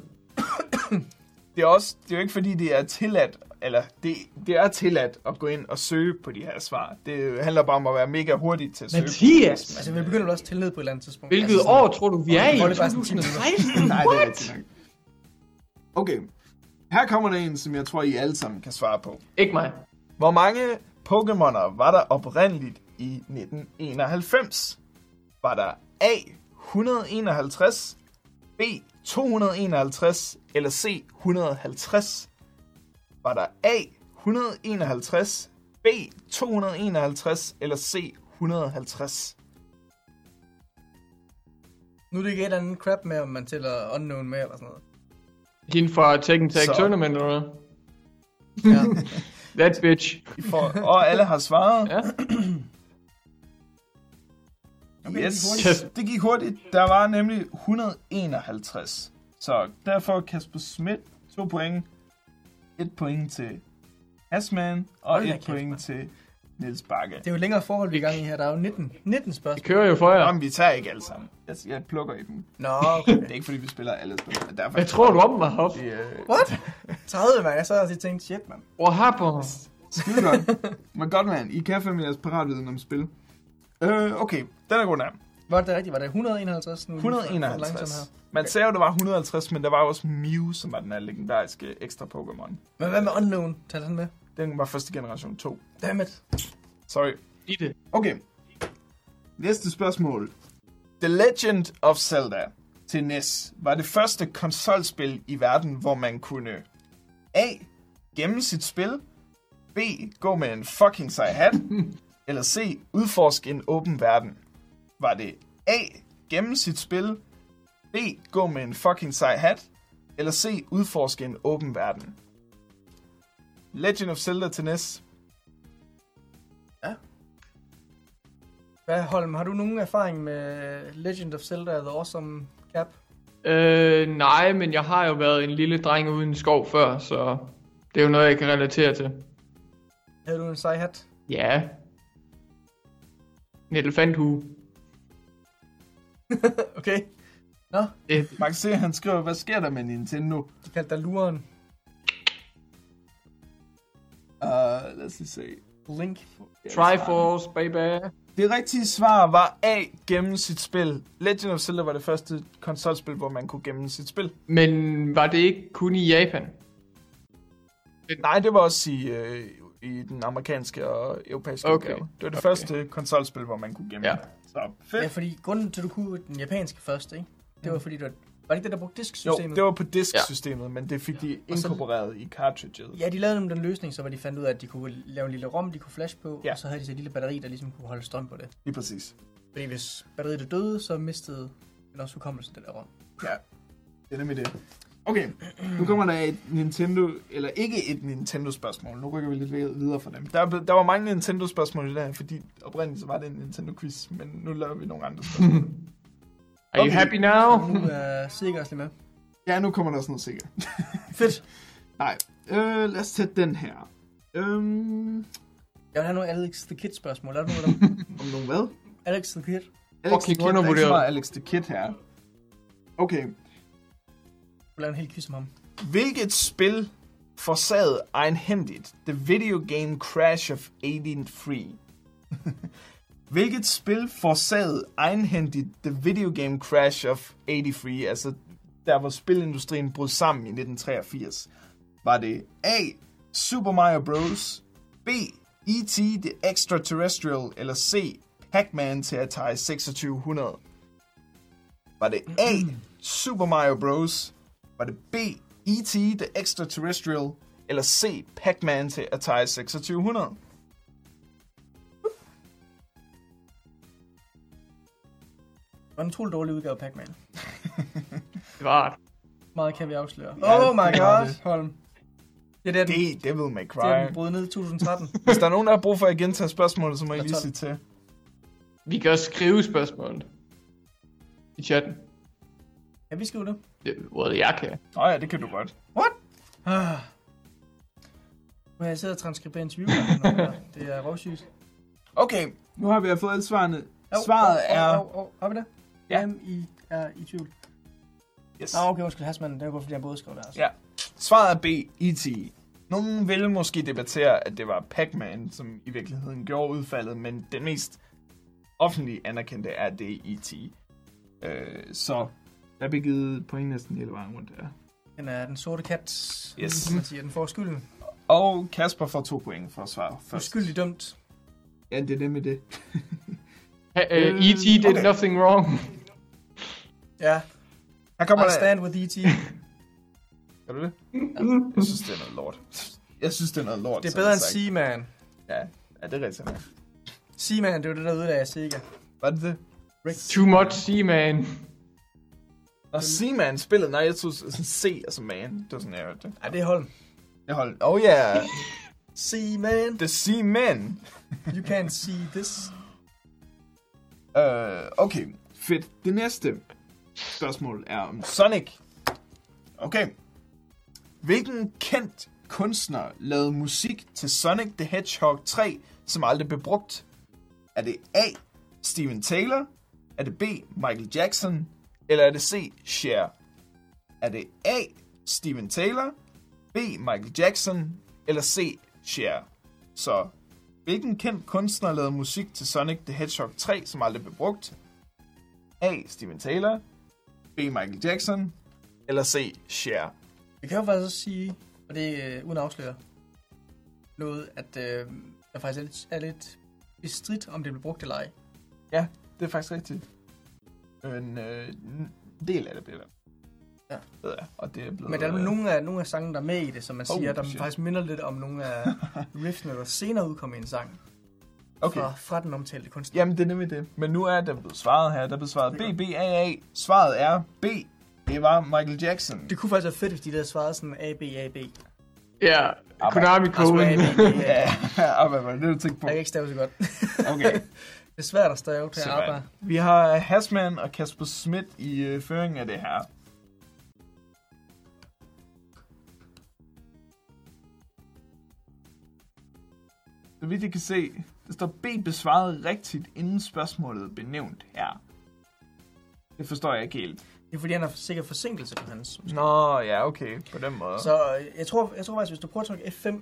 Det er, også, det er jo ikke fordi, det er tilladt, eller det, det er tilladt at gå ind og søge på de her svar. Det handler bare om at være mega hurtig til at søge. Mathias! Altså, vi begynder vel også til ned på et eller andet tidspunkt. Hvilket altså, sådan- år tror du, vi er i? Hvor er det bare sådan 10 minutter. 2016? Nej, det er nok. Okay. Her kommer der en, som jeg tror, I alle sammen kan svare på. Ikke mig. Hvor mange Pokémoner var der oprindeligt i 1991? Var der A. 151, B. 251 eller C. 150? Var der A. 151, B. 251 eller C. 150? Nu er det ikke et eller andet crap med, om man tæller unknown med eller sådan noget. Hende fra Tekken Tag Så. Tournament, eller hvad? Ja. That bitch. I får, og alle har svaret. Ja. Okay, Yes, det gik hurtigt. det gik hurtigt. Der var nemlig 151. Så derfor Kasper Schmidt, to point. Et point til Asman, og Hold et kæft, point til Niels Bakke. Det er jo et længere forhold, vi er i gang i her. Der er jo 19, 19 Det spørgsmål. kører jo for jer. Jamen, vi tager ikke alle sammen. Jeg, jeg plukker i dem. Nå, okay. Det er ikke, fordi vi spiller alle spil, men derfor... Hvad tror du om mig, Hop? Det, øh, What? 30, mand. Jeg sad og tænkte, shit, mand. What happened? skide godt. Men godt, mand. I kan med jeres paratviden om spil. Øh, okay. Den er god nær. Var det rigtigt? Var det 151? Nu er vi for- for langsom 151. Man sagde jo, det var 150, men der var jo også Mew, som var den her legendariske ekstra Pokémon. Men hvad med unknown? Talte han med? Den var første generation 2. Dammit. Sorry. I det. Okay. Næste spørgsmål. The Legend of Zelda til NES var det første konsolspil i verden, hvor man kunne A. Gemme sit spil. B. Gå med en fucking sej hat. eller C. Udforske en åben verden. Var det A. Gemme sit spil. B. Gå med en fucking sej hat. Eller C. Udforske en åben verden. Legend of Zelda til NES. Hvad, Holm, har du nogen erfaring med Legend of Zelda The Awesome Cap? Øh, nej, men jeg har jo været en lille dreng uden skov før, så det er jo noget, jeg kan relatere til. Havde du en sej hat? Ja. En elefanthue. okay. Nå, Det, se, at han skriver, hvad sker der med Nintendo? de kaldte dig luren. Uh, lad os lige se. Link. Triforce, baby. Det rigtige svar var A. Gemme sit spil. Legend of Zelda var det første konsolspil, hvor man kunne gemme sit spil. Men var det ikke kun i Japan? Nej, det var også i, øh, i den amerikanske og europæiske Okay. udgave. Det var det Okay. første konsolspil, hvor man kunne gemme. Ja. Så Ja, fedt. fordi grunden til, at du kunne den japanske først, ikke? Det var fordi, du var, var det ikke det, der brugte Jo, disk-systemet? det var på disk-systemet, ja. men det fik de Og så- inkorporeret i cartridget. Ja, de lavede nemlig den løsning, så hvor de fandt ud af, at de kunne lave en lille rom, de kunne flash på, Ja. og så havde de så et lille batteri, der ligesom kunne holde strøm på det. Lige præcis. Fordi hvis batteriet er døde, så mistede den også hukommelsen, den der rom. Ja, det er nemlig det. Okay, nu kommer der et Nintendo, eller ikke et Nintendo-spørgsmål. Nu rykker vi lidt videre fra dem. Der, er der var mange Nintendo-spørgsmål i dag, fordi oprindeligt så var det en Nintendo-quiz, men nu laver vi nogle andre spørgsmål. Are you Okay. happy now? Nu er Sega også lige med. ja, nu kommer der også noget sikkert. Fedt. Nej, øh, lad os tage den her. Øhm, Jeg vil have nogle Alex the Kid spørgsmål. Er der nogen af dem? om nogen hvad? Alex the Kid. Alex Fucking the Kid, der er ikke Alex the Kid her. Okay. Vil lave en hel quiz om ham. Hvilket spil forsagede egenhændigt The Video Game Crash of 83? Hvilket spil forsagede egenhændigt The Video Game Crash of 83? Altså, der hvor spilindustrien brød sammen i 1983. Var det A. Super Mario Bros. B. E.T. The Extraterrestrial. Eller C. Pac-Man til Atari 2600? Var det A. Super Mario Bros. Var det B. E.T. The Extraterrestrial? Eller C. Pac-Man til Atari 2600? Det var en utrolig dårlig udgave af Pac-Man. Det var det. Meget kan vi afsløre. Ja, oh my god, det. Holm. Det er det, den, Det er Devil May det er Cry. den brød ned i 2013. Hvis der er nogen, der har brug for at gentage spørgsmålet, så må I lige 12. sige til. Vi kan også skrive spørgsmålet i chatten. Kan vi skrive det? Det well, jeg kan. Nå ja, det kan du godt. What? Ah. Har jeg siddet og transkriberet interview. det er røvsygt. Okay, nu har vi fået alle svarene. Svaret er... jo, jo, Har vi det? Ja. I er i tvivl? Yes. Nå, okay, undskyld, Hasman. Det var fordi jeg både skrev der. Altså. Ja. Svaret er B, E.T. Nogen vil måske debattere, at det var Pac-Man, som i virkeligheden gjorde udfaldet, men den mest offentlige anerkendte er det E.T. Øh, så der bliver givet point næsten hele vejen rundt her. Den er den sorte kat. Yes. Som man siger, den får skylden. Og Kasper får to point for at svare først. Uskyldig dømt. Ja, det er nemlig det. Uh, Øh, E.T. did okay. nothing wrong. Ja, Her kommer I der... stand with E.T. Gør du det? Jeg synes, det er noget lort. Jeg synes, det er noget lort. Det er bedre end. Seaman. Ja, ja, det er rigtigt. Seaman, det var det, der ødelagde Sega. Var det det? Too much Seaman. Og Seaman spillet, nej, jeg tror sådan C, altså man. Det var sådan, jeg hørte det. Ej, det er Holm. Jeg holdt, oh yeah, Seaman, The Seaman. you can't see this. Uh, okay, fedt. Det næste spørgsmål er om Sonic. Okay. Hvilken kendt kunstner lavede musik til Sonic the Hedgehog 3, som aldrig blev brugt? Er det A. Steven Taylor? Er det B. Michael Jackson? Eller er det C. Cher? Er det A. Steven Taylor? B. Michael Jackson? Eller C. Cher? Så hvilken kendt kunstner lavede musik til Sonic the Hedgehog 3, som aldrig blev brugt? A. Steven Taylor? B. Michael Jackson? Eller C. Cher? Vi kan jo faktisk også sige, og det er øh, uden at afsløre noget, at øh, der faktisk er lidt, er lidt bestridt, om det bliver brugt eller ej. Ja, det er faktisk rigtigt. En øh, del af det bliver. Ja. Ved jeg, og det er blevet... Men der er øh, nogle af, nogle af sangene, der er med i det, som man Oh, siger, der shit. faktisk minder lidt om nogle af riffene, der senere udkom i en sang Okay. fra, fra den omtalte kunstner. Jamen, det er nemlig det. Men nu er der blevet svaret her. Der er blevet svaret B, B, A, A. Svaret er B. Det var Michael Jackson. Det kunne faktisk være fedt, hvis de der svarede sådan A, B, A, B. Ja, Konami Der skulle A, Colon. B, A, A. Ja, hvad var det, du tænkte på? Jeg kan ikke stave så godt. Okay. det er svært at stave til. ABBA. Vi har Hasman og Kasper Schmidt i øh, føringen af det her. Så vidt jeg kan se, der står B besvaret rigtigt, inden spørgsmålet er benævnt her. Det forstår jeg ikke helt. Det er fordi, han har sikkert forsinkelse på hans. Nå, ja, okay, på den måde. Så... Øh, jeg tror, jeg tror faktisk, hvis du prøver at trykke F5,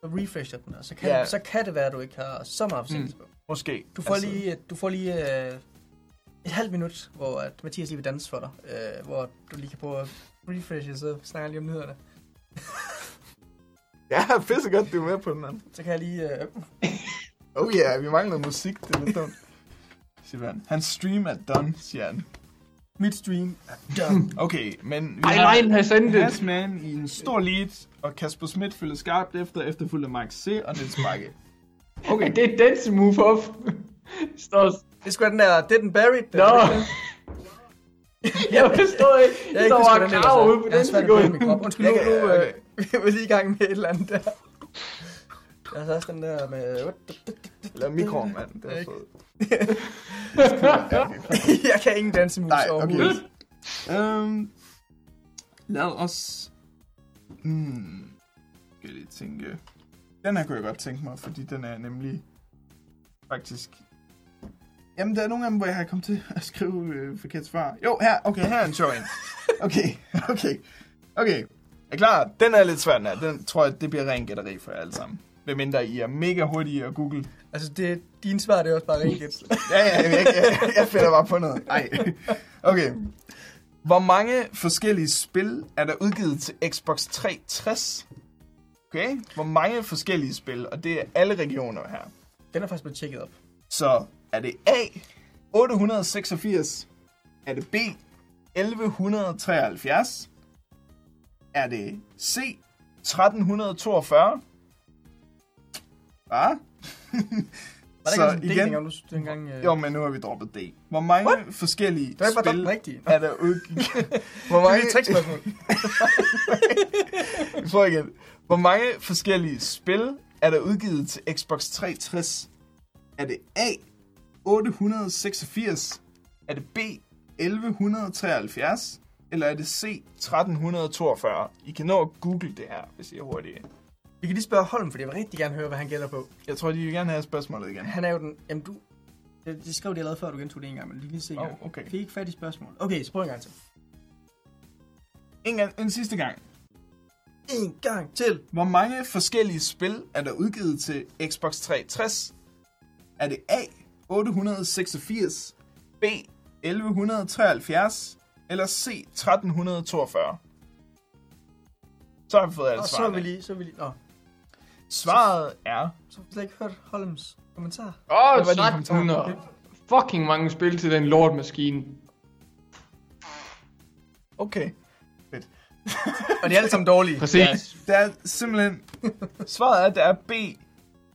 så refresher den, og så kan, Ja. så kan det være, at du ikke har så meget forsinkelse på. Måske. Du får lige, du får lige øh, et halvt minut, hvor at Mathias lige vil danse for dig, øh, hvor du lige kan prøve at refreshe, så snakker lige om nyhederne. Ja, pisse godt, du er med på den anden. Så kan jeg lige... Øh, Oh ja, yeah, vi mangler musik, det er lidt dumt. Siger han. Hans stream er done, siger han. midstream er done. Okay, men vi Highline has ended. Hasman i en stor lead, og Kasper Schmidt følger skarpt efter, efterfulgt af Max C. og Niels Bakke. Okay, det er dance move off. Står... Det være den der Dead and Buried. Nå. Jeg forstår ikke. Jeg Jeg står bare den klar er. ude på den sekund. Undskyld, nu, nu øh, vi var lige i gang med et eller andet der. Jeg har også den der med... Eller mikroen, mand. Det er fedt. jeg kan ingen dansemus Nej, okay. Øhm, lad os... Hmm. skal lige tænke. Den her kunne jeg godt tænke mig, fordi den er nemlig faktisk... Jamen, der er nogle af dem, hvor jeg har kommet til at skrive øh, forkert svar. Jo, her. Okay, her er en sjov en. Okay, okay. Okay. Er klar? Den er lidt svær, den her. Den tror jeg, det bliver ren gætteri for jer alle sammen. Hvem mindre I er mega hurtige at google. Altså, det, din svar, det er også bare rent gæt. Ja, ja, jeg, jeg, jeg, finder bare på noget. Ej. Okay. Hvor mange forskellige spil er der udgivet til Xbox 360? Okay. Hvor mange forskellige spil, og det er alle regioner her. Den er faktisk blevet tjekket op. Så er det A, 886? Er det B, 1173? Er det C, 1342? Hvad? Var der ikke del, dengang, du dengang... Øh... Jo, men nu har vi droppet D. Hvor mange What? forskellige Det var spil den rigtige. er der udgivet? Hvor Det er mange... et trickspørgsmål. Vi får igen. Hvor mange forskellige spil er der udgivet til Xbox 360? Er det A, 886? Er det B, 1173? Eller er det C, 1342? I kan nå at google det her, hvis I er hurtige. Vi kan lige spørge Holm, for jeg vil rigtig gerne høre, hvad han gætter på. Jeg tror, de vil gerne have spørgsmålet igen. Han er jo den... Jamen, du... Det, det skrev de allerede før, du gentog det en gang, men lige se gang. okay. Fik ikke fat i spørgsmål. Okay, så prøv en gang til. En, gang, en sidste gang. En gang til. Hvor mange forskellige spil er der udgivet til Xbox 360? Er det A, 886, B, 1173 eller C, 1342? Så har vi fået alle Og så er vi svarene. lige... Så er vi lige... Nå, Svaret er... så har vi slet ikke hørt Holms kommentar. Åh, oh, var din kommentar? 1300. Fucking mange spil til den lortmaskine. Okay. Og de er alle sammen dårlige. Præcis. Der er simpelthen... Svaret er, at der er B,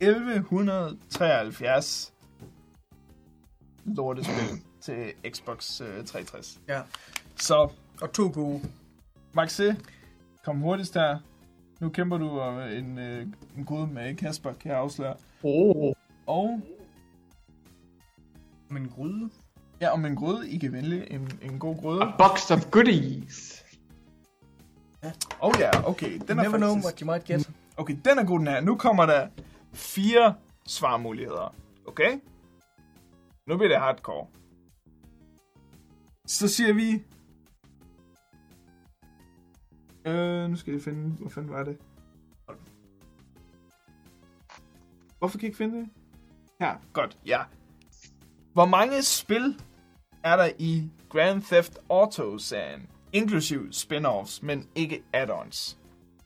1173 lortespil til Xbox øh, 360. Ja. Så Og to gode. Maxe, kom hurtigst her. Nu kæmper du om en, øh, en kode med Kasper, kan jeg afsløre. Oh. Og Men en gryde. ja, om en gryde. I kan vælge en, en god gryde. A box of goodies. Oh ja, okay. Den er Never know faktisk... what you might get. Okay, den er god, den her. Nu kommer der fire svarmuligheder. Okay? Nu bliver det hardcore. Så siger vi... Øh, nu skal jeg finde... Hvor fanden var det? Hvorfor kan jeg ikke finde det? Her, godt, ja. Hvor mange spil er der i Grand Theft Auto-serien? Inklusiv spin-offs, men ikke add-ons.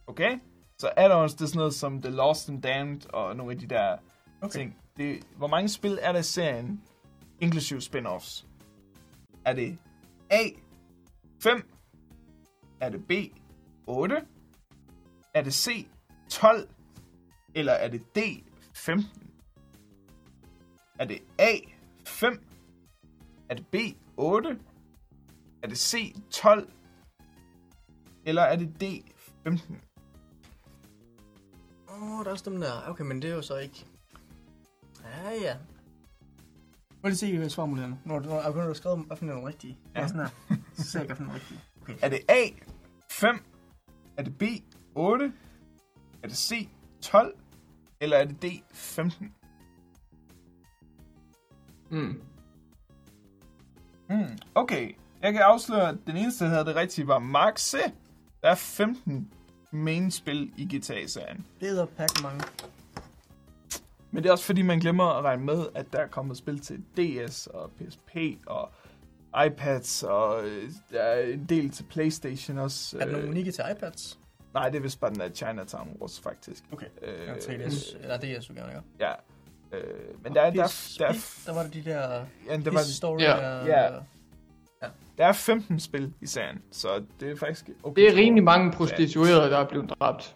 Okay? Så add-ons, det er sådan noget som The Lost and Damned og nogle af de der okay. ting. Det, hvor mange spil er der i serien, inklusiv spin-offs? Er det A, 5? Er det B, 8? Er det C, 12? Eller er det D, 15? Er det A, 5? Er det B, 8? Er det C, 12? Eller er det D, 15? Åh, oh, der er også dem der. Okay, men det er jo så ikke... Ja, ja. Prøv lige se svarmulighederne. Når du, når, når du har skrevet, hvad for nogle rigtige. Ja. Sådan her. Så ser jeg, hvad for nogle rigtige. Okay. Er det A, 5? Er det B, 8? Er det C, 12? Eller er det D, 15? Mm. Hmm, okay. Jeg kan afsløre, at den eneste, der havde det rigtige, var Mark C. Der er 15 main-spil i GTA-serien. Det er pakke mange. Men det er også fordi, man glemmer at regne med, at der er kommet spil til DS og PSP og iPads, og øh, der er en del til Playstation også. Er der øh, nogle unikke til iPads? Nej, det er vist bare den der Chinatown Wars, faktisk. Okay. Øh, Ja, 3DS. Eller DS, du gerne gør. Ja. Øh, men der er, der, er- der, er, der var det de der... ja, der, Der var, story Ja. der... Ja. der er 15 spil i serien, så det er faktisk okay. Det er rimelig mange prostituerede, der er blevet dræbt.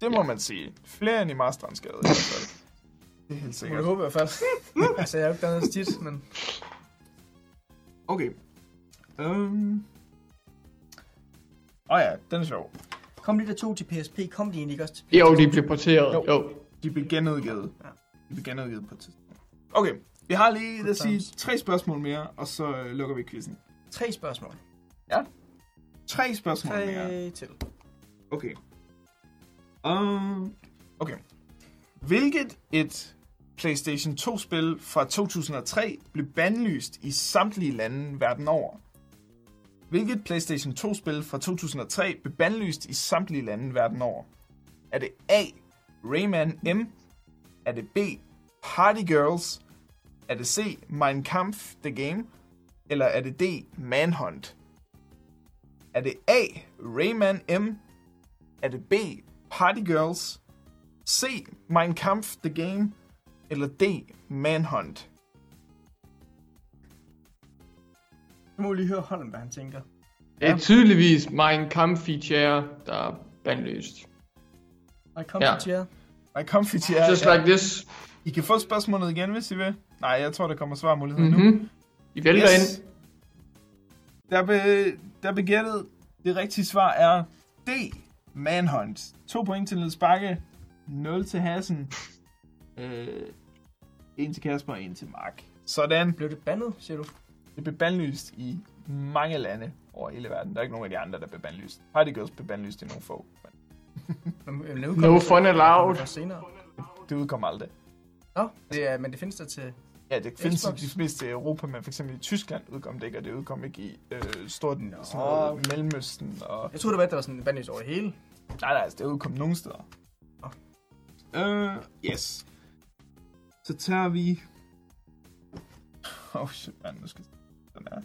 Det må man sige. Flere end i Marstrandsgade i hvert fald. Det er helt sikkert. du håbe i hvert fald. altså, jeg er jo ikke dernede tit, men... Okay. Øhm. Åh oh ja, den er sjov. Kom de der to til PSP, kom de egentlig ikke også til PSP? Jo, de blev porteret. Jo. Jo. De blev genudgivet. Ja. De blev genudgivet på et tidspunkt. Okay, vi har lige, lad os sige, tre spørgsmål mere, og så øh, lukker vi quizzen. Tre spørgsmål. Tre spørgsmål mere. Tre til. Okay. Um, okay. Hvilket et PlayStation 2-spil fra 2003 blev bandlyst i samtlige lande verden over? Hvilket PlayStation 2-spil fra 2003 blev bandlyst i samtlige lande verden over? Er det A. Rayman M? Er det B. Party Girls? Er det C. Mein Kampf The Game? Eller er det D. Manhunt? Er det A. Rayman M? Er det B. Party Girls? C. Mein Kampf The Game? Eller D. Manhunt? Nu må vi lige høre Holm, hvad han tænker. Det er tydeligvis Mein Kampf feature, der er bandløst. Ja. ja. chair. Mein Kampf ja, Just ja. like this. I kan få spørgsmålet igen, hvis I vil. Nej, jeg tror, der kommer svarmuligheder mm-hmm. nu. Mm-hmm. I vælter yes. ind. Der blev, der blev gættet. Det rigtige svar er D. Manhunt. To point til Niels Bakke. 0 til Hassen. Øh, en til Kasper og en til Mark. Sådan. Blev det bandet, siger du? Det blev bandlyst i mange lande over hele verden. Der er ikke nogen af de andre, der blev bandlyst. Party Girls blev bandlyst i nogle få. Men det No fun allowed. senere. det udkom aldrig. Nå, det er, men det findes der til... Ja, det findes Xbox. i de fleste i Europa, men for eksempel i Tyskland udkom det ikke, og det udkom ikke i øh, stort Nå. sådan noget, Mellemøsten. Og... Jeg troede, det var, at der var sådan en bandlys over hele. Nej, nej, altså, det udkom nogle steder. Øh, yes. Så tager vi... Oh shit, man, nu skal sådan her.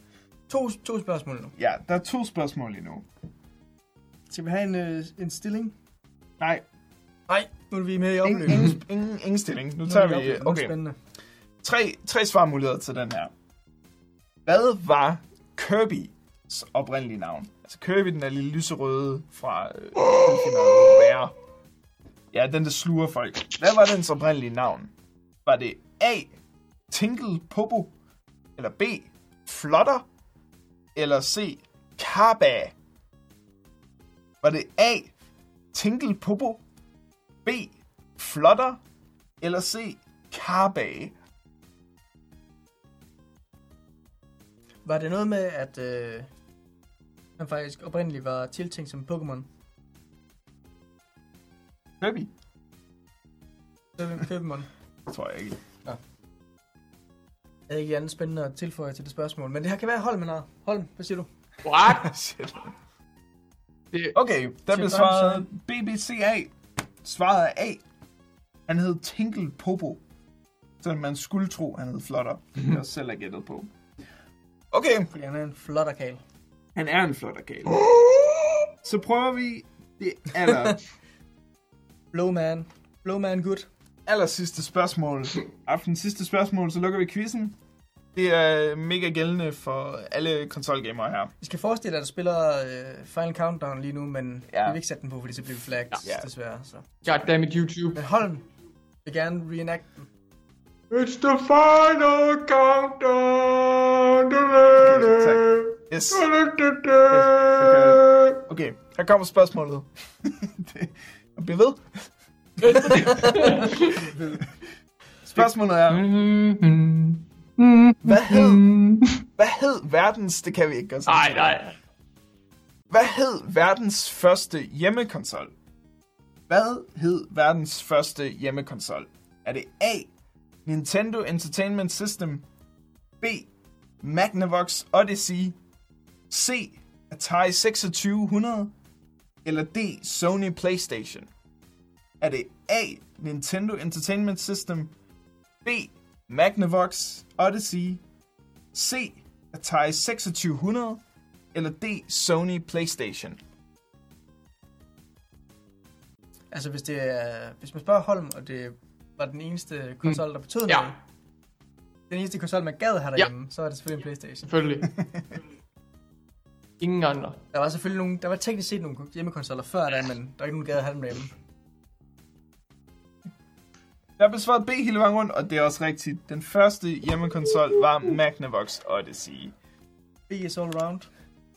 To, to spørgsmål nu. Ja, der er to spørgsmål lige nu. Skal vi have en, øh, en stilling? Nej, Nej, nu er vi med i ingen, opløb. ingen, ingen, ingen stilling. Nu Nu er tager vi... er det Okay, Spændende. tre, tre svarmuligheder til den her. Hvad var Kirby's oprindelige navn? Altså Kirby, den der lille lyserøde fra øh, Rare. Ja, den der sluger folk. Hvad var dens oprindelige navn? Var det A. Tinkle Popo? Eller B. Flutter? Eller C. Kaba? Var det A. Tinkle Popo? B. Flutter? Eller C. Kaba? Var det noget med, at øh, han faktisk oprindeligt var tiltænkt som Pokémon? Kirby? Pokémon. Det tror jeg ikke. Jeg havde ikke andet spændende at tilføje til det spørgsmål, men det her kan være Holm, har. Holm, hvad siger du? What? Shit. Det, Okay, der blev svaret BBCA. Svaret er A. Han hed Tinkle Popo. Så man skulle tro, han hed Flotter. Det har jeg selv er gættet på. Okay, Fordi han er en flotterkal. han er en flotterkale. Så prøver vi det aller, Blowman. Blowman good. Aller sidste spørgsmål. Aftens sidste spørgsmål, så lukker vi quizzen. Det er mega gældende for alle konsolgamere her. Vi skal forestille dig, at du spiller øh, Final Countdown lige nu, men Ja. vi vil ikke sætte den på, fordi så bliver vi flagged, Ja. ja. desværre. Så. goddammit YouTube. Men Holm vil gerne reenact den. It's the final countdown. Okay. Yes. Okay, her kommer spørgsmålet. det, og bliv ved. Spørgsmålet er, hvad hed, hvad hed verdens, det kan vi ikke gøre sådan. Nej, nej. Hvad hed verdens første hjemmekonsol? Hvad hed verdens første hjemmekonsol? Er det A. Nintendo Entertainment System B. Magnavox Odyssey C. Atari 2600 eller D. Sony Playstation? Er det A. Nintendo Entertainment System B. Magnavox Odyssey C. Atari 2600 eller D. Sony Playstation? Altså, hvis, det er, hvis man spørger Holm, og det var den eneste konsol, der betød Ja. noget, den eneste konsol, man gad have derhjemme, så var det selvfølgelig en Playstation. Selvfølgelig. Ingen andre. Der var selvfølgelig nogle, der var teknisk set nogle hjemmekonsoller før da, men der var ikke nogen, der gad have dem derhjemme. Der blev svaret B hele vejen rundt, og det er også rigtigt. Den første hjemmekonsol var Magnavox Odyssey. B is all around.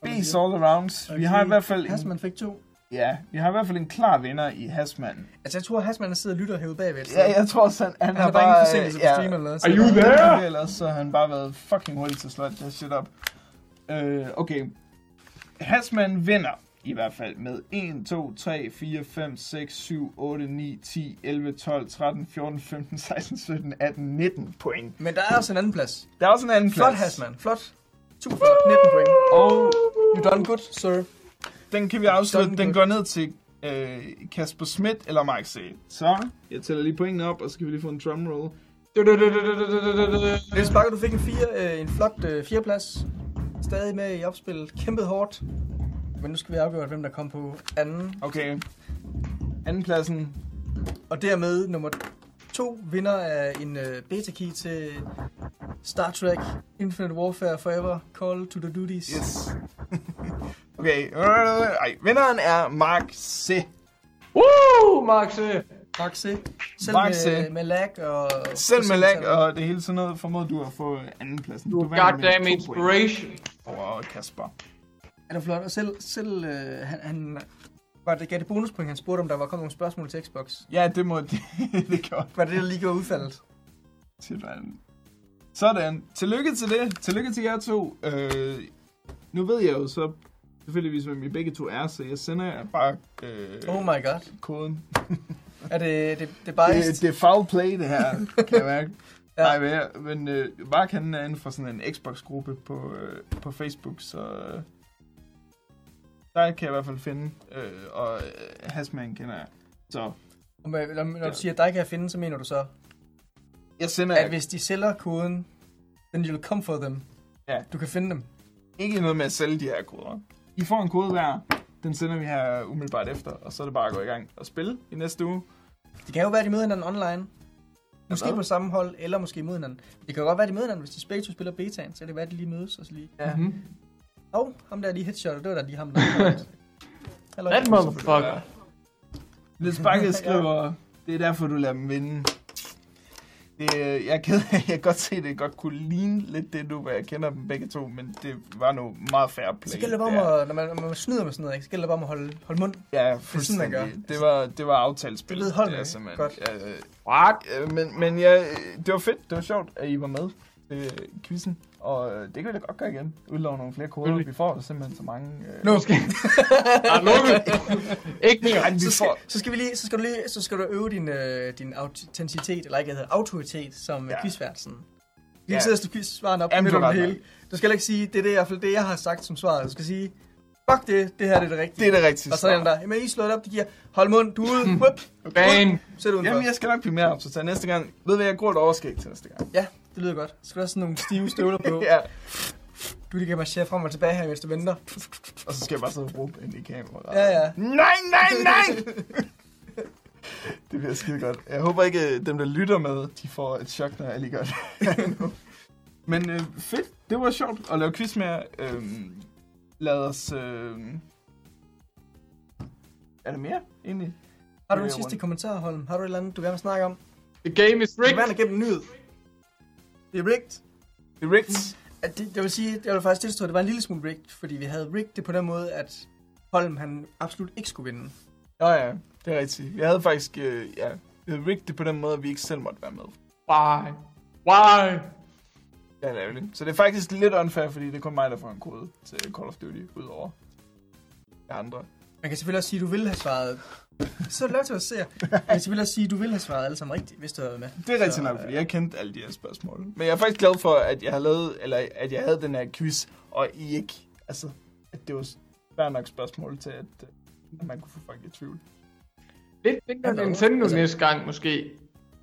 B is all around. Vi har i hvert fald en, Hasman fik to. ja, vi har i hvert fald en klar vinder i Hasman. Altså, jeg tror, Hasman sidder og lytter herude bagved. så Ja, jeg tror også, han, han, Han har har bare bare... ingen forsinkelse på stream eller noget. Are you there? Ellers så har han bare været fucking hurtig til at slå det shit op. Øh, okay. Hasman vinder i hvert fald med 1, 2, 3, 4, 5, 6, 7, 8, 9, 10, 11, 12, 13, 14, 15, 16, 17, 18, 19 point. Men der er også en anden plads. Der er også en anden Flot, plads. Hasman. Flot. Super flot. 19 point. Og You done good, sir. den kan vi afslutte. Den går ned til øh, Kasper Schmidt eller Mark C. Så jeg tæller lige pointene op, og så kan vi lige få en drumroll. Niels Bakker, du fik en, fire, øh, en flot øh, fjerdeplads. Stadig med i opspillet. Kæmpet hårdt. Men nu skal vi afgøre, hvem der kom på anden. Okay. Andenpladsen. Og dermed nummer to vinder af en øh, beta-key til Star Trek Infinite Warfare Forever Call to the Duties. Yes. okay. Ej, vinderen er Mark C. Woo, Maxe! Mark C. Selv Mark med, C. med lag og... Selv med lag og det hele sådan noget, formåede du at få andenpladsen. Du med goddamn inspiration. over Kasper. Han er flot, og selv, selv øh, han, han var det, gav det bonuspoint, han spurgte, om der var kommet nogle spørgsmål til Xbox. Ja, det må det, det gjorde. Var det det, der lige gjorde udfaldet? Sådan. Sådan. Tillykke til det. Tillykke til jer to. Øh, nu ved jeg jo så selvfølgelig, hvem I begge to er, så jeg sender jer bare øh, Oh my god. koden. Er det, det, det bare... Det, det er foul play, det her, kan jeg mærke. Ja. Nej, men, men øh, Mark han er inde for sådan en Xbox-gruppe på, øh, på Facebook, så øh, der kan jeg i hvert fald finde, øh, og øh, Hasman kender jeg. Så Og med, når, når du siger, at dig kan jeg finde, så mener du så, jeg sender at hvis de sælger koden, then you'll come for them. Ja. Du kan finde dem. ikke noget med at sælge de her koder. I får en kode hver, den sender vi her umiddelbart efter, og så er det bare at gå i gang og spille i næste uge. Det kan jo være, at de møder hinanden online. Måske på samme hold, eller måske mod hinanden. Det kan jo godt være, at de møder hinanden, hvis de begge to spiller betaen, så kan det være, at de lige mødes og så lige... Ja. Mhm. Åh, oh, ham der er lige headshot, det var da lige ham, der Hallo. That motherfucker. Niels Bakke skriver, det er derfor, du lader dem vinde. Det, øh, jeg er ked jeg kan godt se, at det godt kunne ligne lidt det nu, hvad jeg kender dem begge to, men det var nu meget fair play. Så gælder det bare om, at, når man, når man snyder med sådan noget, ikke? så gælder det bare om at holde, holde mund. Ja, sådan, fuldstændig. man gør. Det var, det var aftalespil. Det ved holdene, er ikke? simpelthen- Godt. Ja, øh, øh, men, men ja, det var fedt. Det var sjovt, at I var med til øh, quizzen. Og øh, det kan vi da godt gøre igen. Udlove nogle flere koder. Vi får simpelthen så mange... Øh, Nu. Ah, lukket. Ikke mere. Ej, vi så skal, får, så skal vi lige, så skal du lige, så skal du øve din, øh, din autenticitet, eller ikke, hedder, autoritet som Ja. ja. quizvært, sådan. Vi Ja. kan sidde og quiz svaren op Jamen, midt du det hele. Du skal ikke sige, det er det, i hvert fald det, jeg har sagt som svaret. Du skal sige, fuck det, det her det er det rigtige. det er det rigtige Og så er den svar. der, jamen I slår det op, de giver, hold mund, du er ude, whoop, Ban. sæt udenfor. Jamen, jeg skal nok blive mere op, så næste gang. Ved du hvad, jeg går et overskæg til næste gang. Ja, det lyder godt. Så skal der også sådan nogle stive støvler på. ja. Du lige kan marchere frem og tilbage her, mens du venter. Og så skal jeg bare sidde og råbe ind i kameraet. Ja, ja. Nej, nej, nej! det bliver skide godt. Jeg håber ikke, at dem, der lytter med, de får et chok, når jeg lige gør det. Men øh, fedt. Det var sjovt at lave quiz med jer. Øhm, lad os... Øh... Er der mere, egentlig? Har du en sidste rundt. kommentar, Holm? Har du et eller andet, du gerne vil snakke om? The game is Du kan rigged. være gennem en nyhed. Det er rigged. Det er rigged. At det, det vil sige, jeg vil faktisk tilstå, at det var en lille smule rigged, fordi vi havde rigged det på den måde, at Holm han absolut ikke skulle vinde. Nå ja, det er rigtigt. Vi havde faktisk... Øh, ja, vi havde rigged det på den måde, at vi ikke selv måtte være med. Why? Why? Ja, det er ærgerligt. Så det er faktisk lidt unfair, fordi det er kun mig, der får en kode til Call of Duty, udover de andre. Man kan selvfølgelig også sige, at du ville have svaret. Så det lov til at se. Kan selvfølgelig også sige, at du ville have svaret alle sammen rigtigt, hvis du havde været med. Det er rigtigt nok, øh, fordi jeg kendte alle de her spørgsmål. Men jeg er faktisk glad for, at jeg har lavet, eller at jeg havde den her quiz, og I ikke, altså, at det var svært nok spørgsmål til, at, øh, at man kunne få folk i tvivl. Lidt mindre Nintendo Altså- næste gang, måske.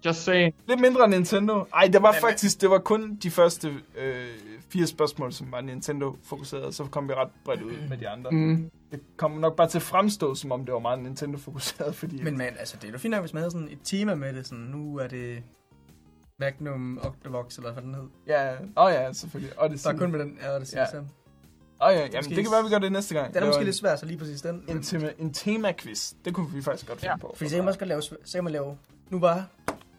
Just saying. Lidt mindre Nintendo. Ej, det var Men- faktisk, det var kun de første øh, fire spørgsmål, som var Nintendo-fokuseret, så kom vi ret bredt ud med de andre. Mm. Det kom nok bare til at fremstå, som om det var meget Nintendo-fokuseret, fordi... Men man, altså, det er jo fint nok, hvis man havde sådan et tema med det. Sådan, nu er det Magnum Octavox, eller hvad den hed. Ja, åh oh ja, selvfølgelig. Og det Der er kun med den, ja, det Ja. Åh oh ja, jamen, Måske- det kan være, vi gør det næste gang. Den er måske en- lidt svær, så lige præcis den. En, tema, en tema-quiz. Det kunne vi faktisk godt finde Ja, på. Fordi så kan man også godt lave, så kan man lave, nu var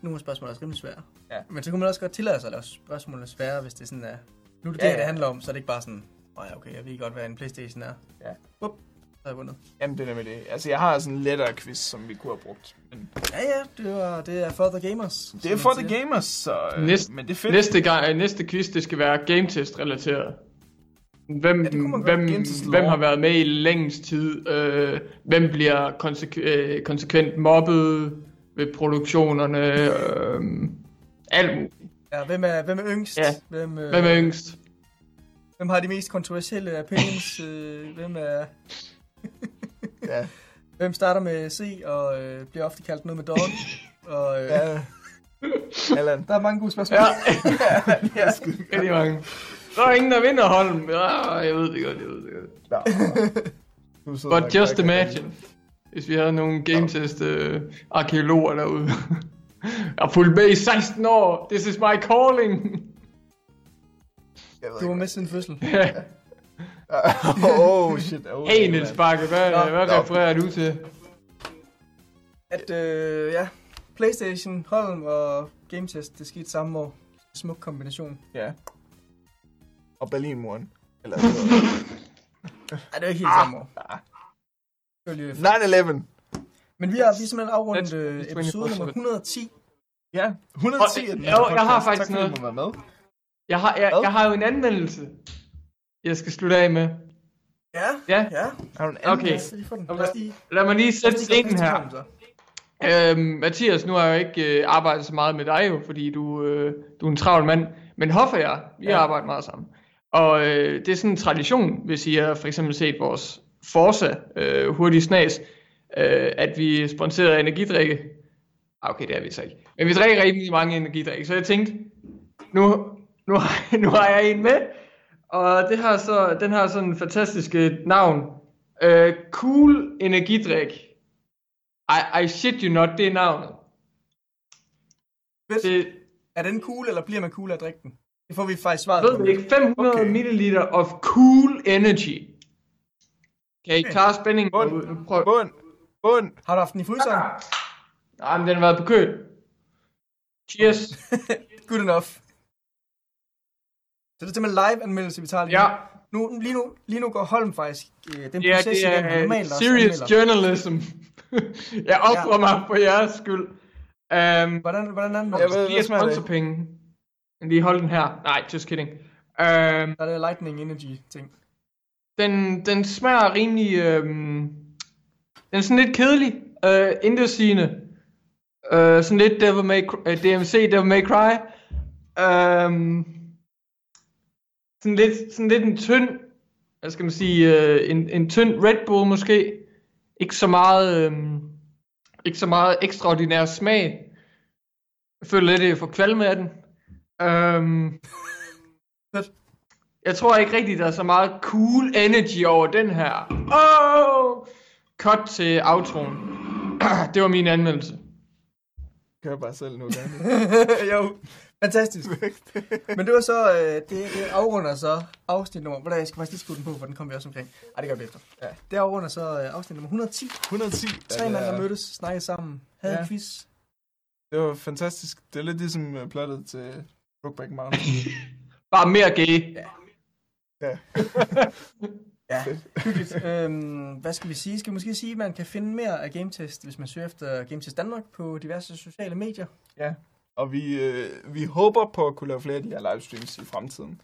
nogle af spørgsmålene også rimelig svære. Ja. Men så kunne man også godt tillade sig at lave spørgsmålene svære, hvis det sådan er, nu er det Ja, det, ja. det handler om, så er det ikke bare sådan, nej, okay, jeg ved godt, hvad en Playstation er. Ja. Up, så har jeg vundet. Jamen, det er nemlig det. Altså, jeg har sådan en lettere quiz, som vi kunne have brugt. Men Ja, ja, det, var, det er for the gamers. det er for the gamers, så... Øh, Næste- men det er fedt. Næste, gang, øh, næste quiz, det skal være game test relateret. Hvem, Ja, hvem, hvem har været med i længst tid? Øh, hvem bliver konseku- øh, konsekvent mobbet ved produktionerne? Øh, alt muligt. Ja, hvem er, hvem er yngst? Ja. Hvem, øh, Hvem er yngst? hvem har de mest kontroversielle opinions? øh, hvem er... Ja. Hvem starter med C og øh, bliver ofte kaldt noget med dog? og, øh, Ja. Allan. Der er mange gode spørgsmål. Ja, ja. rigtig mange. Der er ingen, der vinder Holm. Ja, jeg ved det godt, jeg ved det godt. Ja. Sidder But just og- imagine, hvis vi havde nogle gametest øh, arkeologer derude. jeg har fulgt med i 16 år. This is my calling. Jeg ved Du var med siden fødsel. Ja. oh shit. Oh, hey Niels Bakke, hvad, Nå, hvad nå. refererer du til? At, øh, ja, Playstation, Holm og Game Test, det skete samme år. Smuk kombination. Ja. Og Berlinmuren. Eller Ej, det var ikke helt samme år. Lidt 9-11. Men vi har, vi har simpelthen afrundet øh, episode 24/7. nummer 110. Ja, 110 Og- er den jo, her jeg har faktisk tak, noget. være med. Jeg har, jeg, jeg har jo en anmeldelse, jeg skal slutte af med. Ja, Ja, ja. Har du en Okay. anden? Den. Lad lige, lad mig lige sætte scenen her. Øhm, Mathias, nu har jeg jo ikke øh, arbejdet så meget med dig jo, fordi du, øh, du er en travl mand. Men Hoff og jeg, vi har Ja. arbejdet meget sammen. Og øh, det er sådan en tradition, hvis I har for eksempel set vores Forza øh, hurtige snas, øh, at vi sponsorerer energidrikke. Ah, okay, det er vi så ikke. Men vi drikker rigtig mange energidrikke, så jeg tænkte, nu, nu, har, nu har jeg en med, og det har så, den har sådan en fantastisk øh, navn. Øh, cool energidrik. I, I shit you not, det er navnet. Fedt. Det Er den cool, eller bliver man cool af at drikke den? Det får vi faktisk svaret ved vi ikke. 500 Okay. ml of cool energy. Kan I klare spændingen? Bund. prøv- Bund. Bund. Har du haft den i fryseren? Nej, men den har været på køl. Cheers. Good enough. Så det er simpelthen live-anmeldelse, vi tager lige Ja, nu. Lige nu, lige nu går Holm faktisk øh, den ja proces, det i er normalt også serious anmelder. journalism. jeg offrer Ja. mig for jeres skyld. Um, Hvordan, hvordan anmelder Jeg du? ved- det? lige hvad smager det? sponsorpenge. Lige hold den her. Nej, just kidding. Um, Der er det Lightning Energy ting den, den smager rimelig... Øh, den er sådan lidt kedelig. Øh, indersigende. Øh, sådan lidt Devil May, uh, øh, DMC, Devil May Cry. Øh, sådan, lidt, sådan lidt en tynd... Hvad skal man sige? Øh, en, en tynd Red Bull måske. Ikke så meget... øh, ikke så meget ekstraordinær smag. Jeg føler lidt, at jeg får kvalme af den. Øhm, jeg tror ikke rigtigt, der er så meget cool energy over den her. Oh! Cut til outroen. det var min anmeldelse. Kør bare selv nu, jo, fantastisk. Men det var så, øh, det, det afrunder så afsnit nummer, hvordan jeg skal faktisk lige skrive den på, for den kommer vi også omkring. Ej, det gør vi efter. Ja. Det afrunder så øh, afsnit nummer 110. 110. Tre Ja, mænd, der er- mødtes, snakkede sammen, havde Ja. en quiz. Det var fantastisk. Det er lidt ligesom uh, plottet til Brokeback Mountain. Bare mere gay. ja. Ja, hyggeligt. øhm, hvad skal vi sige? Skal vi måske sige, at man kan finde mere af GameTest, hvis man søger efter GameTest Danmark på diverse sociale medier? ja. Og vi, øh, vi håber på at kunne lave flere af de her livestreams i fremtiden.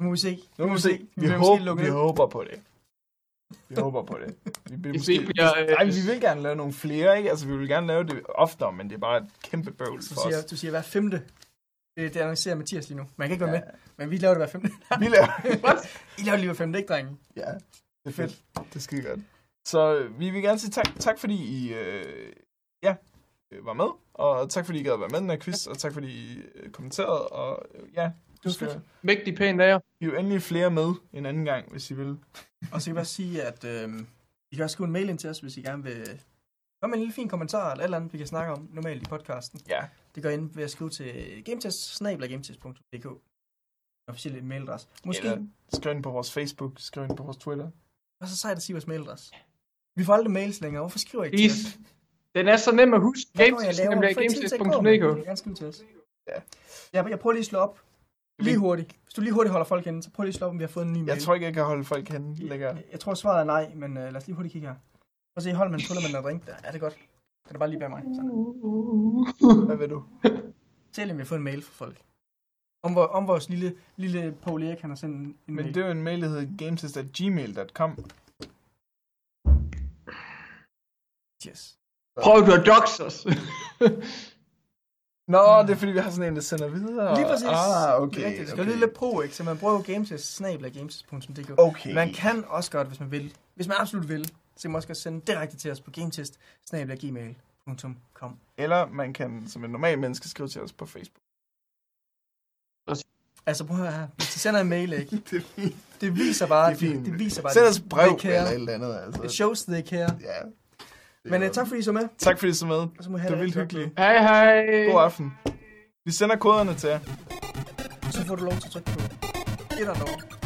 Nu må vi se. Nu må vi se. Vi, måske håber, vi håber på det. Vi håber på det. Vi vil, vi måske, bliver, øh, nej, vi vil gerne lave nogle flere, ikke? Altså, vi vil gerne lave det oftere, men det er bare et kæmpe bøvl Du for siger, os. du siger hver femte. Det, det annoncerer Mathias lige nu. Man kan ikke være med, men vi laver det hver femte. Vi laver... I laver det lige hver femte, ikke drenge? ja, det er fedt. Det er skide godt. Så øh, vi vil gerne sige tak, tak fordi I øh, ja, øh, var med, og tak fordi I gad at være med i den her quiz, og tak fordi I øh, kommenterede, og øh, ja, du skal. Mægtig pænt af jer. I er jo endelig flere med en anden gang, hvis I vil. Og så kan jeg bare sige, at øh, I kan også skrive en mail ind til os, hvis I gerne vil komme med en lille fin kommentar, eller et eller andet, vi kan snakke om normalt i podcasten. Ja, Det gør I ind ved at skrive til gametest gametest.dk officielle mailadresse. Måske, Eller skriv ind på vores Facebook, skriv ind på vores Twitter. og så sejt at sige vores mailadresse. Vi får aldrig mails længere. Hvorfor skriver I ikke til os? Den er så nem at huske. Hvad går Få tid til os. Ja. Jeg, jeg prøver lige at slå op. Lige hurtigt. Hvis du lige hurtigt holder folk inde, så prøv lige at slå op, om vi har fået en ny mail. Jeg tror ikke, jeg kan holde folk hen længere. Jeg, jeg tror, svaret er nej, men uh, lad os lige hurtigt kigge her. Prøv at se, hold man tuller med den ring der. Ja, det er godt. Kan du bare lige bag mig? Sådan. Hvad vil du? Tæl, om jeg fået en mail fra folk. Om, hvor, om vores lille, lille Paul Erik, han har sendt en en Men mail. det er jo en mail, der hedder gamesist.gmail.com. Yes. Prøv du at dox os. Nå, det er fordi, vi har sådan en, der sender videre. Lige præcis. Ah, okay. Det er rigtigt. Det skal okay. lidt pro, ikke? Så man bruger jo gamesist.dk. Okay. Man kan også godt, hvis man vil. Hvis man absolut vil, så kan man også godt sende direkte til os på gametest. Eller man kan, som en normal menneske, skrive til os på Facebook. Altså prøv at høre her. Hvis de sender en mail, ikke? det er fint. Det viser bare, Det fint. det viser bare, Send os brev care. eller et eller andet, altså. It shows they care. Ja. Men uh, tak fordi I så med. Tak fordi I så med. Og så må I Det var vildt hyggeligt. hej hej. God aften. Vi sender koderne til jer. Så får du lov til at trykke på et eller andet.